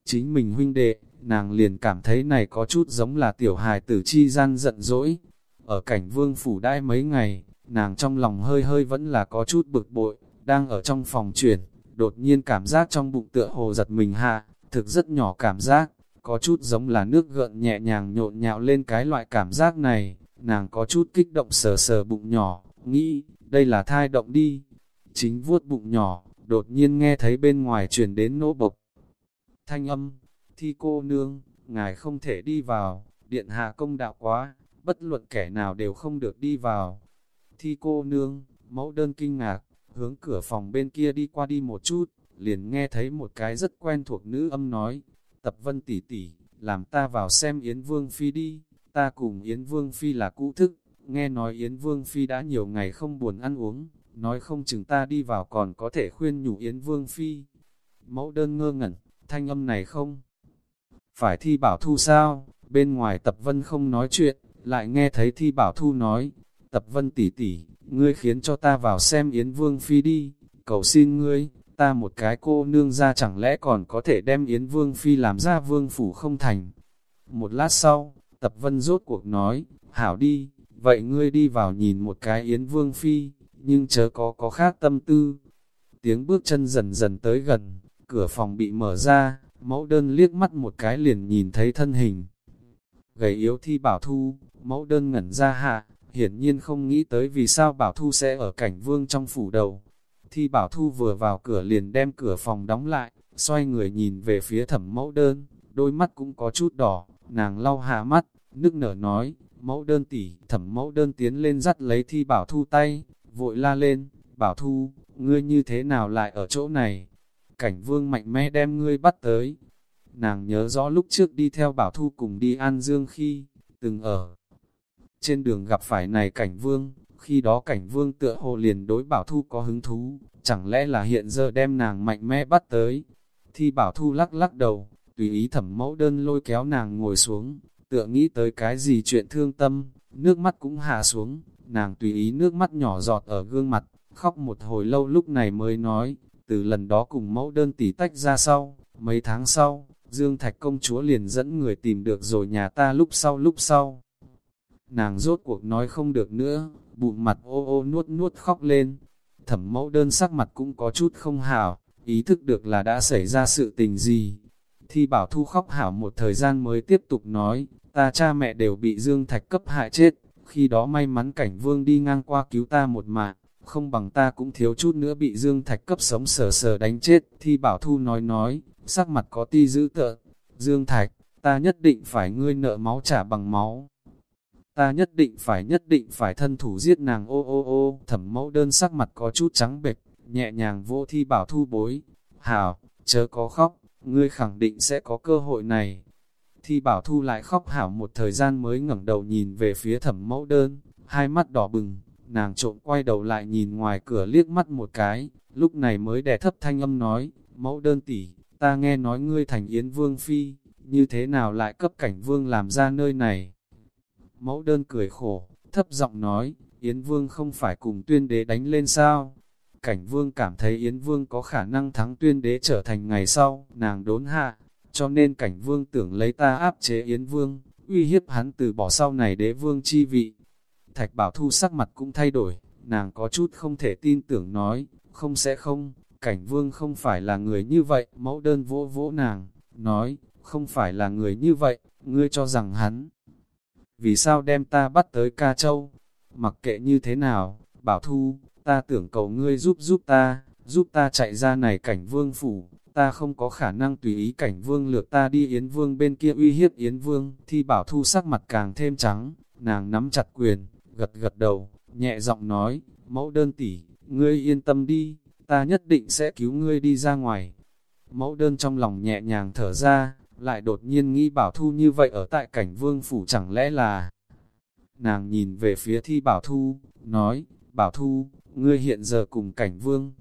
chính mình huynh đệ, nàng liền cảm thấy này có chút giống là tiểu hài tử chi gian giận dỗi. Ở cảnh vương phủ đai mấy ngày, nàng trong lòng hơi hơi vẫn là có chút bực bội, đang ở trong phòng chuyển, đột nhiên cảm giác trong bụng tựa hồ giật mình hạ, thực rất nhỏ cảm giác, có chút giống là nước gợn nhẹ nhàng nhộn nhạo lên cái loại cảm giác này, nàng có chút kích động sờ sờ bụng nhỏ, nghĩ, đây là thai động đi. Chính vuốt bụng nhỏ, đột nhiên nghe thấy bên ngoài truyền đến nỗ bộc, thanh âm, thi cô nương, ngài không thể đi vào, điện hạ công đạo quá, bất luận kẻ nào đều không được đi vào. Thi cô nương, mẫu đơn kinh ngạc, hướng cửa phòng bên kia đi qua đi một chút, liền nghe thấy một cái rất quen thuộc nữ âm nói, tập vân tỷ tỷ, làm ta vào xem Yến Vương Phi đi, ta cùng Yến Vương Phi là cũ thức, nghe nói Yến Vương Phi đã nhiều ngày không buồn ăn uống, nói không chừng ta đi vào còn có thể khuyên nhủ Yến Vương Phi. Mẫu đơn ngơ ngẩn, thanh âm này không? Phải thi bảo thu sao? Bên ngoài tập vân không nói chuyện, lại nghe thấy thi bảo thu nói, tập vân tỷ tỷ, ngươi khiến cho ta vào xem Yến Vương Phi đi, cầu xin ngươi, ta một cái cô nương ra chẳng lẽ còn có thể đem Yến Vương Phi làm ra vương phủ không thành. Một lát sau, tập vân rốt cuộc nói, hảo đi, vậy ngươi đi vào nhìn một cái Yến Vương Phi, nhưng chớ có có khác tâm tư. Tiếng bước chân dần dần tới gần, cửa phòng bị mở ra, mẫu đơn liếc mắt một cái liền nhìn thấy thân hình. Gầy yếu thi bảo thu, mẫu đơn ngẩn ra hạ, hiển nhiên không nghĩ tới vì sao bảo thu sẽ ở cảnh vương trong phủ đầu. Thi bảo thu vừa vào cửa liền đem cửa phòng đóng lại, xoay người nhìn về phía thẩm mẫu đơn, đôi mắt cũng có chút đỏ, nàng lau hạ mắt, nước nở nói, mẫu đơn tỉ, thẩm mẫu đơn tiến lên dắt lấy thi bảo thu tay, vội la lên, bảo thu, ngươi như thế nào lại ở chỗ này? Cảnh vương mạnh mẽ đem ngươi bắt tới. Nàng nhớ rõ lúc trước đi theo bảo thu cùng đi An Dương khi, từng ở. Trên đường gặp phải này cảnh vương, khi đó cảnh vương tựa hồ liền đối bảo thu có hứng thú, chẳng lẽ là hiện giờ đem nàng mạnh mẽ bắt tới. Thi bảo thu lắc lắc đầu, tùy ý thẩm mẫu đơn lôi kéo nàng ngồi xuống, tựa nghĩ tới cái gì chuyện thương tâm, nước mắt cũng hạ xuống, nàng tùy ý nước mắt nhỏ giọt ở gương mặt, khóc một hồi lâu lúc này mới nói, từ lần đó cùng mẫu đơn tỷ tách ra sau, mấy tháng sau, Dương Thạch công chúa liền dẫn người tìm được rồi nhà ta lúc sau lúc sau. Nàng rốt cuộc nói không được nữa, bụng mặt ô ô nuốt nuốt khóc lên. Thẩm mẫu đơn sắc mặt cũng có chút không hảo, ý thức được là đã xảy ra sự tình gì. Thi bảo thu khóc hảo một thời gian mới tiếp tục nói, ta cha mẹ đều bị Dương Thạch cấp hại chết, khi đó may mắn cảnh vương đi ngang qua cứu ta một mạng, không bằng ta cũng thiếu chút nữa bị Dương Thạch cấp sống sờ sờ đánh chết. Thi bảo thu nói nói, sắc mặt có ti dữ tợn, Dương Thạch, ta nhất định phải ngươi nợ máu trả bằng máu. Ta nhất định phải nhất định phải thân thủ giết nàng ô ô ô, thẩm mẫu đơn sắc mặt có chút trắng bệch, nhẹ nhàng vô thi bảo thu bối. Hảo, chớ có khóc, ngươi khẳng định sẽ có cơ hội này. Thi bảo thu lại khóc hảo một thời gian mới ngẩng đầu nhìn về phía thẩm mẫu đơn, hai mắt đỏ bừng, nàng trộm quay đầu lại nhìn ngoài cửa liếc mắt một cái, lúc này mới đè thấp thanh âm nói, mẫu đơn tỷ, ta nghe nói ngươi thành Yến Vương Phi, như thế nào lại cấp cảnh Vương làm ra nơi này? Mẫu đơn cười khổ, thấp giọng nói, Yến Vương không phải cùng tuyên đế đánh lên sao? Cảnh Vương cảm thấy Yến Vương có khả năng thắng tuyên đế trở thành ngày sau, nàng đốn hạ, cho nên cảnh Vương tưởng lấy ta áp chế Yến Vương, uy hiếp hắn từ bỏ sau này đế vương chi vị. Thạch Bảo Thu sắc mặt cũng thay đổi, nàng có chút không thể tin tưởng nói, không sẽ không, cảnh vương không phải là người như vậy, mẫu đơn vỗ vỗ nàng, nói, không phải là người như vậy, ngươi cho rằng hắn. Vì sao đem ta bắt tới ca châu? Mặc kệ như thế nào, bảo thu, ta tưởng cầu ngươi giúp giúp ta, giúp ta chạy ra này cảnh vương phủ, ta không có khả năng tùy ý cảnh vương lược ta đi Yến Vương bên kia uy hiếp Yến Vương, thì bảo thu sắc mặt càng thêm trắng, nàng nắm chặt quyền, gật gật đầu, nhẹ giọng nói, mẫu đơn tỷ, ngươi yên tâm đi, ta nhất định sẽ cứu ngươi đi ra ngoài. Mẫu đơn trong lòng nhẹ nhàng thở ra, lại đột nhiên nghĩ bảo thu như vậy ở tại cảnh vương phủ chẳng lẽ là... Nàng nhìn về phía thi bảo thu, nói, bảo thu, ngươi hiện giờ cùng cảnh vương.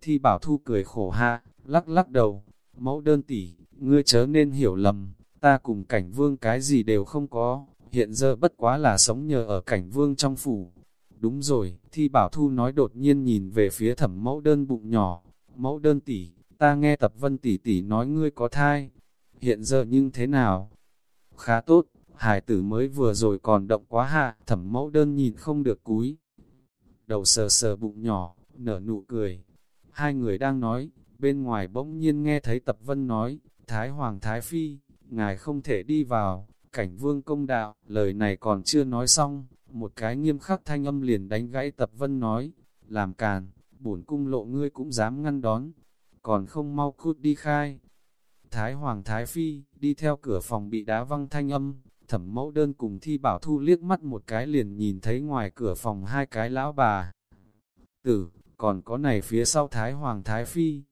Thi bảo thu cười khổ hạ, lắc lắc đầu, mẫu đơn tỷ, ngươi chớ nên hiểu lầm, ta cùng cảnh vương cái gì đều không có, hiện giờ bất quá là sống nhờ ở cảnh vương trong phủ, Đúng rồi, thi bảo thu nói đột nhiên nhìn về phía thẩm mẫu đơn bụng nhỏ. Mẫu đơn tỷ, ta nghe tập vân tỷ tỷ nói ngươi có thai. Hiện giờ nhưng thế nào? Khá tốt, hải tử mới vừa rồi còn động quá hạ, thẩm mẫu đơn nhìn không được cúi. Đầu sờ sờ bụng nhỏ, nở nụ cười. Hai người đang nói, bên ngoài bỗng nhiên nghe thấy tập vân nói, Thái Hoàng Thái Phi, ngài không thể đi vào, cảnh vương công đạo, lời này còn chưa nói xong, một cái nghiêm khắc thanh âm liền đánh gãy tập vân nói, làm càn, bổn cung lộ ngươi cũng dám ngăn đón, còn không mau cút đi khai. Thái Hoàng Thái Phi, đi theo cửa phòng bị đá văng thanh âm, thẩm mẫu đơn cùng thi bảo thu liếc mắt một cái liền nhìn thấy ngoài cửa phòng hai cái lão bà. Tử, còn có này phía sau Thái Hoàng Thái Phi,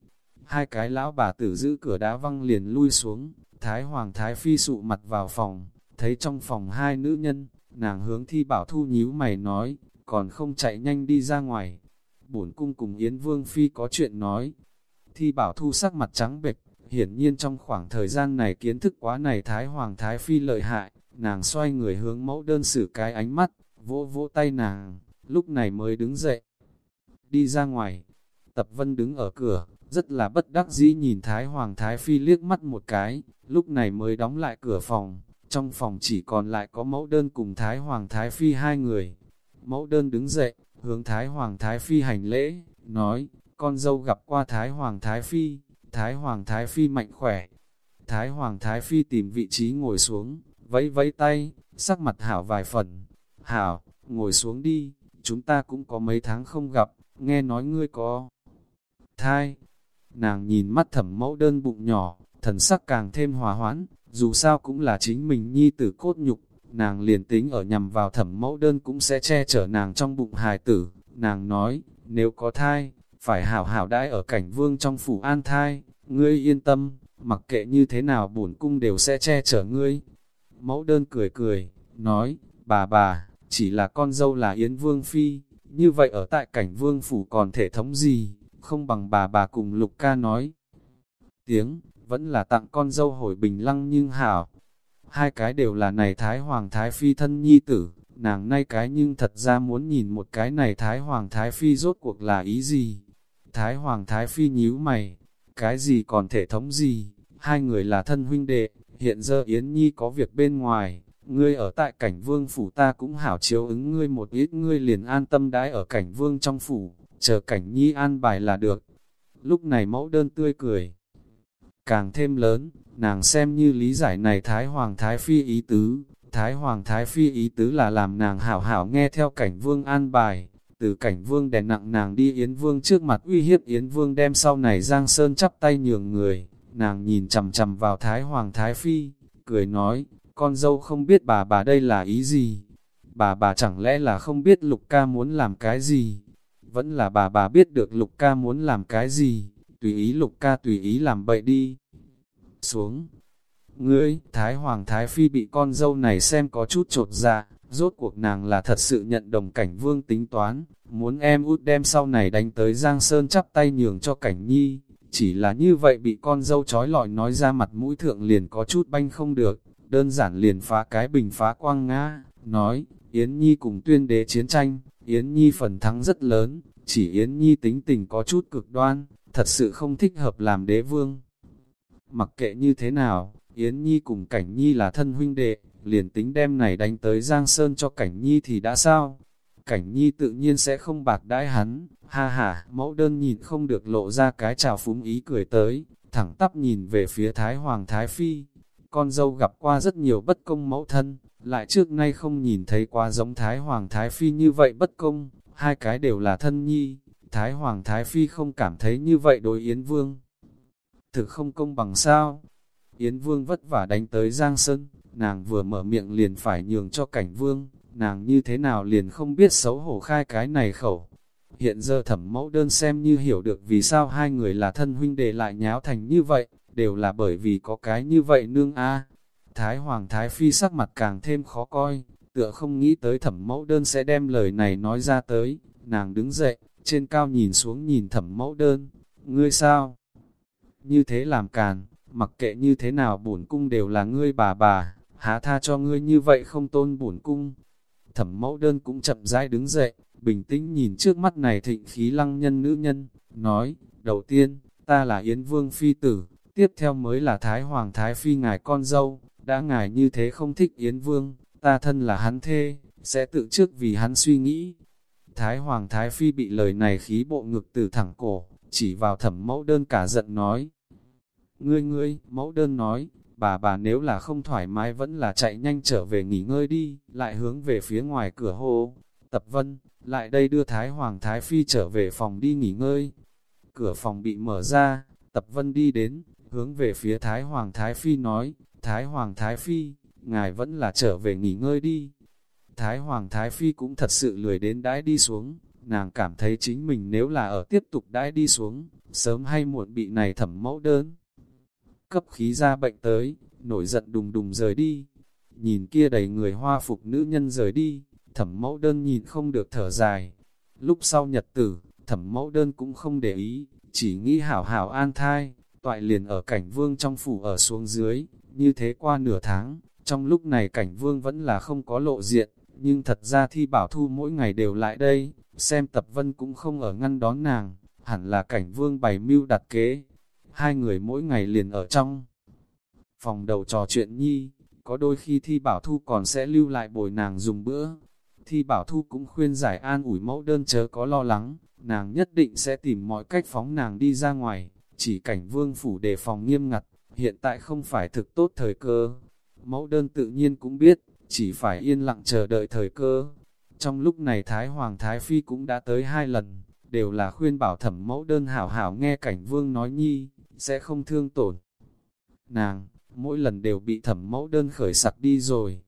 hai cái lão bà tử giữ cửa đá văng liền lui xuống, Thái Hoàng Thái Phi sụ mặt vào phòng, thấy trong phòng hai nữ nhân, nàng hướng thi bảo thu nhíu mày nói, còn không chạy nhanh đi ra ngoài. Bổn cung cùng Yến Vương Phi có chuyện nói. Thi bảo thu sắc mặt trắng bệch, hiển nhiên trong khoảng thời gian này kiến thức quá này Thái Hoàng Thái Phi lợi hại, nàng xoay người hướng mẫu đơn xử cái ánh mắt, vỗ vỗ tay nàng, lúc này mới đứng dậy. Đi ra ngoài, Tập Vân đứng ở cửa, rất là bất đắc dĩ nhìn Thái Hoàng Thái Phi liếc mắt một cái, lúc này mới đóng lại cửa phòng, trong phòng chỉ còn lại có mẫu đơn cùng Thái Hoàng Thái Phi hai người. Mẫu đơn đứng dậy, hướng Thái Hoàng Thái Phi hành lễ, nói, con dâu gặp qua Thái Hoàng Thái Phi, Thái Hoàng Thái Phi mạnh khỏe. Thái Hoàng Thái Phi tìm vị trí ngồi xuống, vẫy vẫy tay, sắc mặt hảo vài phần. Hảo, ngồi xuống đi, chúng ta cũng có mấy tháng không gặp, nghe nói ngươi có thai. Nàng nhìn mắt thẩm mẫu đơn bụng nhỏ, thần sắc càng thêm hòa hoãn, dù sao cũng là chính mình nhi tử cốt nhục, nàng liền tính ở nhằm vào thẩm mẫu đơn cũng sẽ che chở nàng trong bụng hài tử. Nàng nói, nếu có thai, phải hảo hảo đãi ở cảnh vương trong phủ an thai, ngươi yên tâm, mặc kệ như thế nào bổn cung đều sẽ che chở ngươi. Mẫu đơn cười cười, nói, bà bà, chỉ là con dâu là Yến Vương Phi, như vậy ở tại cảnh vương phủ còn thể thống gì, không bằng bà bà cùng Lục ca nói. Tiếng, vẫn là tặng con dâu hồi bình lăng nhưng hảo. Hai cái đều là này Thái Hoàng Thái Phi thân nhi tử, nàng nay cái nhưng thật ra muốn nhìn một cái này Thái Hoàng Thái Phi rốt cuộc là ý gì. Thái Hoàng Thái Phi nhíu mày, cái gì còn thể thống gì, hai người là thân huynh đệ, hiện giờ Yến Nhi có việc bên ngoài, ngươi ở tại cảnh vương phủ ta cũng hảo chiếu ứng ngươi một ít ngươi liền an tâm đái ở cảnh vương trong phủ, chờ cảnh Nhi an bài là được. Lúc này mẫu đơn tươi cười, càng thêm lớn, nàng xem như lý giải này Thái Hoàng Thái Phi ý tứ, Thái Hoàng Thái Phi ý tứ là làm nàng hảo hảo nghe theo cảnh vương an bài, từ cảnh vương đè nặng nàng đi Yến Vương trước mặt uy hiếp Yến Vương đem sau này Giang Sơn chắp tay nhường người, nàng nhìn chầm chầm vào Thái Hoàng Thái Phi, cười nói, con dâu không biết bà bà đây là ý gì, bà bà chẳng lẽ là không biết Lục ca muốn làm cái gì, vẫn là bà bà biết được Lục ca muốn làm cái gì, tùy ý Lục ca tùy ý làm bậy đi. Xuống, ngươi, Thái Hoàng Thái Phi bị con dâu này xem có chút trột dạ, Rốt cuộc nàng là thật sự nhận đồng cảnh vương tính toán, muốn em út đem sau này đánh tới Giang Sơn chắp tay nhường cho cảnh nhi. Chỉ là như vậy bị con dâu trói lọi nói ra mặt mũi thượng liền có chút banh không được, đơn giản liền phá cái bình phá quang ngã, nói, Yến Nhi cùng tuyên đế chiến tranh, Yến Nhi phần thắng rất lớn, chỉ Yến Nhi tính tình có chút cực đoan, thật sự không thích hợp làm đế vương. Mặc kệ như thế nào, Yến Nhi cùng Cảnh Nhi là thân huynh đệ, liền tính đem này đánh tới Giang Sơn cho Cảnh Nhi thì đã sao? Cảnh Nhi tự nhiên sẽ không bạc đãi hắn, ha ha, mẫu đơn nhìn không được lộ ra cái trào phúng ý cười tới, thẳng tắp nhìn về phía Thái Hoàng Thái Phi. Con dâu gặp qua rất nhiều bất công mẫu thân, lại trước nay không nhìn thấy qua giống Thái Hoàng Thái Phi như vậy bất công, hai cái đều là thân nhi, Thái Hoàng Thái Phi không cảm thấy như vậy đối Yến Vương. Thực không công bằng sao? Yến Vương vất vả đánh tới Giang Sơn, nàng vừa mở miệng liền phải nhường cho cảnh vương, nàng như thế nào liền không biết xấu hổ khai cái này khẩu. Hiện giờ thẩm mẫu đơn xem như hiểu được vì sao hai người là thân huynh đệ lại nháo thành như vậy, đều là bởi vì có cái như vậy nương a. Thái Hoàng Thái Phi sắc mặt càng thêm khó coi, tựa không nghĩ tới thẩm mẫu đơn sẽ đem lời này nói ra tới, nàng đứng dậy, trên cao nhìn xuống nhìn thẩm mẫu đơn, ngươi sao? Như thế làm càn, mặc kệ như thế nào bổn cung đều là ngươi bà bà, há tha cho ngươi như vậy không tôn bổn cung. Thẩm mẫu đơn cũng chậm rãi đứng dậy, bình tĩnh nhìn trước mắt này thịnh khí lăng nhân nữ nhân, nói, đầu tiên, ta là Yến Vương Phi Tử, tiếp theo mới là Thái Hoàng Thái Phi ngài con dâu, đã ngài như thế không thích Yến Vương, ta thân là hắn thê, sẽ tự trước vì hắn suy nghĩ. Thái Hoàng Thái Phi bị lời này khí bộ ngực từ thẳng cổ, chỉ vào thẩm mẫu đơn cả giận nói. Ngươi ngươi, mẫu đơn nói, bà bà nếu là không thoải mái vẫn là chạy nhanh trở về nghỉ ngơi đi, lại hướng về phía ngoài cửa hô. Tập vân, lại đây đưa Thái Hoàng Thái Phi trở về phòng đi nghỉ ngơi. Cửa phòng bị mở ra, Tập vân đi đến, hướng về phía Thái Hoàng Thái Phi nói, Thái Hoàng Thái Phi, ngài vẫn là trở về nghỉ ngơi đi. Thái Hoàng Thái Phi cũng thật sự lười đến đãi đi xuống, nàng cảm thấy chính mình nếu là ở tiếp tục đãi đi xuống, sớm hay muộn bị này thẩm mẫu đơn cấp khí ra bệnh tới, nổi giận đùng đùng rời đi. nhìn kia đầy người hoa phục nữ nhân rời đi, thẩm mẫu đơn nhìn không được thở dài. Lúc sau nhật tử, thẩm mẫu đơn cũng không để ý, chỉ nghĩ hảo hảo an thai, toại liền ở cảnh vương trong phủ ở xuống dưới, như thế qua nửa tháng, trong lúc này cảnh vương vẫn là không có lộ diện, nhưng thật ra thi bảo thu mỗi ngày đều lại đây, xem tập vân cũng không ở ngăn đón nàng, hẳn là cảnh vương bày mưu đặt kế. Hai người mỗi ngày liền ở trong phòng đầu trò chuyện nhi, có đôi khi thi bảo thu còn sẽ lưu lại bồi nàng dùng bữa. Thi bảo thu cũng khuyên giải an ủi mẫu đơn chớ có lo lắng, nàng nhất định sẽ tìm mọi cách phóng nàng đi ra ngoài, chỉ cảnh vương phủ đề phòng nghiêm ngặt, hiện tại không phải thực tốt thời cơ. Mẫu đơn tự nhiên cũng biết, chỉ phải yên lặng chờ đợi thời cơ. Trong lúc này Thái Hoàng Thái Phi cũng đã tới hai lần, đều là khuyên bảo thẩm mẫu đơn hảo hảo nghe cảnh vương nói nhi, sẽ không thương tổn. Nàng, mỗi lần đều bị thẩm mẫu đơn khởi sặc đi rồi.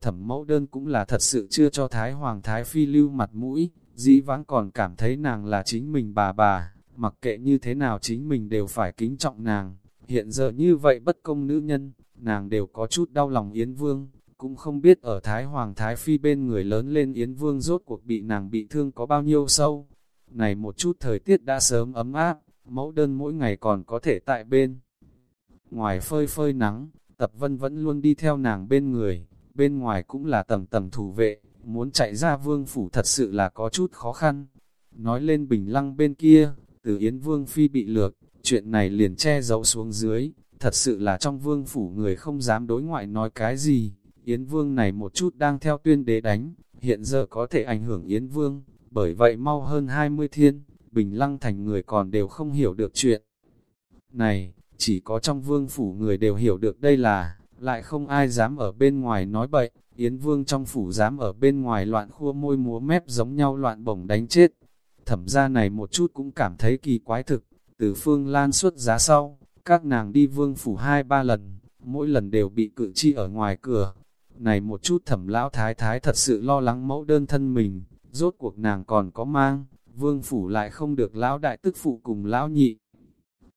Thẩm mẫu đơn cũng là thật sự chưa cho Thái Hoàng Thái Phi lưu mặt mũi, dĩ vãng còn cảm thấy nàng là chính mình bà bà, mặc kệ như thế nào chính mình đều phải kính trọng nàng. Hiện giờ như vậy bất công nữ nhân, nàng đều có chút đau lòng Yến Vương, cũng không biết ở Thái Hoàng Thái Phi bên người lớn lên Yến Vương rốt cuộc bị nàng bị thương có bao nhiêu sâu. Này một chút thời tiết đã sớm ấm áp, mẫu đơn mỗi ngày còn có thể tại bên. Ngoài phơi phơi nắng, tập vân vẫn luôn đi theo nàng bên người, bên ngoài cũng là tầm tầm thủ vệ, muốn chạy ra vương phủ thật sự là có chút khó khăn. Nói lên bình lăng bên kia, từ Yến Vương Phi bị lược, chuyện này liền che giấu xuống dưới, thật sự là trong vương phủ người không dám đối ngoại nói cái gì. Yến Vương này một chút đang theo tuyên đế đánh, hiện giờ có thể ảnh hưởng Yến Vương, bởi vậy mau hơn 20 thiên, Bình Lăng thành người còn đều không hiểu được chuyện. Này, chỉ có trong vương phủ người đều hiểu được đây là, lại không ai dám ở bên ngoài nói bậy, Yến Vương trong phủ dám ở bên ngoài loạn khua môi múa mép giống nhau loạn bổng đánh chết. Thẩm ra này một chút cũng cảm thấy kỳ quái thực, từ phương lan suốt giá sau, các nàng đi vương phủ hai ba lần, mỗi lần đều bị cự chi ở ngoài cửa. Này một chút thẩm lão thái thái thật sự lo lắng mẫu đơn thân mình, rốt cuộc nàng còn có mang, vương phủ lại không được lão đại tức phụ cùng lão nhị.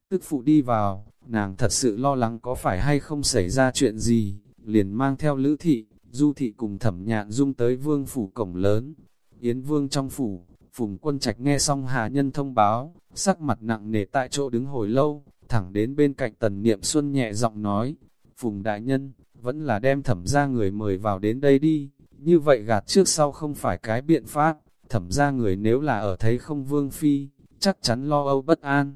Tức phụ đi vào, nàng thật sự lo lắng có phải hay không xảy ra chuyện gì, liền mang theo lữ thị, du thị cùng thẩm nhạn dung tới vương phủ cổng lớn. Yến vương trong phủ, phùng quân trạch nghe xong hà nhân thông báo, sắc mặt nặng nề tại chỗ đứng hồi lâu, thẳng đến bên cạnh tần niệm xuân nhẹ giọng nói, phùng đại nhân, vẫn là đem thẩm ra người mời vào đến đây đi, như vậy gạt trước sau không phải cái biện pháp, thẩm ra người nếu là ở thấy không vương phi, chắc chắn lo âu bất an.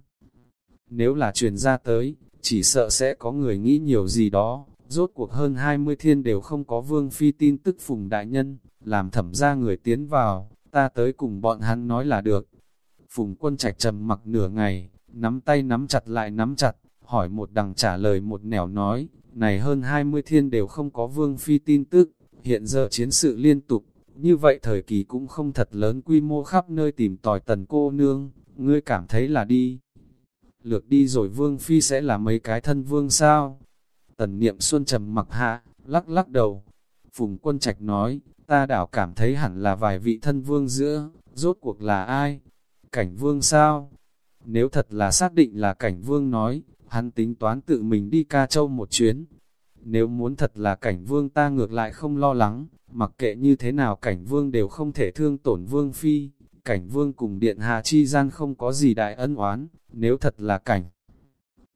Nếu là truyền ra tới, chỉ sợ sẽ có người nghĩ nhiều gì đó, rốt cuộc hơn 20 thiên đều không có vương phi tin tức phùng đại nhân, làm thẩm ra người tiến vào, ta tới cùng bọn hắn nói là được. Phùng quân trạch trầm mặc nửa ngày, nắm tay nắm chặt lại nắm chặt, hỏi một đằng trả lời một nẻo nói, này hơn 20 thiên đều không có vương phi tin tức, hiện giờ chiến sự liên tục, như vậy thời kỳ cũng không thật lớn quy mô khắp nơi tìm tòi tần cô nương, ngươi cảm thấy là đi. Lược đi rồi vương phi sẽ là mấy cái thân vương sao? Tần niệm xuân trầm mặc hạ, lắc lắc đầu. Phùng quân trạch nói, ta đảo cảm thấy hẳn là vài vị thân vương giữa, rốt cuộc là ai? Cảnh vương sao? Nếu thật là xác định là cảnh vương nói, hắn tính toán tự mình đi ca châu một chuyến. Nếu muốn thật là cảnh vương ta ngược lại không lo lắng, mặc kệ như thế nào cảnh vương đều không thể thương tổn vương phi. Cảnh vương cùng điện hạ chi gian không có gì đại ân oán, nếu thật là cảnh.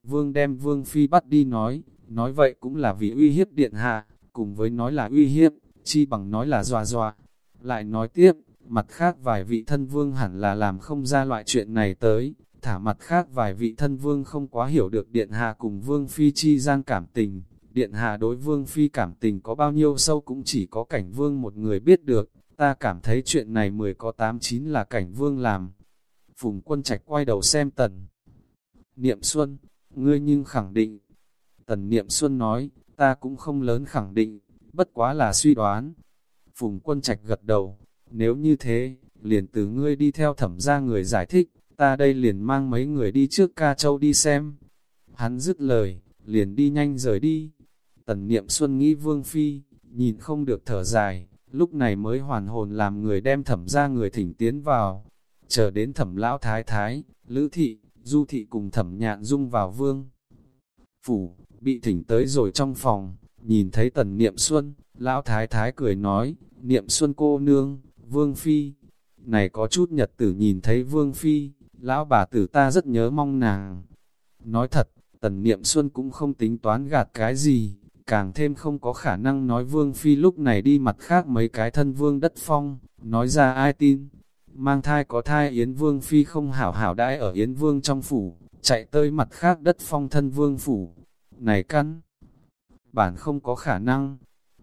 Vương đem vương phi bắt đi nói, nói vậy cũng là vì uy hiếp điện hạ, cùng với nói là uy hiếp, chi bằng nói là dọa dọa. Lại nói tiếp, mặt khác vài vị thân vương hẳn là làm không ra loại chuyện này tới, thả mặt khác vài vị thân vương không quá hiểu được điện hạ cùng vương phi chi gian cảm tình. Điện hạ đối vương phi cảm tình có bao nhiêu sâu cũng chỉ có cảnh vương một người biết được, ta cảm thấy chuyện này mười có tám chín là cảnh vương làm. Phùng quân trạch quay đầu xem tần. Niệm Xuân, ngươi nhưng khẳng định. Tần Niệm Xuân nói, ta cũng không lớn khẳng định, bất quá là suy đoán. Phùng quân trạch gật đầu, nếu như thế, liền từ ngươi đi theo thẩm ra người giải thích, ta đây liền mang mấy người đi trước ca châu đi xem. Hắn dứt lời, liền đi nhanh rời đi. Tần niệm xuân nghĩ vương phi, nhìn không được thở dài, lúc này mới hoàn hồn làm người đem thẩm ra người thỉnh tiến vào. Chờ đến thẩm lão thái thái, lữ thị, du thị cùng thẩm nhạn dung vào vương. Phủ, bị thỉnh tới rồi trong phòng, nhìn thấy tần niệm xuân, Lão Thái Thái cười nói, niệm xuân cô nương, Vương Phi. Này có chút nhật tử nhìn thấy Vương Phi, lão bà tử ta rất nhớ mong nàng. Nói thật, tần niệm xuân cũng không tính toán gạt cái gì, càng thêm không có khả năng nói Vương Phi lúc này đi mặt khác mấy cái thân Vương đất phong, nói ra ai tin. Mang thai có thai Yến Vương Phi không hảo hảo đãi ở Yến Vương trong phủ, chạy tới mặt khác đất phong thân Vương phủ. Này căn, bản không có khả năng.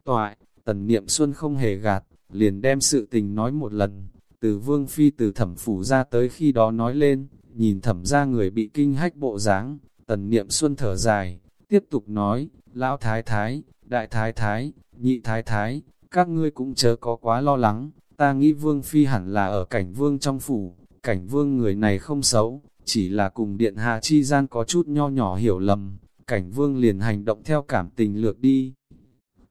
Toại, tần niệm xuân không hề gạt, liền đem sự tình nói một lần. Từ Vương Phi từ thẩm phủ ra tới khi đó nói lên, nhìn thẩm ra người bị kinh hách bộ dáng tần niệm xuân thở dài, tiếp tục nói, lão thái thái, đại thái thái, nhị thái thái, các ngươi cũng chớ có quá lo lắng, ta nghĩ vương phi hẳn là ở cảnh vương trong phủ, cảnh vương người này không xấu, chỉ là cùng điện hạ chi gian có chút nho nhỏ hiểu lầm, cảnh vương liền hành động theo cảm tình lược đi.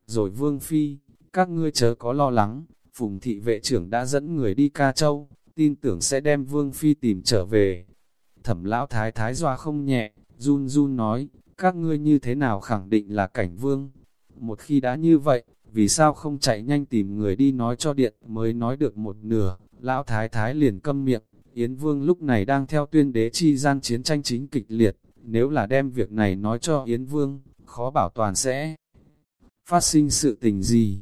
Rồi vương phi, các ngươi chớ có lo lắng, phùng thị vệ trưởng đã dẫn người đi ca châu, tin tưởng sẽ đem vương phi tìm trở về. Thẩm lão thái thái doa không nhẹ, run run nói, các ngươi như thế nào khẳng định là cảnh vương. Một khi đã như vậy, vì sao không chạy nhanh tìm người đi nói cho điện mới nói được một nửa, lão thái thái liền câm miệng, Yến Vương lúc này đang theo tuyên đế chi gian chiến tranh chính kịch liệt, nếu là đem việc này nói cho Yến Vương, khó bảo toàn sẽ phát sinh sự tình gì.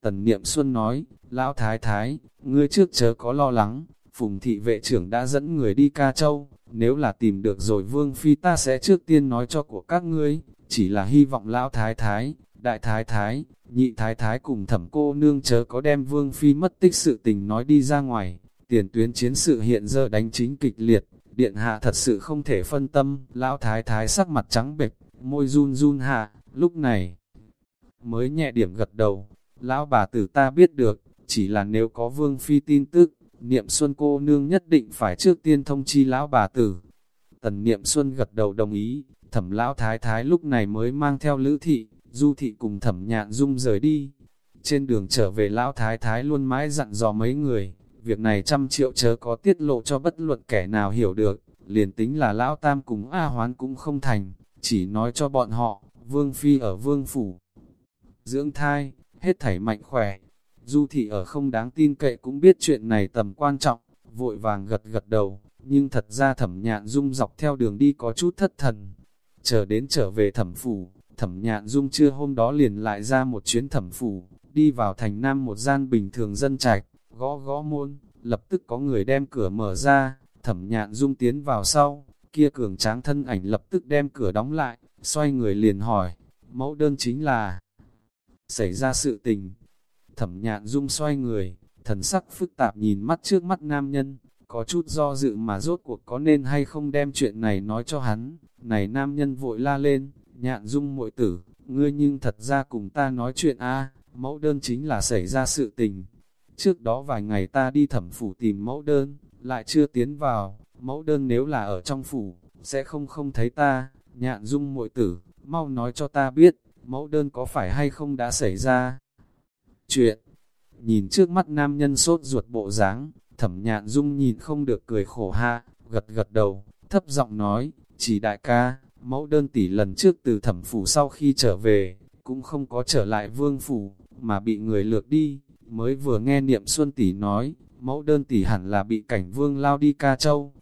Tần Niệm Xuân nói, lão thái thái, ngươi trước chớ có lo lắng, phùng thị vệ trưởng đã dẫn người đi ca châu, nếu là tìm được rồi vương phi ta sẽ trước tiên nói cho của các ngươi, chỉ là hy vọng lão thái thái, đại thái thái, nhị thái thái cùng thẩm cô nương chớ có đem vương phi mất tích sự tình nói đi ra ngoài. Tiền tuyến chiến sự hiện giờ đánh chính kịch liệt, điện hạ thật sự không thể phân tâm, lão thái thái sắc mặt trắng bệch, môi run run hạ, lúc này mới nhẹ điểm gật đầu, lão bà tử ta biết được, chỉ là nếu có vương phi tin tức, Niệm Xuân cô nương nhất định phải trước tiên thông chi lão bà tử. Tần Niệm Xuân gật đầu đồng ý, thẩm lão thái thái lúc này mới mang theo lữ thị, du thị cùng thẩm nhạn dung rời đi. Trên đường trở về lão thái thái luôn mãi dặn dò mấy người, việc này trăm triệu chớ có tiết lộ cho bất luận kẻ nào hiểu được, liền tính là lão tam cùng A hoán cũng không thành, chỉ nói cho bọn họ, vương phi ở vương phủ. Dưỡng thai, hết thảy mạnh khỏe, Du thị ở không đáng tin cậy cũng biết chuyện này tầm quan trọng, vội vàng gật gật đầu, nhưng thật ra thẩm nhạn dung dọc theo đường đi có chút thất thần. Chờ đến trở về thẩm phủ, thẩm nhạn dung chưa hôm đó liền lại ra một chuyến thẩm phủ, đi vào thành nam một gian bình thường dân trạch, gõ gõ môn, lập tức có người đem cửa mở ra, thẩm nhạn dung tiến vào sau, kia cường tráng thân ảnh lập tức đem cửa đóng lại, xoay người liền hỏi, mẫu đơn chính là xảy ra sự tình, Thẩm nhạn dung xoay người, thần sắc phức tạp nhìn mắt trước mắt nam nhân, có chút do dự mà rốt cuộc có nên hay không đem chuyện này nói cho hắn. Này nam nhân vội la lên, nhạn dung muội tử, ngươi nhưng thật ra cùng ta nói chuyện a mẫu đơn chính là xảy ra sự tình. Trước đó vài ngày ta đi thẩm phủ tìm mẫu đơn, lại chưa tiến vào, mẫu đơn nếu là ở trong phủ, sẽ không không thấy ta, nhạn dung muội tử, mau nói cho ta biết, mẫu đơn có phải hay không đã xảy ra chuyện. Nhìn trước mắt nam nhân sốt ruột bộ dáng, thẩm nhạn dung nhìn không được cười khổ ha, gật gật đầu, thấp giọng nói, chỉ đại ca, mẫu đơn tỷ lần trước từ thẩm phủ sau khi trở về, cũng không có trở lại vương phủ, mà bị người lược đi, mới vừa nghe niệm xuân tỷ nói, mẫu đơn tỷ hẳn là bị cảnh vương lao đi ca châu.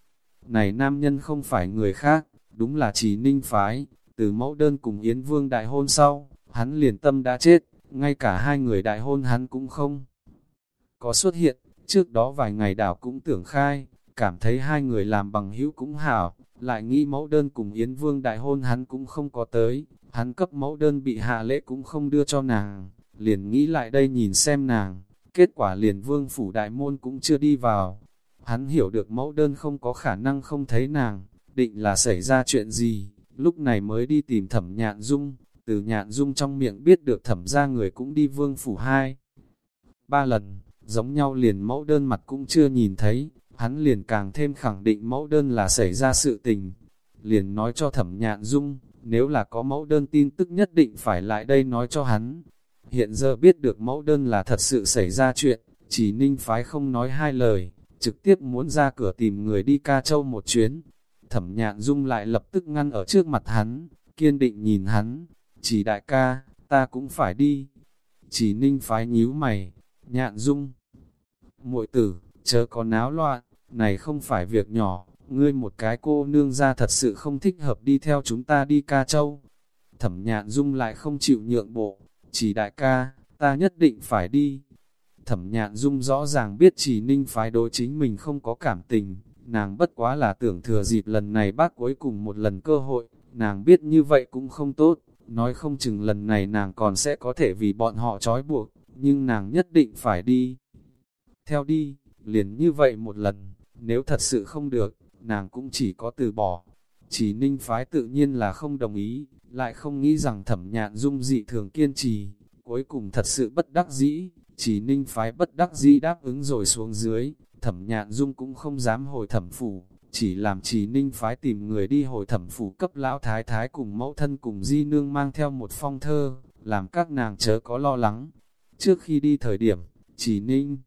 Này nam nhân không phải người khác, đúng là chỉ ninh phái, từ mẫu đơn cùng Yến Vương đại hôn sau, hắn liền tâm đã chết, ngay cả hai người đại hôn hắn cũng không có xuất hiện, trước đó vài ngày đảo cũng tưởng khai, cảm thấy hai người làm bằng hữu cũng hảo, lại nghĩ mẫu đơn cùng Yến Vương đại hôn hắn cũng không có tới, hắn cấp mẫu đơn bị hạ lễ cũng không đưa cho nàng, liền nghĩ lại đây nhìn xem nàng, kết quả liền Vương phủ đại môn cũng chưa đi vào. Hắn hiểu được mẫu đơn không có khả năng không thấy nàng, định là xảy ra chuyện gì, lúc này mới đi tìm thẩm nhạn dung, từ nhạn dung trong miệng biết được thẩm ra người cũng đi vương phủ hai. Ba lần, giống nhau liền mẫu đơn mặt cũng chưa nhìn thấy, hắn liền càng thêm khẳng định mẫu đơn là xảy ra sự tình. Liền nói cho thẩm nhạn dung, nếu là có mẫu đơn tin tức nhất định phải lại đây nói cho hắn. Hiện giờ biết được mẫu đơn là thật sự xảy ra chuyện, chỉ ninh phái không nói hai lời, trực tiếp muốn ra cửa tìm người đi ca châu một chuyến. Thẩm nhạn dung lại lập tức ngăn ở trước mặt hắn, kiên định nhìn hắn, chỉ đại ca, ta cũng phải đi. chỉ ninh phái nhíu mày, nhạn dung. muội tử, chớ có náo loạn, này không phải việc nhỏ, ngươi một cái cô nương ra thật sự không thích hợp đi theo chúng ta đi ca châu. Thẩm nhạn dung lại không chịu nhượng bộ, chỉ đại ca, ta nhất định phải đi. Thẩm nhạn dung rõ ràng biết chỉ ninh phái đối chính mình không có cảm tình, nàng bất quá là tưởng thừa dịp lần này bác cuối cùng một lần cơ hội, nàng biết như vậy cũng không tốt, nói không chừng lần này nàng còn sẽ có thể vì bọn họ trói buộc, nhưng nàng nhất định phải đi. Theo đi, liền như vậy một lần, nếu thật sự không được, nàng cũng chỉ có từ bỏ. Chỉ ninh phái tự nhiên là không đồng ý, lại không nghĩ rằng thẩm nhạn dung dị thường kiên trì, cuối cùng thật sự bất đắc dĩ, chỉ ninh phái bất đắc dĩ đáp ứng rồi xuống dưới, thẩm nhạn dung cũng không dám hồi thẩm phủ, chỉ làm chỉ ninh phái tìm người đi hồi thẩm phủ cấp lão thái thái cùng mẫu thân cùng di nương mang theo một phong thơ, làm các nàng chớ có lo lắng. Trước khi đi thời điểm, chỉ ninh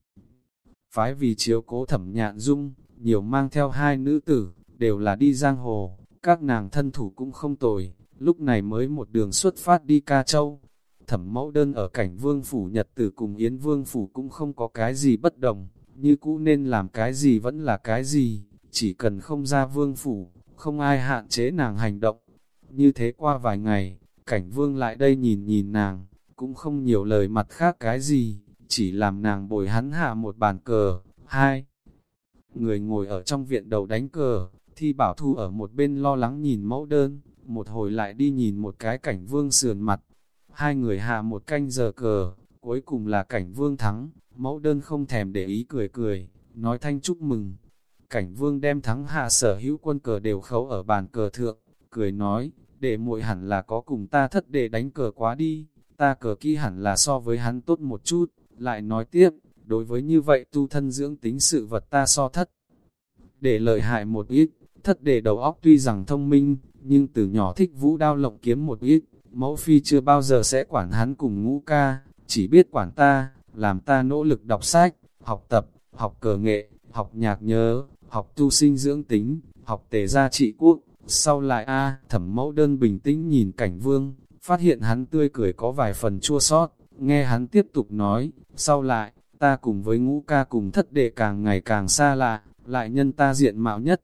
phái vì chiếu cố thẩm nhạn dung, nhiều mang theo hai nữ tử, đều là đi giang hồ, các nàng thân thủ cũng không tồi, lúc này mới một đường xuất phát đi ca châu. Thẩm mẫu đơn ở cảnh vương phủ nhật tử cùng Yến vương phủ cũng không có cái gì bất đồng, như cũ nên làm cái gì vẫn là cái gì, chỉ cần không ra vương phủ, không ai hạn chế nàng hành động. Như thế qua vài ngày, cảnh vương lại đây nhìn nhìn nàng, cũng không nhiều lời mặt khác cái gì, chỉ làm nàng bồi hắn hạ một bàn cờ, hai. Người ngồi ở trong viện đầu đánh cờ, thi bảo thu ở một bên lo lắng nhìn mẫu đơn, một hồi lại đi nhìn một cái cảnh vương sườn mặt. Hai người hạ một canh giờ cờ, cuối cùng là cảnh vương thắng, mẫu đơn không thèm để ý cười cười, nói thanh chúc mừng. Cảnh vương đem thắng hạ sở hữu quân cờ đều khấu ở bàn cờ thượng, cười nói, để muội hẳn là có cùng ta thất để đánh cờ quá đi, ta cờ kỹ hẳn là so với hắn tốt một chút, lại nói tiếp, đối với như vậy tu thân dưỡng tính sự vật ta so thất. Để lợi hại một ít, thất để đầu óc tuy rằng thông minh, nhưng từ nhỏ thích vũ đao lộng kiếm một ít, mẫu phi chưa bao giờ sẽ quản hắn cùng ngũ ca, chỉ biết quản ta, làm ta nỗ lực đọc sách, học tập, học cờ nghệ, học nhạc nhớ, học tu sinh dưỡng tính, học tề gia trị quốc. Sau lại a thẩm mẫu đơn bình tĩnh nhìn cảnh vương, phát hiện hắn tươi cười có vài phần chua sót, nghe hắn tiếp tục nói, sau lại, ta cùng với ngũ ca cùng thất đệ càng ngày càng xa lạ, lại nhân ta diện mạo nhất.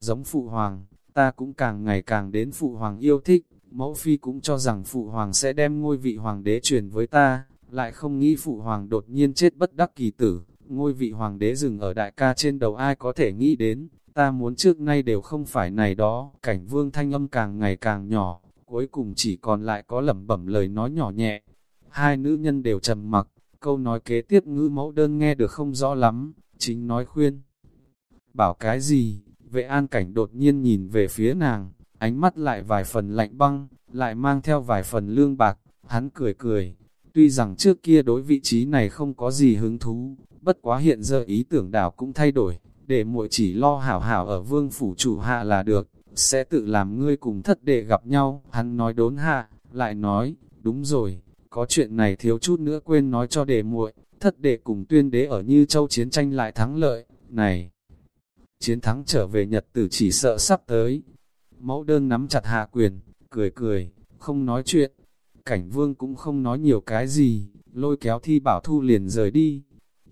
Giống phụ hoàng, ta cũng càng ngày càng đến phụ hoàng yêu thích, mẫu phi cũng cho rằng phụ hoàng sẽ đem ngôi vị hoàng đế truyền với ta, lại không nghĩ phụ hoàng đột nhiên chết bất đắc kỳ tử, ngôi vị hoàng đế dừng ở đại ca trên đầu ai có thể nghĩ đến, ta muốn trước nay đều không phải này đó, cảnh vương thanh âm càng ngày càng nhỏ, cuối cùng chỉ còn lại có lẩm bẩm lời nói nhỏ nhẹ. Hai nữ nhân đều trầm mặc, câu nói kế tiếp ngữ mẫu đơn nghe được không rõ lắm, chính nói khuyên. Bảo cái gì, vệ an cảnh đột nhiên nhìn về phía nàng, ánh mắt lại vài phần lạnh băng, lại mang theo vài phần lương bạc, hắn cười cười. Tuy rằng trước kia đối vị trí này không có gì hứng thú, bất quá hiện giờ ý tưởng đảo cũng thay đổi, để muội chỉ lo hảo hảo ở vương phủ chủ hạ là được, sẽ tự làm ngươi cùng thất đệ gặp nhau. Hắn nói đốn hạ, lại nói, đúng rồi, có chuyện này thiếu chút nữa quên nói cho đệ muội, thất đệ cùng tuyên đế ở Như Châu chiến tranh lại thắng lợi, này. Chiến thắng trở về Nhật tử chỉ sợ sắp tới. Mẫu đơn nắm chặt hạ quyền, cười cười, không nói chuyện. Cảnh vương cũng không nói nhiều cái gì, lôi kéo thi bảo thu liền rời đi.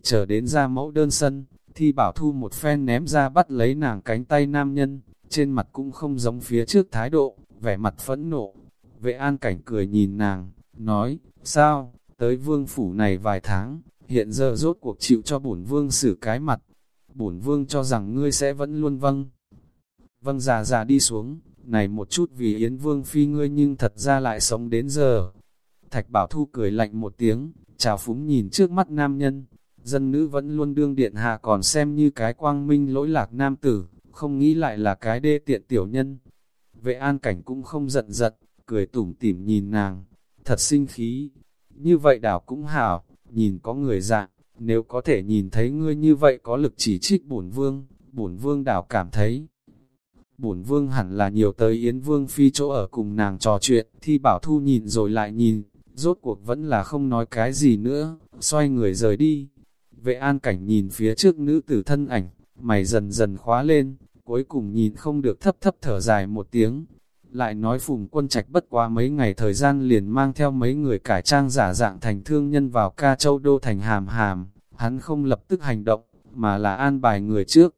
Chờ đến ra mẫu đơn sân, thi bảo thu một phen ném ra bắt lấy nàng cánh tay nam nhân, trên mặt cũng không giống phía trước thái độ, vẻ mặt phẫn nộ. Vệ an cảnh cười nhìn nàng, nói, sao, tới vương phủ này vài tháng, hiện giờ rốt cuộc chịu cho bổn vương xử cái mặt. Bổn vương cho rằng ngươi sẽ vẫn luôn vâng. Vâng già già đi xuống, này một chút vì Yến Vương phi ngươi nhưng thật ra lại sống đến giờ. Thạch Bảo Thu cười lạnh một tiếng, chào phúng nhìn trước mắt nam nhân. Dân nữ vẫn luôn đương điện hạ còn xem như cái quang minh lỗi lạc nam tử, không nghĩ lại là cái đê tiện tiểu nhân. Vệ an cảnh cũng không giận giận, cười tủm tỉm nhìn nàng, thật sinh khí. Như vậy đảo cũng hảo, nhìn có người dạng, nếu có thể nhìn thấy ngươi như vậy có lực chỉ trích bổn vương, bổn vương đảo cảm thấy. Bổn vương hẳn là nhiều tới Yến Vương Phi chỗ ở cùng nàng trò chuyện, thi bảo thu nhìn rồi lại nhìn, rốt cuộc vẫn là không nói cái gì nữa, xoay người rời đi. Vệ an cảnh nhìn phía trước nữ tử thân ảnh, mày dần dần khóa lên, cuối cùng nhìn không được thấp thấp thở dài một tiếng. lại nói phùng quân trạch bất quá mấy ngày thời gian liền mang theo mấy người cải trang giả dạng thành thương nhân vào ca châu đô thành hàm hàm, hắn không lập tức hành động, mà là an bài người trước.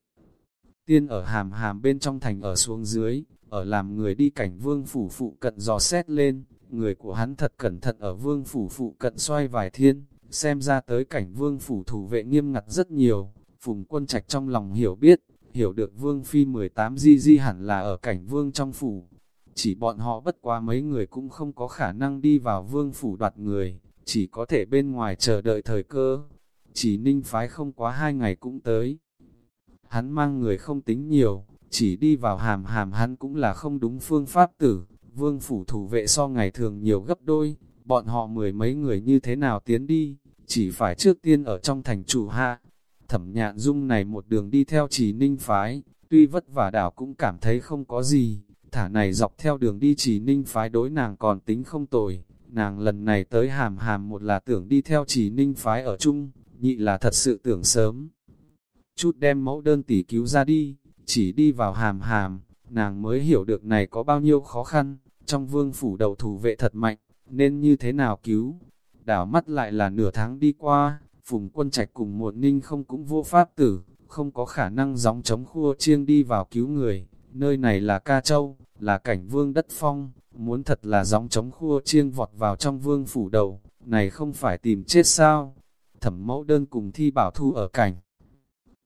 Tiên ở hàm hàm bên trong thành ở xuống dưới, ở làm người đi cảnh vương phủ phụ cận dò xét lên, người của hắn thật cẩn thận ở vương phủ phụ cận xoay vài thiên, xem ra tới cảnh vương phủ thủ vệ nghiêm ngặt rất nhiều, phùng quân trạch trong lòng hiểu biết, hiểu được vương phi 18 di di hẳn là ở cảnh vương trong phủ. Chỉ bọn họ bất quá mấy người cũng không có khả năng đi vào vương phủ đoạt người, chỉ có thể bên ngoài chờ đợi thời cơ. Chỉ ninh phái không quá hai ngày cũng tới. Hắn mang người không tính nhiều, chỉ đi vào hàm hàm hắn cũng là không đúng phương pháp tử. Vương phủ thủ vệ so ngày thường nhiều gấp đôi, bọn họ mười mấy người như thế nào tiến đi, chỉ phải trước tiên ở trong thành chủ hạ, Thẩm nhạn dung này một đường đi theo chỉ ninh phái, tuy vất vả đảo cũng cảm thấy không có gì, thả này dọc theo đường đi chỉ ninh phái đối nàng còn tính không tồi, nàng lần này tới hàm hàm một là tưởng đi theo chỉ ninh phái ở chung, nhị là thật sự tưởng sớm. Chút đem mẫu đơn tỷ cứu ra đi, chỉ đi vào hàm hàm, nàng mới hiểu được này có bao nhiêu khó khăn, trong vương phủ đầu thủ vệ thật mạnh, nên như thế nào cứu. Đảo mắt lại là nửa tháng đi qua, Phùng quân trạch cùng muộn ninh không cũng vô pháp tử, không có khả năng gióng chống khua chiêng đi vào cứu người. Nơi này là ca châu, là cảnh vương đất phong, muốn thật là gióng chống khua chiêng vọt vào trong vương phủ đầu, này không phải tìm chết sao. Thẩm mẫu đơn cùng thi bảo thu ở cảnh.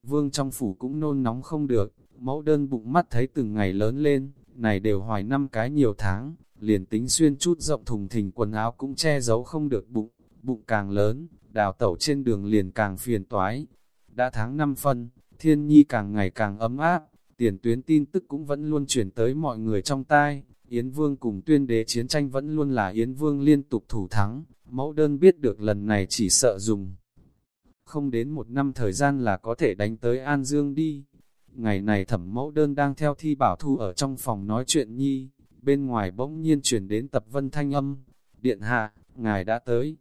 Vương trong phủ cũng nôn nóng không được, mẫu đơn bụng mắt thấy từng ngày lớn lên, này đều hoài năm cái nhiều tháng, liền tính xuyên chút rộng thùng thình quần áo cũng che giấu không được bụng, bụng càng lớn, đào tẩu trên đường liền càng phiền toái. Đã tháng 5 phân, thiên nhi càng ngày càng ấm áp, tiền tuyến tin tức cũng vẫn luôn chuyển tới mọi người trong tai. Yến Vương cùng tuyên đế chiến tranh vẫn luôn là Yến Vương liên tục thủ thắng, mẫu đơn biết được lần này chỉ sợ dùng. Không đến một năm thời gian là có thể đánh tới An Dương đi. Ngày này thẩm mẫu đơn đang theo thi bảo thu ở trong phòng nói chuyện nhi, bên ngoài bỗng nhiên chuyển đến tập vân thanh âm. Điện hạ, ngài đã tới,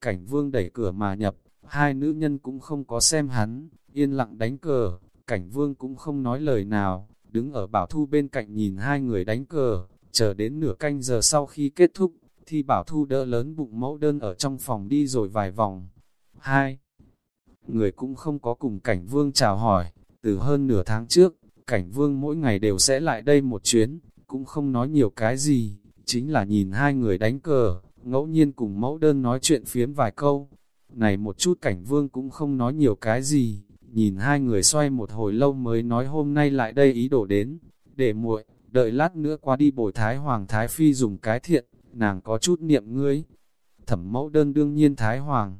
Cảnh vương đẩy cửa mà nhập, hai nữ nhân cũng không có xem hắn, yên lặng đánh cờ, cảnh vương cũng không nói lời nào, đứng ở bảo thu bên cạnh nhìn hai người đánh cờ, chờ đến nửa canh giờ sau khi kết thúc, thì bảo thu đỡ lớn bụng mẫu đơn ở trong phòng đi rồi vài vòng. Hai, người cũng không có cùng cảnh vương chào hỏi, từ hơn nửa tháng trước, cảnh vương mỗi ngày đều sẽ lại đây một chuyến, cũng không nói nhiều cái gì, chính là nhìn hai người đánh cờ, ngẫu nhiên cùng mẫu đơn nói chuyện phiếm vài câu. Này một chút cảnh vương cũng không nói nhiều cái gì, nhìn hai người xoay một hồi lâu mới nói hôm nay lại đây ý đồ đến, để muội đợi lát nữa qua đi bồi Thái Hoàng Thái Phi dùng cái thiện, nàng có chút niệm ngươi. Thẩm mẫu đơn đương nhiên Thái Hoàng.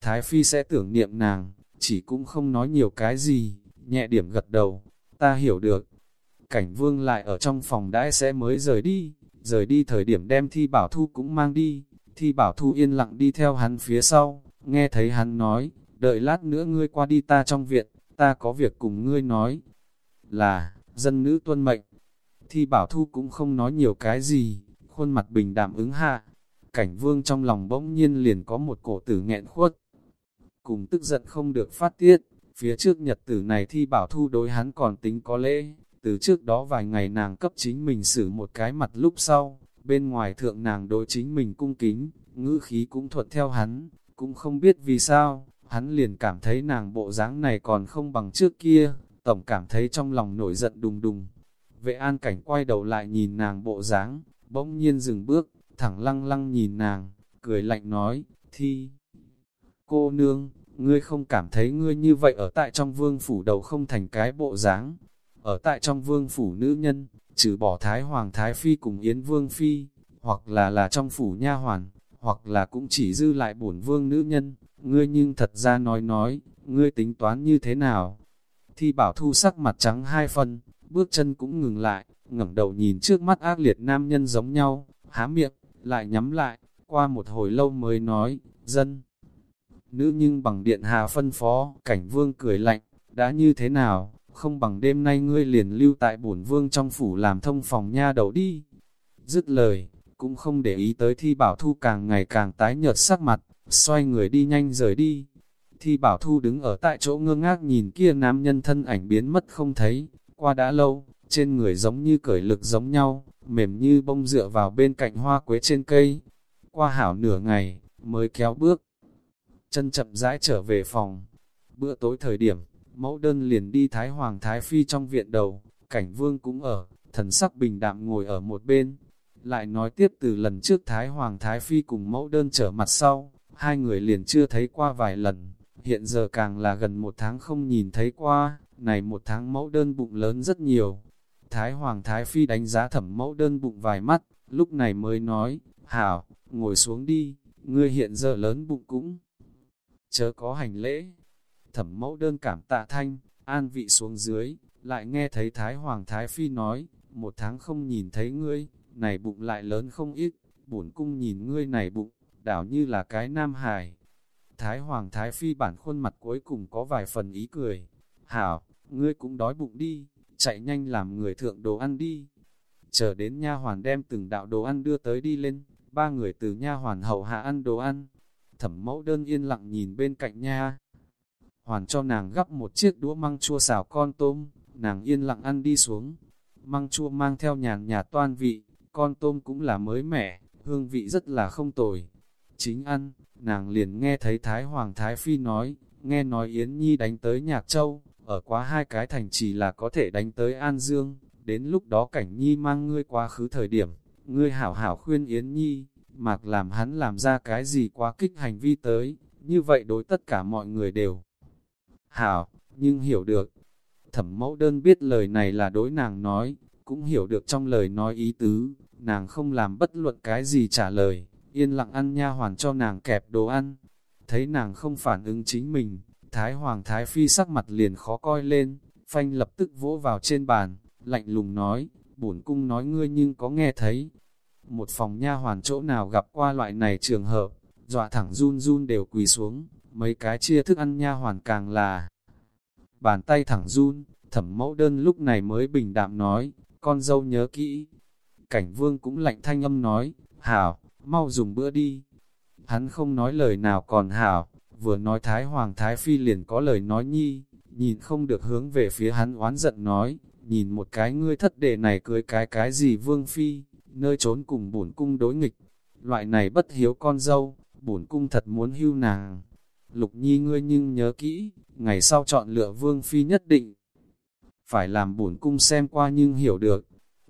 Thái Phi sẽ tưởng niệm nàng, chỉ cũng không nói nhiều cái gì, nhẹ điểm gật đầu, ta hiểu được. Cảnh vương lại ở trong phòng đãi sẽ mới rời đi, rời đi thời điểm đem thi bảo thu cũng mang đi, thi bảo thu yên lặng đi theo hắn phía sau, nghe thấy hắn nói, đợi lát nữa ngươi qua đi ta trong viện, ta có việc cùng ngươi nói, là, dân nữ tuân mệnh, thi bảo thu cũng không nói nhiều cái gì, khuôn mặt bình đạm ứng hạ, cảnh vương trong lòng bỗng nhiên liền có một cổ tử nghẹn khuất, cùng tức giận không được phát tiết, phía trước nhật tử này thi bảo thu đối hắn còn tính có lễ, từ trước đó vài ngày nàng cấp chính mình xử một cái mặt lúc sau, bên ngoài thượng nàng đối chính mình cung kính, ngữ khí cũng thuận theo hắn, cũng không biết vì sao, hắn liền cảm thấy nàng bộ dáng này còn không bằng trước kia, tổng cảm thấy trong lòng nổi giận đùng đùng. Vệ an cảnh quay đầu lại nhìn nàng bộ dáng, bỗng nhiên dừng bước, thẳng lăng lăng nhìn nàng, cười lạnh nói, thi. Cô nương, ngươi không cảm thấy ngươi như vậy ở tại trong vương phủ đầu không thành cái bộ dáng ở tại trong vương phủ nữ nhân, trừ bỏ Thái Hoàng Thái Phi cùng Yến Vương Phi, hoặc là là trong phủ nha hoàn, hoặc là cũng chỉ dư lại bổn vương nữ nhân, ngươi nhưng thật ra nói nói, ngươi tính toán như thế nào? Thi bảo thu sắc mặt trắng hai phân, bước chân cũng ngừng lại, ngẩng đầu nhìn trước mắt ác liệt nam nhân giống nhau, há miệng, lại nhắm lại, qua một hồi lâu mới nói, dân. Nữ nhưng bằng điện hà phân phó, cảnh vương cười lạnh, đã như thế nào, không bằng đêm nay ngươi liền lưu tại bổn vương trong phủ làm thông phòng nha đầu đi. Dứt lời, cũng không để ý tới thi bảo thu càng ngày càng tái nhợt sắc mặt, xoay người đi nhanh rời đi. Thi bảo thu đứng ở tại chỗ ngơ ngác nhìn kia nam nhân thân ảnh biến mất không thấy, qua đã lâu, trên người giống như cởi lực giống nhau, mềm như bông dựa vào bên cạnh hoa quế trên cây. Qua hảo nửa ngày, mới kéo bước. Chân chậm rãi trở về phòng. Bữa tối thời điểm, mẫu đơn liền đi Thái Hoàng Thái Phi trong viện đầu, cảnh vương cũng ở, thần sắc bình đạm ngồi ở một bên. Lại nói tiếp từ lần trước Thái Hoàng Thái Phi cùng mẫu đơn trở mặt sau, hai người liền chưa thấy qua vài lần, hiện giờ càng là gần một tháng không nhìn thấy qua, này một tháng mẫu đơn bụng lớn rất nhiều. Thái Hoàng Thái Phi đánh giá thẩm mẫu đơn bụng vài mắt, lúc này mới nói, Hảo, ngồi xuống đi, ngươi hiện giờ lớn bụng cũng chớ có hành lễ. Thẩm mẫu đơn cảm tạ thanh, an vị xuống dưới, lại nghe thấy Thái Hoàng Thái Phi nói, một tháng không nhìn thấy ngươi, này bụng lại lớn không ít, bổn cung nhìn ngươi này bụng, đảo như là cái nam hài. Thái Hoàng Thái Phi bản khuôn mặt cuối cùng có vài phần ý cười. Hảo, ngươi cũng đói bụng đi, chạy nhanh làm người thượng đồ ăn đi. Chờ đến nha hoàn đem từng đạo đồ ăn đưa tới đi lên, ba người từ nha hoàn hậu hạ ăn đồ ăn. Thẩm mẫu đơn yên lặng nhìn bên cạnh nha. Hoàn cho nàng gắp một chiếc đũa măng chua xào con tôm, nàng yên lặng ăn đi xuống. Măng chua mang theo nhàn nhạt toan vị, con tôm cũng là mới mẻ, hương vị rất là không tồi. Chính ăn, nàng liền nghe thấy Thái Hoàng Thái Phi nói, nghe nói Yến Nhi đánh tới Nhạc Châu, ở quá hai cái thành chỉ là có thể đánh tới An Dương, đến lúc đó cảnh Nhi mang ngươi quá khứ thời điểm, ngươi hảo hảo khuyên Yến Nhi, mặc làm hắn làm ra cái gì quá kích hành vi tới, như vậy đối tất cả mọi người đều. Hảo, nhưng hiểu được, thẩm mẫu đơn biết lời này là đối nàng nói, cũng hiểu được trong lời nói ý tứ, nàng không làm bất luận cái gì trả lời, yên lặng ăn nha hoàn cho nàng kẹp đồ ăn. Thấy nàng không phản ứng chính mình, Thái Hoàng Thái Phi sắc mặt liền khó coi lên, phanh lập tức vỗ vào trên bàn, lạnh lùng nói, bổn cung nói ngươi nhưng có nghe thấy. Một phòng nha hoàn chỗ nào gặp qua loại này trường hợp, dọa thẳng run run đều quỳ xuống, mấy cái chia thức ăn nha hoàn càng là bàn tay thẳng run, thẩm mẫu đơn lúc này mới bình đạm nói, con dâu nhớ kỹ. Cảnh vương cũng lạnh thanh âm nói, hảo, mau dùng bữa đi. Hắn không nói lời nào còn hảo, vừa nói Thái Hoàng Thái Phi liền có lời nói nhi, nhìn không được hướng về phía hắn oán giận nói, nhìn một cái ngươi thất đề này cưới cái cái gì vương phi, nơi trốn cùng bổn cung đối nghịch, loại này bất hiếu con dâu, bổn cung thật muốn hưu nàng. Lục nhi ngươi nhưng nhớ kỹ, ngày sau chọn lựa vương phi nhất định, phải làm bổn cung xem qua nhưng hiểu được.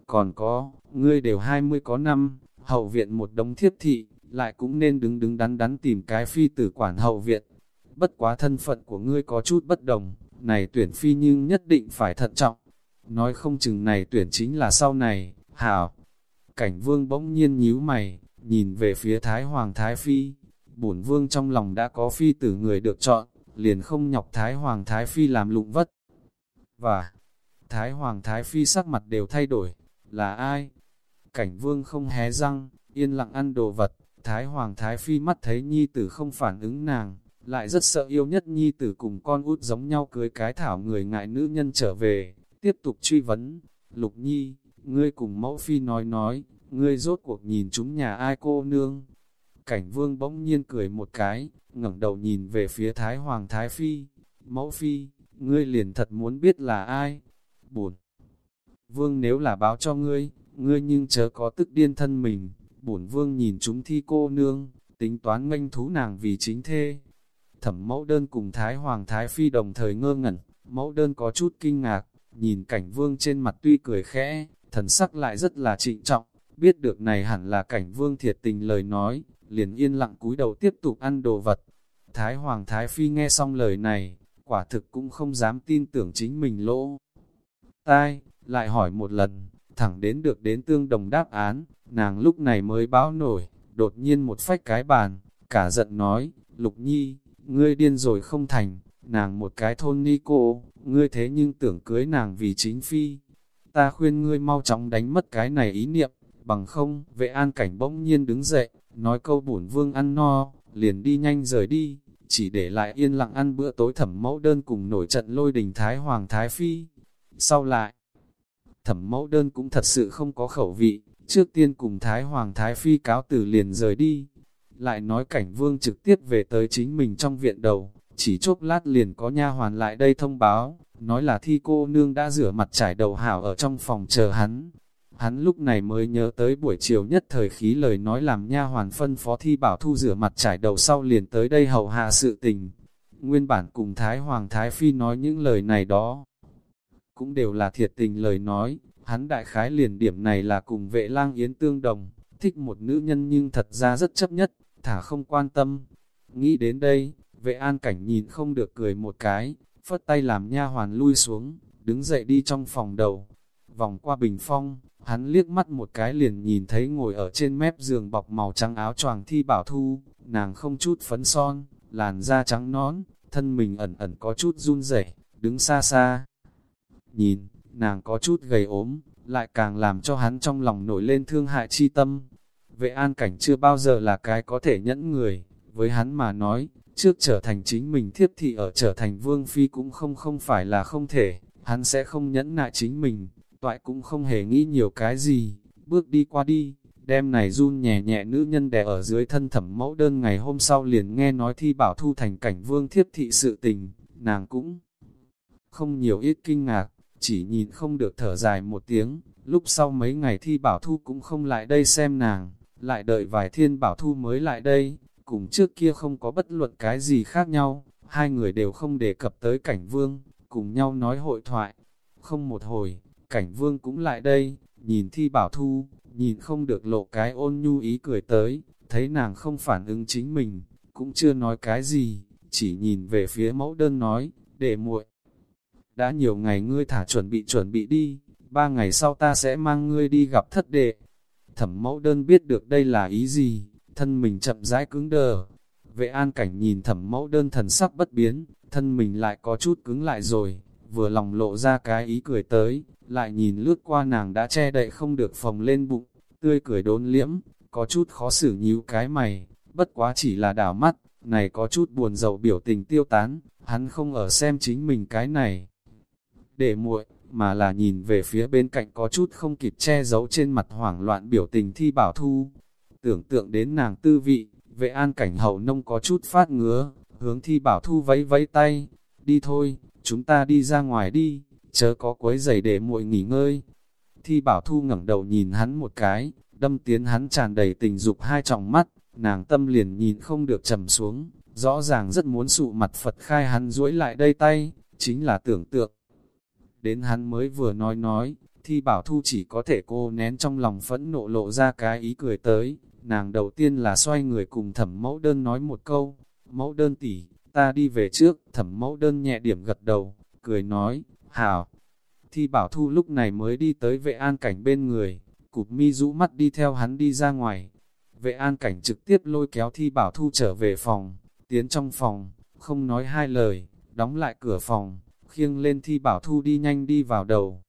Còn có, ngươi đều hai mươi có năm, hậu viện một đống thiếp thị, lại cũng nên đứng đứng đắn đắn tìm cái phi tử quản hậu viện. Bất quá thân phận của ngươi có chút bất đồng, này tuyển phi nhưng nhất định phải thận trọng. Nói không chừng này tuyển chính là sau này, hảo. Cảnh vương bỗng nhiên nhíu mày, nhìn về phía Thái Hoàng Thái Phi. Bổn vương trong lòng đã có phi tử người được chọn, liền không nhọc Thái Hoàng Thái Phi làm lụng vất. Và, Thái Hoàng Thái Phi sắc mặt đều thay đổi, là ai? Cảnh vương không hé răng, yên lặng ăn đồ vật, Thái Hoàng Thái Phi mắt thấy nhi tử không phản ứng nàng, lại rất sợ yêu nhất nhi tử cùng con út giống nhau cưới cái thảo người ngại nữ nhân trở về, tiếp tục truy vấn, Lục Nhi, ngươi cùng mẫu phi nói nói, ngươi rốt cuộc nhìn chúng nhà ai cô nương. Cảnh vương bỗng nhiên cười một cái, ngẩng đầu nhìn về phía Thái Hoàng Thái Phi, mẫu phi, ngươi liền thật muốn biết là ai, buồn. Vương nếu là báo cho ngươi, ngươi nhưng chớ có tức điên thân mình, bổn vương nhìn chúng thi cô nương, tính toán nganh thú nàng vì chính thê. Thẩm mẫu đơn cùng Thái Hoàng Thái Phi đồng thời ngơ ngẩn, mẫu đơn có chút kinh ngạc, nhìn cảnh vương trên mặt tuy cười khẽ, thần sắc lại rất là trịnh trọng, biết được này hẳn là cảnh vương thiệt tình lời nói, liền yên lặng cúi đầu tiếp tục ăn đồ vật. Thái Hoàng Thái Phi nghe xong lời này, quả thực cũng không dám tin tưởng chính mình lỗ tai, lại hỏi một lần, thẳng đến được đến tương đồng đáp án, nàng lúc này mới báo nổi, đột nhiên một phách cái bàn, cả giận nói, Lục Nhi, ngươi điên rồi không thành, nàng một cái thôn ni cô, ngươi thế nhưng tưởng cưới nàng vì chính phi. Ta khuyên ngươi mau chóng đánh mất cái này ý niệm, bằng không, vệ an cảnh bỗng nhiên đứng dậy, nói câu bổn vương ăn no, liền đi nhanh rời đi, chỉ để lại yên lặng ăn bữa tối thẩm mẫu đơn cùng nổi trận lôi đình Thái Hoàng Thái Phi. Sau lại, thẩm mẫu đơn cũng thật sự không có khẩu vị, trước tiên cùng Thái Hoàng Thái Phi cáo từ liền rời đi. Lại nói cảnh vương trực tiếp về tới chính mình trong viện đầu, chỉ chốc lát liền có nha hoàn lại đây thông báo, nói là thi cô nương đã rửa mặt trải đầu hảo ở trong phòng chờ hắn. Hắn lúc này mới nhớ tới buổi chiều nhất thời khí lời nói làm nha hoàn phân phó thi bảo thu rửa mặt trải đầu sau liền tới đây hầu hạ sự tình. Nguyên bản cùng Thái Hoàng Thái Phi nói những lời này đó. Cũng đều là thiệt tình lời nói, hắn đại khái liền điểm này là cùng vệ lang yến tương đồng, thích một nữ nhân nhưng thật ra rất chấp nhất, thả không quan tâm. Nghĩ đến đây, vệ an cảnh nhìn không được cười một cái, phất tay làm nha hoàn lui xuống, đứng dậy đi trong phòng đầu. Vòng qua bình phong, hắn liếc mắt một cái liền nhìn thấy ngồi ở trên mép giường bọc màu trắng áo choàng thi bảo thu, nàng không chút phấn son, làn da trắng nón, thân mình ẩn ẩn có chút run rẩy, đứng xa xa. Nhìn, nàng có chút gầy ốm, lại càng làm cho hắn trong lòng nổi lên thương hại chi tâm. Vệ an cảnh chưa bao giờ là cái có thể nhẫn người, với hắn mà nói, trước trở thành chính mình thiếp thị ở trở thành vương phi cũng không không phải là không thể, hắn sẽ không nhẫn nại chính mình, toại cũng không hề nghĩ nhiều cái gì, bước đi qua đi, đêm này run nhẹ nhẹ nữ nhân đè ở dưới thân thẩm mẫu đơn ngày hôm sau liền nghe nói thi bảo thu thành cảnh vương thiếp thị sự tình, nàng cũng không nhiều ít kinh ngạc, chỉ nhìn không được thở dài một tiếng, lúc sau mấy ngày thi bảo thu cũng không lại đây xem nàng, lại đợi vài thiên bảo thu mới lại đây, cùng trước kia không có bất luận cái gì khác nhau, hai người đều không đề cập tới cảnh vương, cùng nhau nói hội thoại. Không một hồi, cảnh vương cũng lại đây, nhìn thi bảo thu, nhìn không được lộ cái ôn nhu ý cười tới, thấy nàng không phản ứng chính mình, cũng chưa nói cái gì, chỉ nhìn về phía mẫu đơn nói, để muội. Đã nhiều ngày ngươi thả chuẩn bị chuẩn bị đi, ba ngày sau ta sẽ mang ngươi đi gặp thất đệ. Thẩm mẫu đơn biết được đây là ý gì, thân mình chậm rãi cứng đờ. Vệ an cảnh nhìn thẩm mẫu đơn thần sắc bất biến, thân mình lại có chút cứng lại rồi, vừa lòng lộ ra cái ý cười tới, lại nhìn lướt qua nàng đã che đậy không được phòng lên bụng, tươi cười đốn liễm, có chút khó xử nhíu cái mày, bất quá chỉ là đảo mắt, này có chút buồn rầu biểu tình tiêu tán, hắn không ở xem chính mình cái này. Để muội, mà là nhìn về phía bên cạnh có chút không kịp che giấu trên mặt hoảng loạn biểu tình thi bảo thu, tưởng tượng đến nàng tư vị, vệ an cảnh hậu nông có chút phát ngứa, hướng thi bảo thu vẫy vẫy tay, đi thôi, chúng ta đi ra ngoài đi, chớ có quấy giày để muội nghỉ ngơi. Thi bảo thu ngẩng đầu nhìn hắn một cái, đâm tiến hắn tràn đầy tình dục hai tròng mắt, nàng tâm liền nhìn không được trầm xuống, rõ ràng rất muốn sụ mặt Phật khai hắn duỗi lại đây tay, chính là tưởng tượng. Đến hắn mới vừa nói nói, thi bảo thu chỉ có thể cô nén trong lòng phẫn nộ lộ ra cái ý cười tới, Nàng đầu tiên là xoay người cùng thẩm mẫu đơn nói một câu, mẫu đơn tỷ, ta đi về trước, thẩm mẫu đơn nhẹ điểm gật đầu, cười nói, hảo. Thi bảo thu lúc này mới đi tới vệ an cảnh bên người, cụp mi rũ mắt đi theo hắn đi ra ngoài. Vệ an cảnh trực tiếp lôi kéo thi bảo thu trở về phòng, tiến trong phòng, không nói hai lời, đóng lại cửa phòng, khiêng lên thi bảo thu đi nhanh đi vào đầu.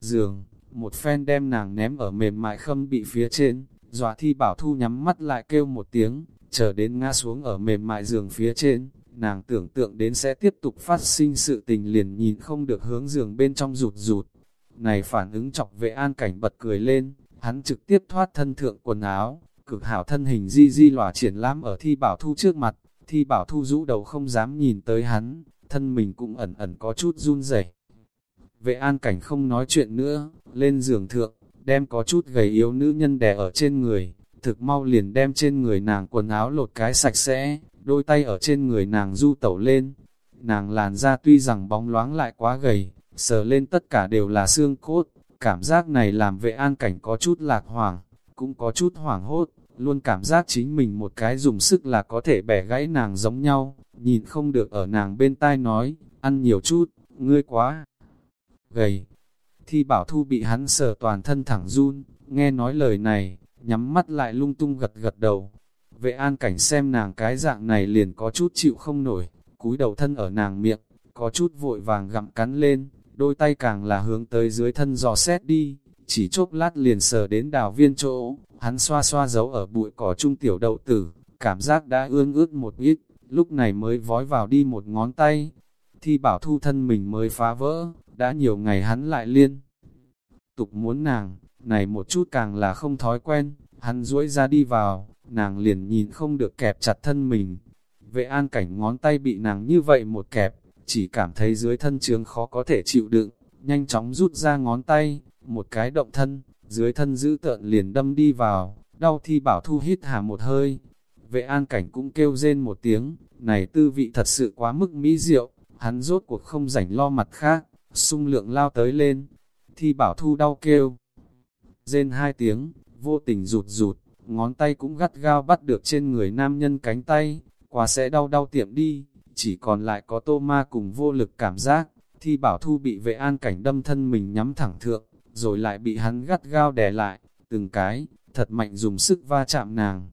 Giường, một phen đem nàng ném ở mềm mại khâm bị phía trên, Dọa thi bảo thu nhắm mắt lại kêu một tiếng, chờ đến ngã xuống ở mềm mại giường phía trên, nàng tưởng tượng đến sẽ tiếp tục phát sinh sự tình liền nhìn không được hướng giường bên trong rụt rụt. Này phản ứng chọc vệ an cảnh bật cười lên, hắn trực tiếp thoát thân thượng quần áo, cực hảo thân hình di di lòa triển lãm ở thi bảo thu trước mặt, thi bảo thu rũ đầu không dám nhìn tới hắn, thân mình cũng ẩn ẩn có chút run rẩy. Vệ an cảnh không nói chuyện nữa, lên giường thượng, đem có chút gầy yếu nữ nhân đè ở trên người, thực mau liền đem trên người nàng quần áo lột cái sạch sẽ, đôi tay ở trên người nàng du tẩu lên. Nàng làn da tuy rằng bóng loáng lại quá gầy, sờ lên tất cả đều là xương cốt, cảm giác này làm vệ an cảnh có chút lạc hoàng, cũng có chút hoảng hốt, luôn cảm giác chính mình một cái dùng sức là có thể bẻ gãy nàng giống nhau, nhìn không được ở nàng bên tai nói, ăn nhiều chút, ngươi quá gầy, Thi bảo thu bị hắn sờ toàn thân thẳng run, nghe nói lời này, nhắm mắt lại lung tung gật gật đầu. Vệ an cảnh xem nàng cái dạng này liền có chút chịu không nổi, cúi đầu thân ở nàng miệng, có chút vội vàng gặm cắn lên, đôi tay càng là hướng tới dưới thân dò xét đi, chỉ chốc lát liền sờ đến đào viên chỗ, hắn xoa xoa giấu ở bụi cỏ trung tiểu đậu tử, cảm giác đã ương ướt một ít, lúc này mới vói vào đi một ngón tay. Thi bảo thu thân mình mới phá vỡ, đã nhiều ngày hắn lại liên. Tục muốn nàng, này một chút càng là không thói quen, hắn duỗi ra đi vào, nàng liền nhìn không được kẹp chặt thân mình. Vệ an cảnh ngón tay bị nàng như vậy một kẹp, chỉ cảm thấy dưới thân trường khó có thể chịu đựng, nhanh chóng rút ra ngón tay, một cái động thân, dưới thân giữ tợn liền đâm đi vào, đau thi bảo thu hít hà một hơi. Vệ an cảnh cũng kêu rên một tiếng, này tư vị thật sự quá mức mỹ diệu, hắn rốt cuộc không rảnh lo mặt khác, sung lượng lao tới lên, thi bảo thu đau kêu. Rên hai tiếng, vô tình rụt rụt, ngón tay cũng gắt gao bắt được trên người nam nhân cánh tay, quả sẽ đau đau tiệm đi, chỉ còn lại có tô ma cùng vô lực cảm giác, thi bảo thu bị vệ an cảnh đâm thân mình nhắm thẳng thượng, rồi lại bị hắn gắt gao đè lại, từng cái, thật mạnh dùng sức va chạm nàng.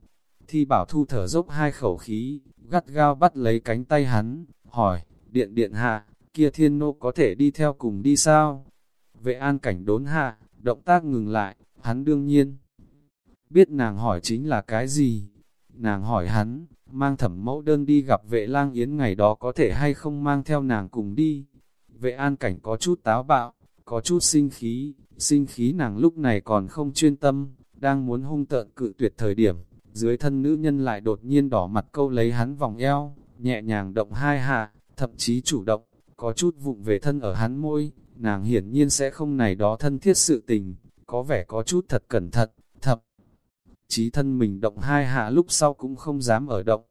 Thi bảo thu thở dốc hai khẩu khí, gắt gao bắt lấy cánh tay hắn, hỏi, điện điện hạ, kia thiên nô có thể đi theo cùng đi sao? Vệ an cảnh đốn hạ, động tác ngừng lại, hắn đương nhiên. Biết nàng hỏi chính là cái gì? Nàng hỏi hắn, mang thẩm mẫu đơn đi gặp vệ lang yến ngày đó có thể hay không mang theo nàng cùng đi? Vệ an cảnh có chút táo bạo, có chút sinh khí, sinh khí nàng lúc này còn không chuyên tâm, đang muốn hung tợn cự tuyệt thời điểm, dưới thân nữ nhân lại đột nhiên đỏ mặt câu lấy hắn vòng eo, nhẹ nhàng động hai hạ, thậm chí chủ động, có chút vụng về thân ở hắn môi, nàng hiển nhiên sẽ không này đó thân thiết sự tình, có vẻ có chút thật cẩn thận, chí thân mình động hai hạ lúc sau cũng không dám ở động.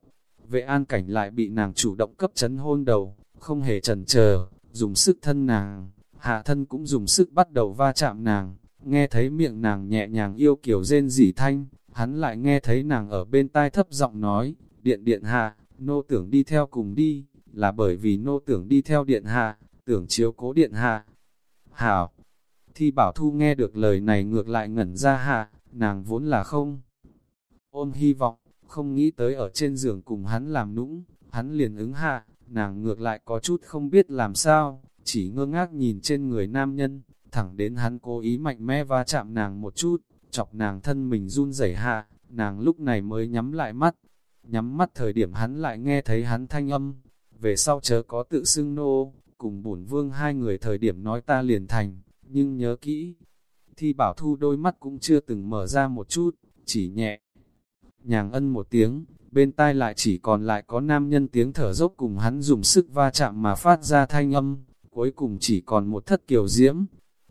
Vệ an cảnh lại bị nàng chủ động cấp chấn hôn đầu, không hề chần chờ, dùng sức thân nàng, hạ thân cũng dùng sức bắt đầu va chạm nàng, nghe thấy miệng nàng nhẹ nhàng yêu kiểu rên rỉ thanh, hắn lại nghe thấy nàng ở bên tai thấp giọng nói, điện điện hạ, nô tưởng đi theo cùng đi, là bởi vì nô tưởng đi theo điện hạ, tưởng chiếu cố điện hạ. Hảo, thi bảo thu nghe được lời này ngược lại ngẩn ra hạ, nàng vốn là không. Ôm hy vọng, không nghĩ tới ở trên giường cùng hắn làm nũng, hắn liền ứng hạ, nàng ngược lại có chút không biết làm sao, chỉ ngơ ngác nhìn trên người nam nhân, thẳng đến hắn cố ý mạnh mẽ va chạm nàng một chút, chọc nàng thân mình run rẩy hạ, nàng lúc này mới nhắm lại mắt. Nhắm mắt thời điểm hắn lại nghe thấy hắn thanh âm, về sau chớ có tự xưng nô, cùng bổn vương hai người thời điểm nói ta liền thành, nhưng nhớ kỹ. Thi bảo thu đôi mắt cũng chưa từng mở ra một chút, chỉ nhẹ. Nhàng ân một tiếng, bên tai lại chỉ còn lại có nam nhân tiếng thở dốc cùng hắn dùng sức va chạm mà phát ra thanh âm, cuối cùng chỉ còn một thất kiều diễm.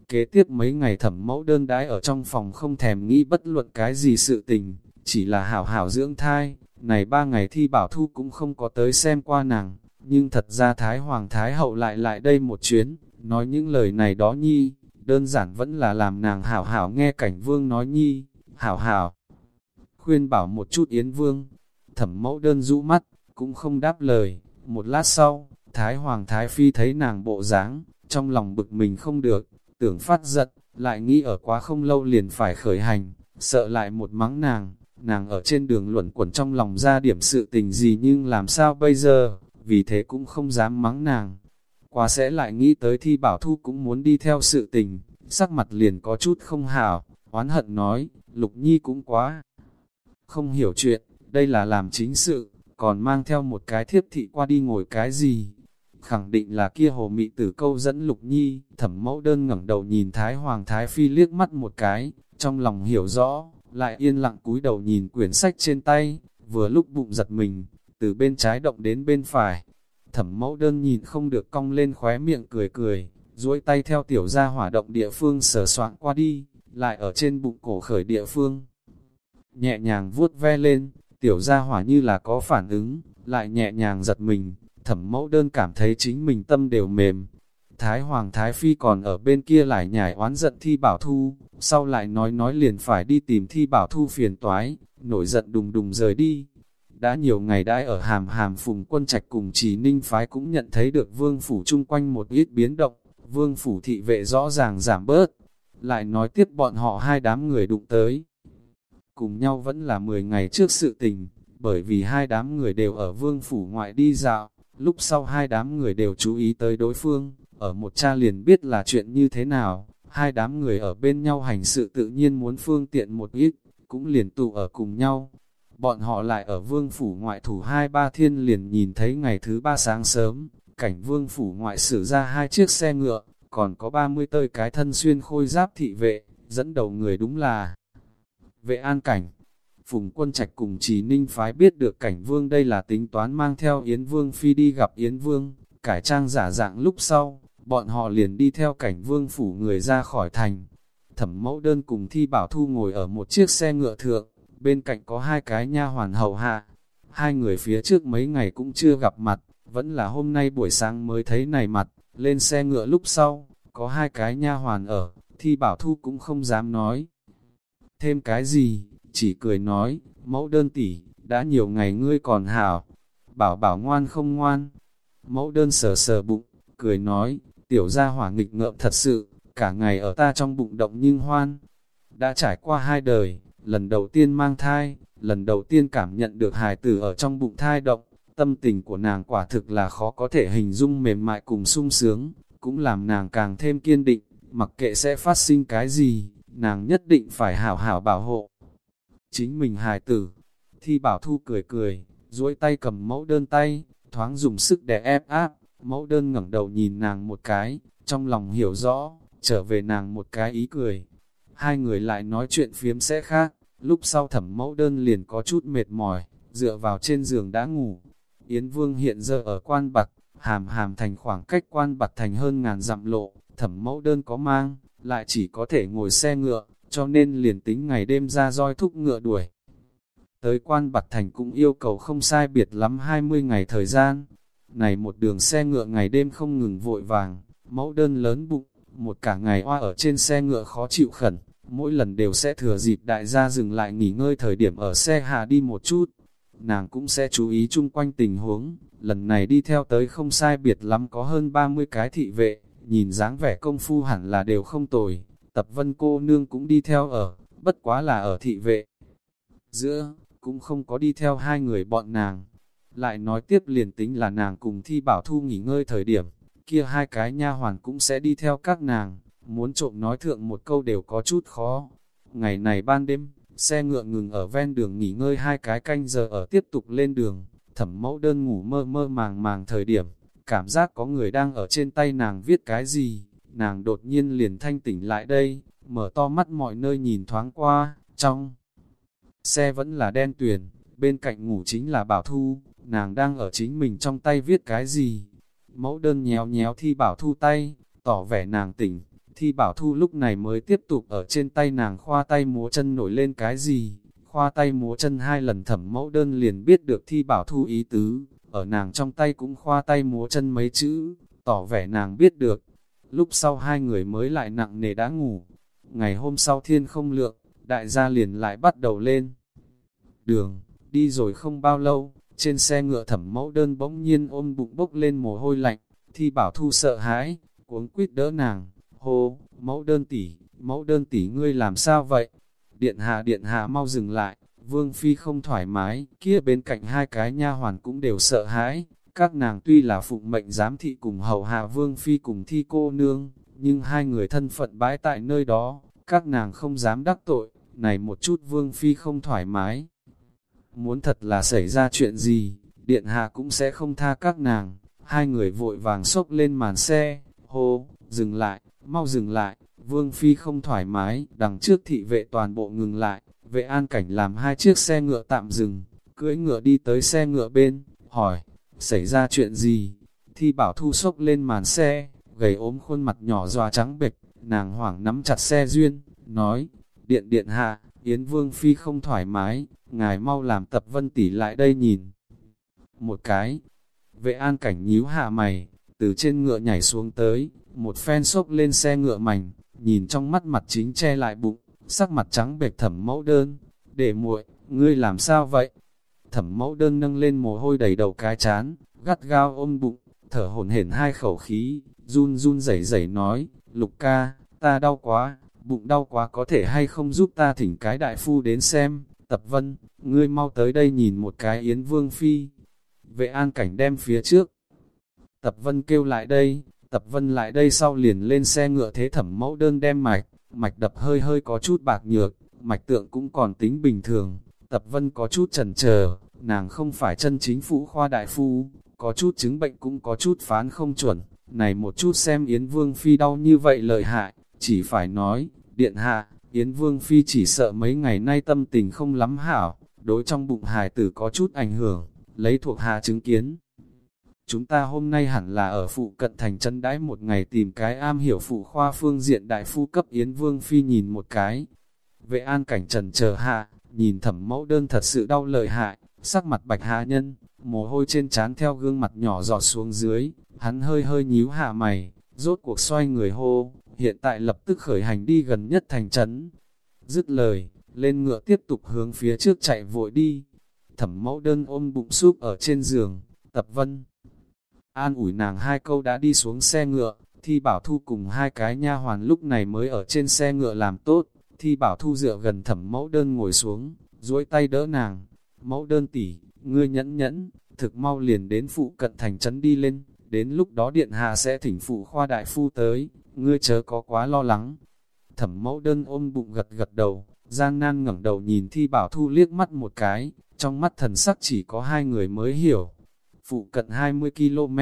Kế tiếp mấy ngày thẩm mẫu đơn đái ở trong phòng không thèm nghĩ bất luận cái gì sự tình, chỉ là hảo hảo dưỡng thai, này ba ngày thi bảo thu cũng không có tới xem qua nàng, nhưng thật ra Thái Hoàng Thái Hậu lại lại đây một chuyến, nói những lời này đó nhi, đơn giản vẫn là làm nàng hảo hảo nghe cảnh vương nói nhi, hảo hảo. Khuyên bảo một chút Yến Vương, thẩm mẫu đơn rũ mắt, cũng không đáp lời, một lát sau, Thái Hoàng Thái Phi thấy nàng bộ dáng, trong lòng bực mình không được, tưởng phát giận, lại nghĩ ở quá không lâu liền phải khởi hành, sợ lại một mắng nàng, nàng ở trên đường luẩn quẩn trong lòng ra điểm sự tình gì nhưng làm sao bây giờ, vì thế cũng không dám mắng nàng. Quá sẽ lại nghĩ tới thi bảo thu cũng muốn đi theo sự tình, sắc mặt liền có chút không hảo, oán hận nói, Lục Nhi cũng quá không hiểu chuyện, đây là làm chính sự, còn mang theo một cái thiếp thị qua đi ngồi cái gì. Khẳng định là kia hồ mị tử câu dẫn Lục Nhi, thẩm mẫu đơn ngẩng đầu nhìn Thái Hoàng Thái Phi liếc mắt một cái, trong lòng hiểu rõ, lại yên lặng cúi đầu nhìn quyển sách trên tay, vừa lúc bụng giật mình, từ bên trái động đến bên phải. Thẩm mẫu đơn nhìn không được cong lên khóe miệng cười cười, duỗi tay theo tiểu gia hỏa động địa phương sờ soạn qua đi, lại ở trên bụng cổ khởi địa phương. Nhẹ nhàng vuốt ve lên, tiểu gia hỏa như là có phản ứng, lại nhẹ nhàng giật mình, thẩm mẫu đơn cảm thấy chính mình tâm đều mềm. Thái Hoàng Thái Phi còn ở bên kia lại nhảy oán giận thi bảo thu, sau lại nói nói liền phải đi tìm thi bảo thu phiền toái, nổi giận đùng đùng rời đi. Đã nhiều ngày đãi ở hàm hàm phùng quân trạch cùng chỉ ninh phái cũng nhận thấy được vương phủ chung quanh một ít biến động, vương phủ thị vệ rõ ràng giảm bớt. Lại nói tiếp bọn họ hai đám người đụng tới. Cùng nhau vẫn là 10 ngày trước sự tình, bởi vì hai đám người đều ở vương phủ ngoại đi dạo, lúc sau hai đám người đều chú ý tới đối phương, ở một cha liền biết là chuyện như thế nào, hai đám người ở bên nhau hành sự tự nhiên muốn phương tiện một ít, cũng liền tụ ở cùng nhau, Bọn họ lại ở vương phủ ngoại thủ hai ba thiên liền nhìn thấy ngày thứ ba sáng sớm, cảnh vương phủ ngoại sử ra hai chiếc xe ngựa, còn có ba mươi tơi cái thân xuyên khôi giáp thị vệ, dẫn đầu người đúng là vệ an cảnh. Phùng quân trạch cùng trì ninh phái biết được cảnh vương đây là tính toán mang theo Yến Vương Phi đi gặp Yến Vương, Cải trang giả dạng lúc sau, bọn họ liền đi theo cảnh vương phủ người ra khỏi thành. Thẩm mẫu đơn cùng thi bảo thu ngồi ở một chiếc xe ngựa thượng, bên cạnh có hai cái nha hoàn hầu hạ. Hai người phía trước mấy ngày cũng chưa gặp mặt, vẫn là hôm nay buổi sáng mới thấy này mặt, lên xe ngựa lúc sau, có hai cái nha hoàn ở, thi bảo thu cũng không dám nói. Thêm cái gì, chỉ cười nói, mẫu đơn tỷ, đã nhiều ngày ngươi còn hảo, bảo bảo ngoan không ngoan. Mẫu đơn sờ sờ bụng, cười nói, tiểu gia hỏa nghịch ngợm thật sự, cả ngày ở ta trong bụng động nhưng hoan. Đã trải qua hai đời, lần đầu tiên mang thai, lần đầu tiên cảm nhận được hài tử ở trong bụng thai động, tâm tình của nàng quả thực là khó có thể hình dung mềm mại cùng sung sướng, cũng làm nàng càng thêm kiên định, mặc kệ sẽ phát sinh cái gì, nàng nhất định phải hảo hảo bảo hộ. Chính mình hài tử, thi bảo thu cười cười, duỗi tay cầm mẫu đơn tay, thoáng dùng sức để ép áp, mẫu đơn ngẩng đầu nhìn nàng một cái, trong lòng hiểu rõ, trở về nàng một cái ý cười. Hai người lại nói chuyện phiếm sẽ khác, lúc sau thẩm mẫu đơn liền có chút mệt mỏi, dựa vào trên giường đã ngủ. Yến Vương hiện giờ ở quan bạc, hàm hàm thành khoảng cách quan bạc thành hơn ngàn dặm lộ, thẩm mẫu đơn có mang, lại chỉ có thể ngồi xe ngựa, cho nên liền tính ngày đêm ra roi thúc ngựa đuổi. Tới quan bạc thành cũng yêu cầu không sai biệt lắm 20 ngày thời gian. Này một đường xe ngựa ngày đêm không ngừng vội vàng, mẫu đơn lớn bụng, một cả ngày hoa ở trên xe ngựa khó chịu khẩn, mỗi lần đều sẽ thừa dịp đại gia dừng lại nghỉ ngơi thời điểm ở xe hạ đi một chút. Nàng cũng sẽ chú ý chung quanh tình huống, lần này đi theo tới không sai biệt lắm có hơn 30 cái thị vệ, nhìn dáng vẻ công phu hẳn là đều không tồi, tập vân cô nương cũng đi theo ở, bất quá là ở thị vệ. Giữa, cũng không có đi theo hai người bọn nàng. Lại nói tiếp liền tính là nàng cùng thi bảo thu nghỉ ngơi thời điểm, kia hai cái nha hoàn cũng sẽ đi theo các nàng, muốn trộm nói thượng một câu đều có chút khó. Ngày này ban đêm, xe ngựa ngừng ở ven đường nghỉ ngơi hai cái canh giờ ở tiếp tục lên đường, thẩm mẫu đơn ngủ mơ mơ màng màng thời điểm, cảm giác có người đang ở trên tay nàng viết cái gì, nàng đột nhiên liền thanh tỉnh lại đây, mở to mắt mọi nơi nhìn thoáng qua, trong xe vẫn là đen tuyền, bên cạnh ngủ chính là Bảo Thu, nàng đang ở chính mình trong tay viết cái gì. Mẫu đơn nhéo nhéo thi Bảo Thu tay, tỏ vẻ nàng tỉnh, thi Bảo Thu lúc này mới tiếp tục ở trên tay nàng khoa tay múa chân nổi lên cái gì. Khoa tay múa chân hai lần thẩm mẫu đơn liền biết được thi Bảo Thu ý tứ, ở nàng trong tay cũng khoa tay múa chân mấy chữ, tỏ vẻ nàng biết được. Lúc sau hai người mới lại nặng nề đã ngủ. Ngày hôm sau thiên không lượng, đại gia liền lại bắt đầu lên. Đường, đi rồi không bao lâu, trên xe ngựa thẩm mẫu đơn bỗng nhiên ôm bụng bốc lên mồ hôi lạnh, thi bảo thu sợ hãi, cuống quýt đỡ nàng, hô, mẫu đơn tỷ, mẫu đơn tỷ ngươi làm sao vậy? Điện hạ điện hạ mau dừng lại, vương phi không thoải mái, kia bên cạnh hai cái nha hoàn cũng đều sợ hãi, các nàng tuy là phụng mệnh giám thị cùng hầu hạ vương phi cùng thi cô nương, nhưng hai người thân phận bãi tại nơi đó, các nàng không dám đắc tội, này một chút vương phi không thoải mái. Muốn thật là xảy ra chuyện gì, điện hạ cũng sẽ không tha các nàng, hai người vội vàng xốc lên màn xe, hô, dừng lại, mau dừng lại, vương phi không thoải mái, đằng trước thị vệ toàn bộ ngừng lại, vệ an cảnh làm hai chiếc xe ngựa tạm dừng, cưỡi ngựa đi tới xe ngựa bên, hỏi, xảy ra chuyện gì? Thi bảo thu xốc lên màn xe, gầy ốm khuôn mặt nhỏ doa trắng bệch, nàng hoảng nắm chặt xe duyên, nói, điện điện hạ, Yến Vương Phi không thoải mái, ngài mau làm tập vân tỷ lại đây nhìn. Một cái, vệ an cảnh nhíu hạ mày, từ trên ngựa nhảy xuống tới, một phen sốc lên xe ngựa mảnh, nhìn trong mắt mặt chính che lại bụng, sắc mặt trắng bệch thẩm mẫu đơn, để muội, ngươi làm sao vậy? Thẩm mẫu đơn nâng lên mồ hôi đầy đầu cái chán, gắt gao ôm bụng, thở hổn hển hai khẩu khí, run run rẩy rẩy nói, lục ca, ta đau quá, bụng đau quá có thể hay không giúp ta thỉnh cái đại phu đến xem, tập vân, ngươi mau tới đây nhìn một cái yến vương phi. Vệ an cảnh đem phía trước. Tập vân kêu lại đây, tập vân lại đây sau liền lên xe ngựa thế thẩm mẫu đơn đem mạch, mạch đập hơi hơi có chút bạc nhược, mạch tượng cũng còn tính bình thường. Tập vân có chút chần chờ, nàng không phải chân chính phụ khoa đại phu, có chút chứng bệnh cũng có chút phán không chuẩn. Này một chút xem Yến Vương Phi đau như vậy lợi hại, chỉ phải nói, điện hạ, Yến Vương Phi chỉ sợ mấy ngày nay tâm tình không lắm hảo, đối trong bụng hài tử có chút ảnh hưởng, lấy thuộc hạ chứng kiến. Chúng ta hôm nay hẳn là ở phụ cận thành chân đãi một ngày tìm cái am hiểu phụ khoa phương diện đại phu cấp Yến Vương Phi nhìn một cái. Vệ an cảnh trần chờ hạ, nhìn thẩm mẫu đơn thật sự đau lợi hại, sắc mặt bạch hạ nhân, mồ hôi trên trán theo gương mặt nhỏ giọt xuống dưới, hắn hơi hơi nhíu hạ mày, rốt cuộc xoay người hô, hiện tại lập tức khởi hành đi gần nhất thành trấn. Dứt lời, lên ngựa tiếp tục hướng phía trước chạy vội đi. Thẩm mẫu đơn ôm bụng súp ở trên giường, tập vân. An ủi nàng hai câu đã đi xuống xe ngựa, thi bảo thu cùng hai cái nha hoàn lúc này mới ở trên xe ngựa làm tốt. Thi bảo thu dựa gần thẩm mẫu đơn ngồi xuống, duỗi tay đỡ nàng. Mẫu đơn tỉ, ngươi nhẫn nhẫn, thực mau liền đến phụ cận thành trấn đi lên, đến lúc đó điện hạ sẽ thỉnh phụ khoa đại phu tới, ngươi chớ có quá lo lắng. Thẩm mẫu đơn ôm bụng gật gật đầu, gian nan ngẩng đầu nhìn thi bảo thu liếc mắt một cái, trong mắt thần sắc chỉ có hai người mới hiểu. Phụ cận 20 km,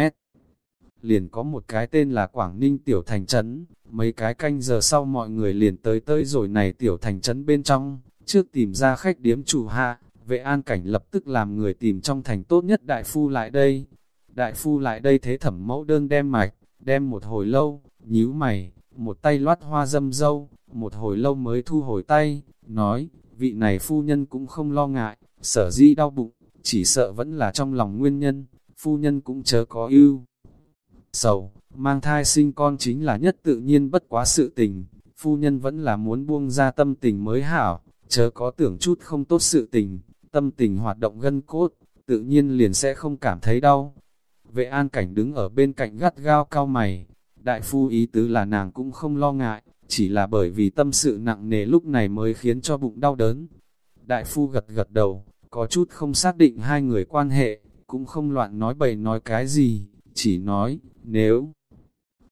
liền có một cái tên là Quảng Ninh Tiểu Thành Trấn, mấy cái canh giờ sau mọi người liền tới tới rồi này Tiểu Thành Trấn bên trong, trước tìm ra khách điếm chủ hạ, vệ an cảnh lập tức làm người tìm trong thành tốt nhất đại phu lại đây. Đại phu lại đây thế thẩm mẫu đơn đem mạch, đem một hồi lâu, nhíu mày, một tay loát hoa dâm dâu, một hồi lâu mới thu hồi tay, nói, vị này phu nhân cũng không lo ngại, sở dĩ đau bụng, chỉ sợ vẫn là trong lòng nguyên nhân, phu nhân cũng chớ có ưu. Sầu, mang thai sinh con chính là nhất tự nhiên bất quá sự tình, phu nhân vẫn là muốn buông ra tâm tình mới hảo, chớ có tưởng chút không tốt sự tình, tâm tình hoạt động gân cốt, tự nhiên liền sẽ không cảm thấy đau. Vệ an cảnh đứng ở bên cạnh gắt gao cao mày, đại phu ý tứ là nàng cũng không lo ngại, chỉ là bởi vì tâm sự nặng nề lúc này mới khiến cho bụng đau đớn. Đại phu gật gật đầu, có chút không xác định hai người quan hệ, cũng không loạn nói bậy nói cái gì, chỉ nói, nếu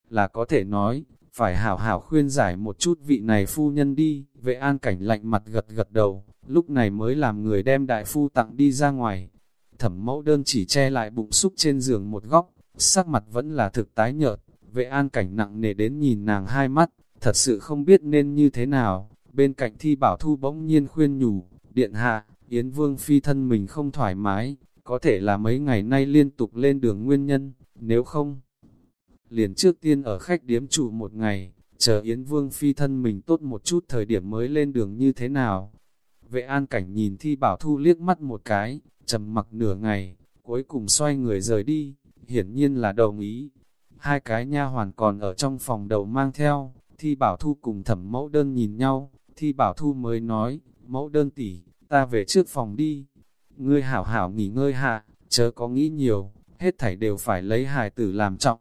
là có thể nói, phải hảo hảo khuyên giải một chút vị này phu nhân đi, vệ an cảnh lạnh mặt gật gật đầu, lúc này mới làm người đem đại phu tặng đi ra ngoài. Thẩm mẫu đơn chỉ che lại bụng xúc trên giường một góc, sắc mặt vẫn là thực tái nhợt, vệ an cảnh nặng nề đến nhìn nàng hai mắt, thật sự không biết nên như thế nào. Bên cạnh thi bảo thu bỗng nhiên khuyên nhủ, điện hạ, Yến Vương phi thân mình không thoải mái, có thể là mấy ngày nay liên tục lên đường nguyên nhân, nếu không. Liền trước tiên ở khách điếm trụ một ngày, chờ Yến Vương phi thân mình tốt một chút thời điểm mới lên đường như thế nào. Vệ an cảnh nhìn thi bảo thu liếc mắt một cái, trầm mặc nửa ngày, cuối cùng xoay người rời đi, hiển nhiên là đồng ý. Hai cái nha hoàn còn ở trong phòng đầu mang theo, thi bảo thu cùng thẩm mẫu đơn nhìn nhau, thi bảo thu mới nói, mẫu đơn tỷ, ta về trước phòng đi. Ngươi hảo hảo nghỉ ngơi hạ, chớ có nghĩ nhiều, hết thảy đều phải lấy hài tử làm trọng.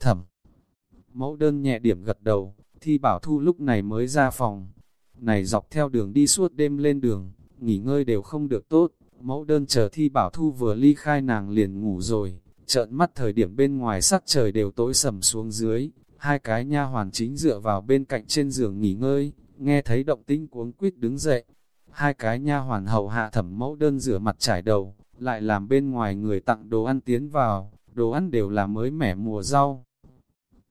Thẩm, mẫu đơn nhẹ điểm gật đầu, thi bảo thu lúc này mới ra phòng. Này dọc theo đường đi suốt đêm lên đường, nghỉ ngơi đều không được tốt, mẫu đơn chờ thi bảo thu vừa ly khai nàng liền ngủ rồi, trợn mắt thời điểm bên ngoài sắc trời đều tối sầm xuống dưới, hai cái nha hoàn chính dựa vào bên cạnh trên giường nghỉ ngơi, nghe thấy động tĩnh cuống quýt đứng dậy. Hai cái nha hoàn hầu hạ thẩm mẫu đơn rửa mặt trải đầu, lại làm bên ngoài người tặng đồ ăn tiến vào, đồ ăn đều là mới mẻ mùa rau.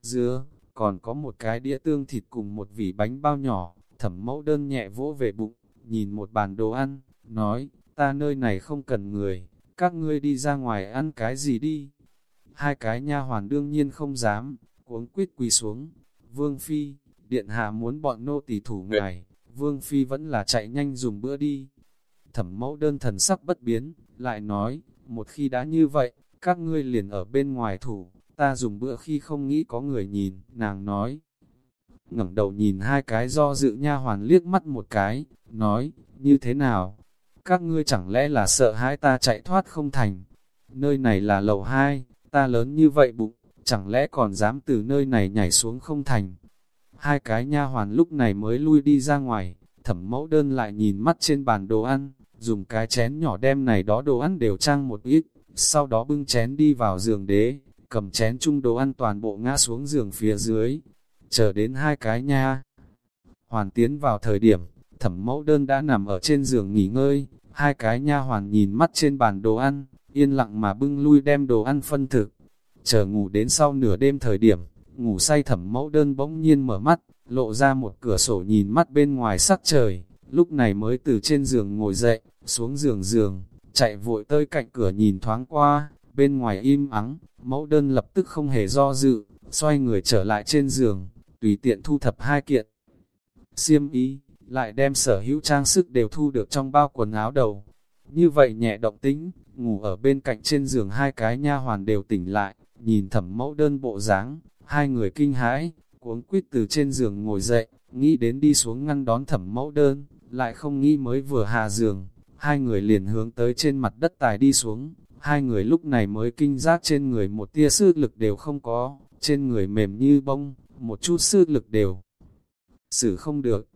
Dưa, còn có một cái đĩa tương thịt cùng một vỉ bánh bao nhỏ, thẩm mẫu đơn nhẹ vỗ về bụng, nhìn một bàn đồ ăn, nói, ta nơi này không cần người, các ngươi đi ra ngoài ăn cái gì đi. Hai cái nha hoàn đương nhiên không dám, cuống quýt quỳ xuống. Vương Phi, điện hạ muốn bọn nô tỳ thủ ngài, Vương Phi vẫn là chạy nhanh dùng bữa đi. Thẩm mẫu đơn thần sắc bất biến, lại nói, một khi đã như vậy, các ngươi liền ở bên ngoài thủ, ta dùng bữa khi không nghĩ có người nhìn, nàng nói. ngẩng đầu nhìn hai cái do dự nha hoàn liếc mắt một cái, nói, như thế nào? Các ngươi chẳng lẽ là sợ hãi ta chạy thoát không thành? Nơi này là lầu hai, ta lớn như vậy bụng, chẳng lẽ còn dám từ nơi này nhảy xuống không thành. Hai cái nha hoàn lúc này mới lui đi ra ngoài, thẩm mẫu đơn lại nhìn mắt trên bàn đồ ăn, dùng cái chén nhỏ đem này đó đồ ăn đều trang một ít, sau đó bưng chén đi vào giường đế, cầm chén chung đồ ăn toàn bộ ngã xuống giường phía dưới, chờ đến hai cái nha. Hoàn tiến vào thời điểm, thẩm mẫu đơn đã nằm ở trên giường nghỉ ngơi, hai cái nha hoàn nhìn mắt trên bàn đồ ăn, yên lặng mà bưng lui đem đồ ăn phân thực, chờ ngủ đến sau nửa đêm thời điểm, ngủ say thẩm mẫu đơn bỗng nhiên mở mắt, lộ ra một cửa sổ nhìn mắt bên ngoài sắc trời, lúc này mới từ trên giường ngồi dậy, xuống giường giường, chạy vội tới cạnh cửa nhìn thoáng qua, bên ngoài im ắng, mẫu đơn lập tức không hề do dự, xoay người trở lại trên giường, tùy tiện thu thập hai kiện. Xiêm ý, lại đem sở hữu trang sức đều thu được trong bao quần áo đầu. Như vậy nhẹ động tính, ngủ ở bên cạnh trên giường hai cái nha hoàn đều tỉnh lại, nhìn thẩm mẫu đơn bộ dáng, hai người kinh hãi, cuống quýt từ trên giường ngồi dậy, nghĩ đến đi xuống ngăn đón thẩm mẫu đơn, lại không nghĩ mới vừa hạ giường, hai người liền hướng tới trên mặt đất tài đi xuống, hai người lúc này mới kinh giác trên người một tia sức lực đều không có, trên người mềm như bông, một chút sức lực đều xử không được.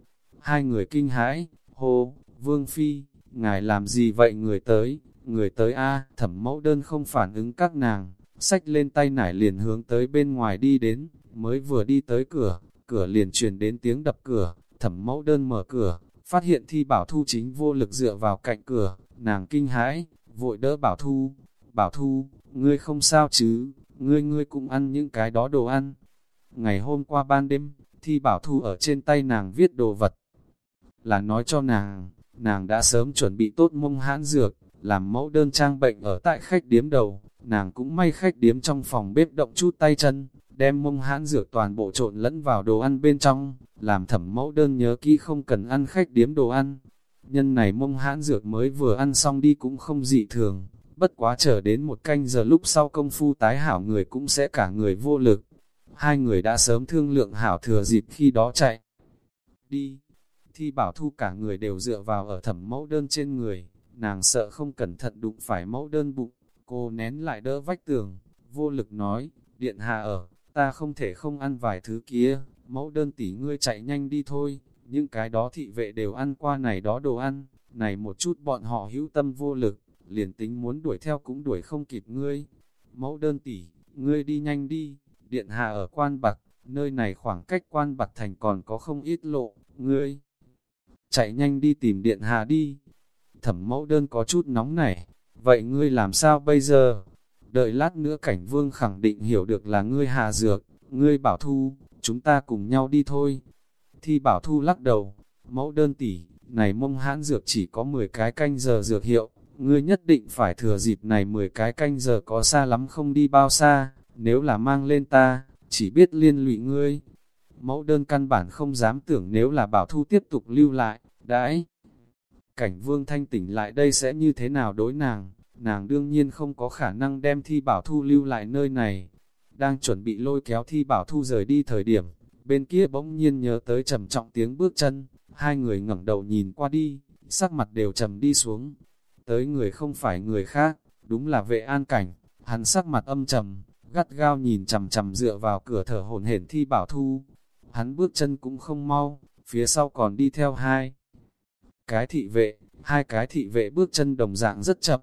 Hai người kinh hãi, hô, vương phi, ngài làm gì vậy người tới, người tới a thẩm mẫu đơn không phản ứng các nàng, sách lên tay nải liền hướng tới bên ngoài đi đến, mới vừa đi tới cửa, cửa liền truyền đến tiếng đập cửa, thẩm mẫu đơn mở cửa, phát hiện thi bảo thu chính vô lực dựa vào cạnh cửa, nàng kinh hãi, vội đỡ bảo thu, bảo thu, ngươi không sao chứ, ngươi ngươi cũng ăn những cái đó đồ ăn. Ngày hôm qua ban đêm, thi bảo thu ở trên tay nàng viết đồ vật, là nói cho nàng, nàng đã sớm chuẩn bị tốt mông hãn dược, làm mẫu đơn trang bệnh ở tại khách điếm đầu, nàng cũng may khách điếm trong phòng bếp động chút tay chân, đem mông hãn dược toàn bộ trộn lẫn vào đồ ăn bên trong, làm thẩm mẫu đơn nhớ kỹ không cần ăn khách điếm đồ ăn. Nhân này mông hãn dược mới vừa ăn xong đi cũng không dị thường, bất quá chờ đến một canh giờ lúc sau công phu tái hảo người cũng sẽ cả người vô lực. Hai người đã sớm thương lượng hảo thừa dịp khi đó chạy. Đi, thi bảo thu cả người đều dựa vào ở thẩm mẫu đơn trên người, nàng sợ không cẩn thận đụng phải mẫu đơn bụng, cô nén lại đỡ vách tường, vô lực nói, điện hạ ở, ta không thể không ăn vài thứ kia, mẫu đơn tỷ ngươi chạy nhanh đi thôi, những cái đó thị vệ đều ăn qua này đó đồ ăn, này một chút bọn họ hữu tâm vô lực, liền tính muốn đuổi theo cũng đuổi không kịp ngươi. Mẫu đơn tỷ, ngươi đi nhanh đi, điện hạ ở quan bạc, nơi này khoảng cách quan bạc thành còn có không ít lộ, ngươi. Chạy nhanh đi tìm điện hạ đi. Thẩm mẫu đơn có chút nóng nảy, vậy ngươi làm sao bây giờ? Đợi lát nữa cảnh vương khẳng định hiểu được là ngươi hà dược, ngươi bảo thu, chúng ta cùng nhau đi thôi. Thi bảo thu lắc đầu, mẫu đơn tỷ, này mông hãn dược chỉ có 10 cái canh giờ dược hiệu, ngươi nhất định phải thừa dịp này 10 cái canh giờ có xa lắm không đi bao xa, nếu là mang lên ta, chỉ biết liên lụy ngươi. Mẫu đơn căn bản không dám tưởng nếu là bảo thu tiếp tục lưu lại, đãi. Cảnh vương thanh tỉnh lại đây sẽ như thế nào đối nàng, nàng đương nhiên không có khả năng đem thi bảo thu lưu lại nơi này. Đang chuẩn bị lôi kéo thi bảo thu rời đi thời điểm, bên kia bỗng nhiên nhớ tới trầm trọng tiếng bước chân, hai người ngẩng đầu nhìn qua đi, sắc mặt đều trầm đi xuống. Tới người không phải người khác, đúng là vệ an cảnh, hắn sắc mặt âm trầm, gắt gao nhìn chầm chầm dựa vào cửa thở hồn hển thi bảo thu. Hắn bước chân cũng không mau, phía sau còn đi theo hai. Cái thị vệ, hai cái thị vệ bước chân đồng dạng rất chậm,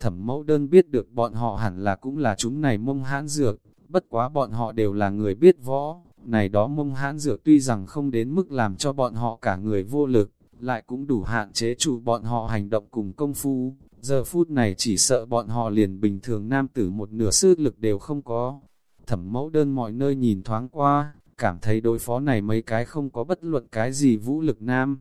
Thẩm mẫu đơn biết được bọn họ hẳn là cũng là chúng này mông hãn dược, bất quá bọn họ đều là người biết võ, này đó mông hãn dược tuy rằng không đến mức làm cho bọn họ cả người vô lực, lại cũng đủ hạn chế chủ bọn họ hành động cùng công phu, giờ phút này chỉ sợ bọn họ liền bình thường nam tử một nửa sức lực đều không có. Thẩm mẫu đơn mọi nơi nhìn thoáng qua, cảm thấy đối phó này mấy cái không có bất luận cái gì vũ lực nam.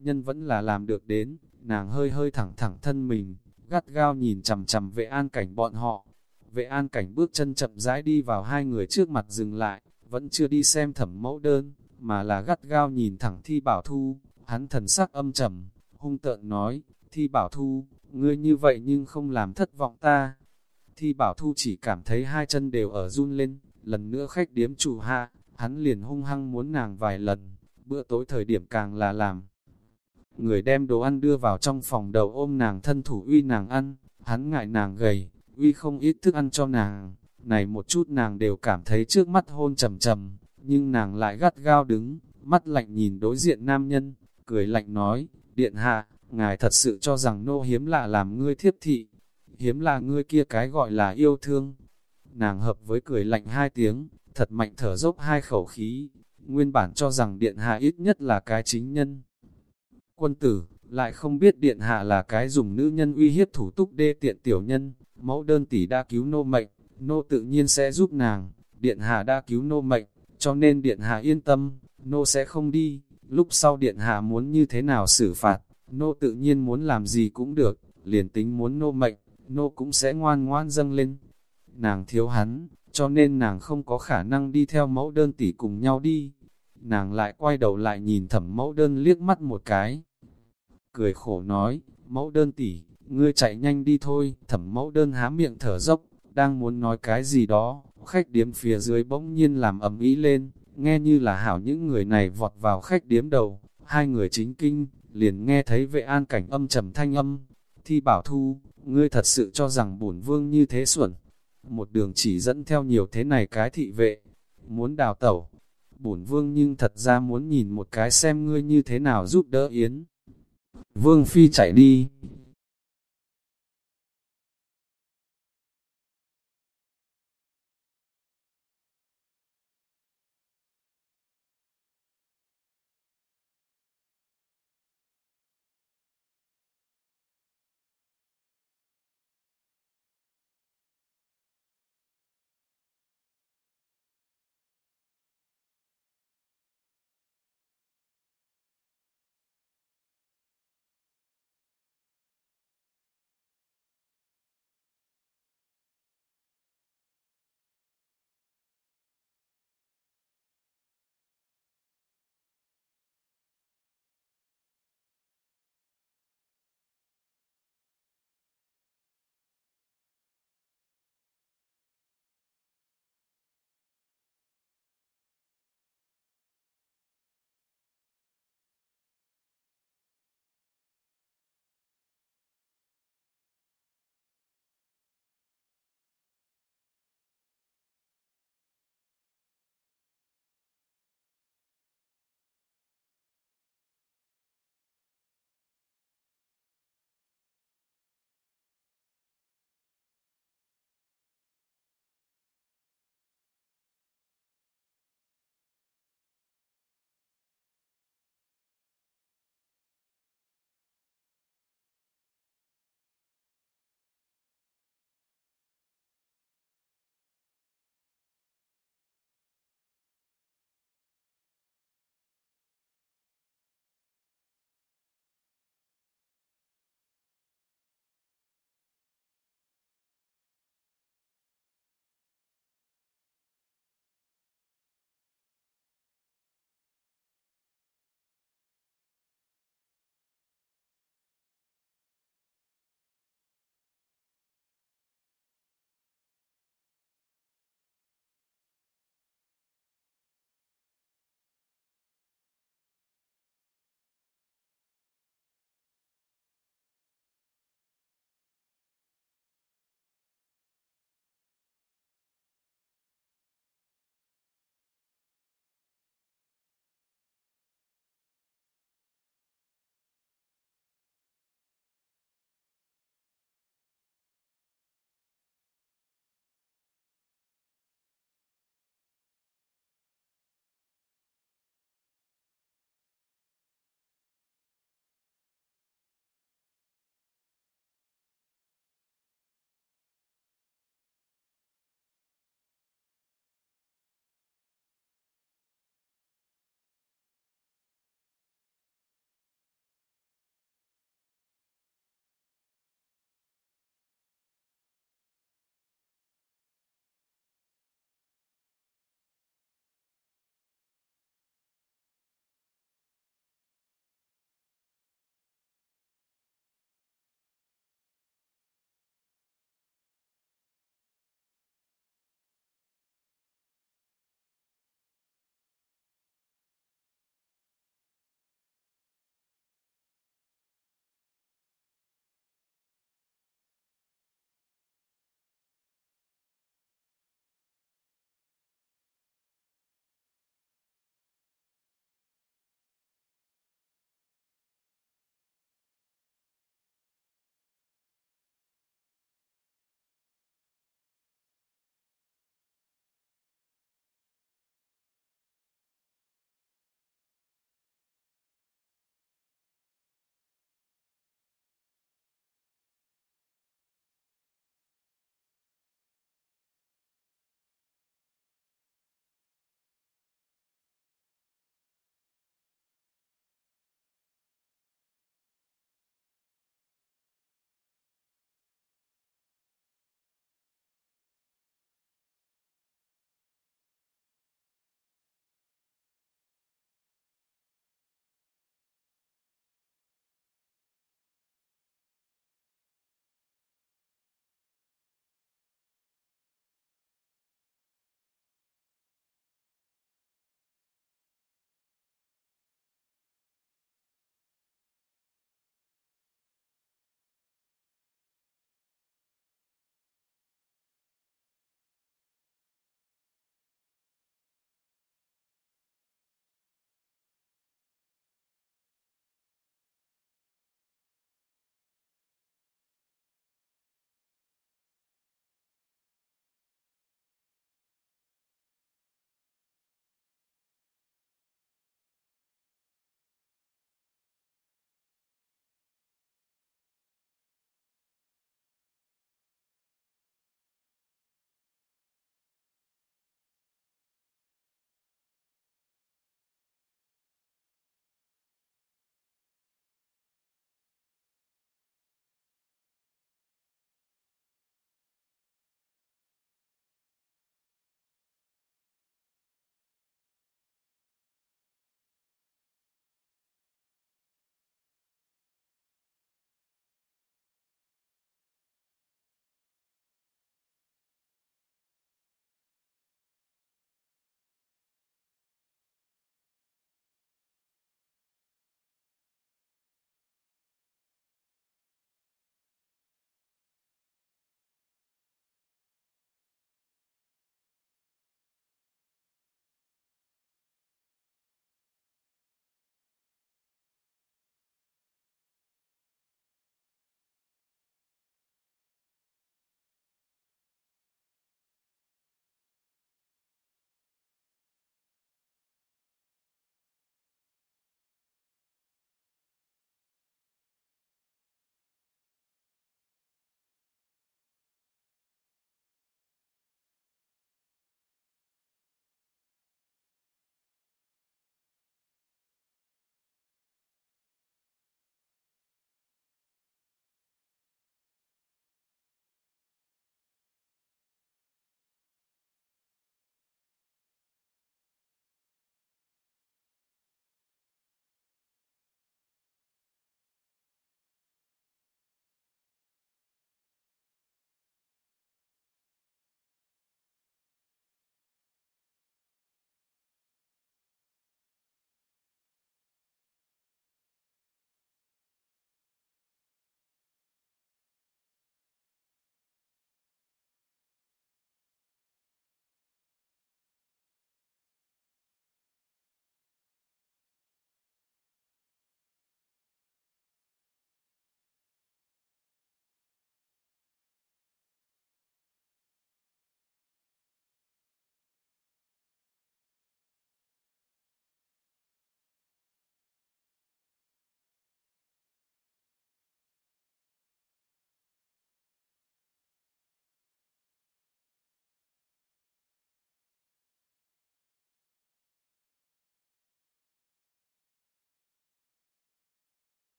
Nhân vẫn là làm được đến, nàng hơi hơi thẳng thẳng thân mình, gắt gao nhìn chầm chầm vệ an cảnh bọn họ. Vệ an cảnh bước chân chậm rãi đi vào hai người trước mặt dừng lại, vẫn chưa đi xem thẩm mẫu đơn, mà là gắt gao nhìn thẳng thi bảo thu, hắn thần sắc âm trầm, hung tợn nói, thi bảo thu, ngươi như vậy nhưng không làm thất vọng ta. Thi bảo thu chỉ cảm thấy hai chân đều ở run lên, lần nữa khách điếm chủ hạ, hắn liền hung hăng muốn nàng vài lần, bữa tối thời điểm càng là làm người đem đồ ăn đưa vào trong phòng đầu ôm nàng thân thủ uy nàng ăn, hắn ngại nàng gầy, uy không ít thức ăn cho nàng, này một chút nàng đều cảm thấy trước mắt hôn trầm trầm, nhưng nàng lại gắt gao đứng, mắt lạnh nhìn đối diện nam nhân, cười lạnh nói, điện hạ, ngài thật sự cho rằng nô hiếm lạ làm ngươi thiếp thị, hiếm là ngươi kia cái gọi là yêu thương. Nàng hợp với cười lạnh hai tiếng, thật mạnh thở dốc hai khẩu khí, nguyên bản cho rằng điện hạ ít nhất là cái chính nhân quân tử, lại không biết điện hạ là cái dùng nữ nhân uy hiếp thủ túc đê tiện tiểu nhân, mẫu đơn tỷ đã cứu nô mệnh, nô tự nhiên sẽ giúp nàng, điện hạ đã cứu nô mệnh, cho nên điện hạ yên tâm, nô sẽ không đi, lúc sau điện hạ muốn như thế nào xử phạt, nô tự nhiên muốn làm gì cũng được, liền tính muốn nô mệnh, nô cũng sẽ ngoan ngoan dâng lên. Nàng thiếu hắn, cho nên nàng không có khả năng đi theo mẫu đơn tỷ cùng nhau đi. Nàng lại quay đầu lại nhìn thẩm mẫu đơn liếc mắt một cái. Cười khổ nói, mẫu đơn tỷ, ngươi chạy nhanh đi thôi, thẩm mẫu đơn há miệng thở dốc, đang muốn nói cái gì đó, khách điếm phía dưới bỗng nhiên làm ầm ý lên, nghe như là hảo những người này vọt vào khách điếm đầu, hai người chính kinh, liền nghe thấy vệ an cảnh âm trầm thanh âm, thi bảo thu, ngươi thật sự cho rằng bổn vương như thế xuẩn, một đường chỉ dẫn theo nhiều thế này cái thị vệ, muốn đào tẩu, bổn vương nhưng thật ra muốn nhìn một cái xem ngươi như thế nào giúp đỡ Yến. Vương Phi chạy đi,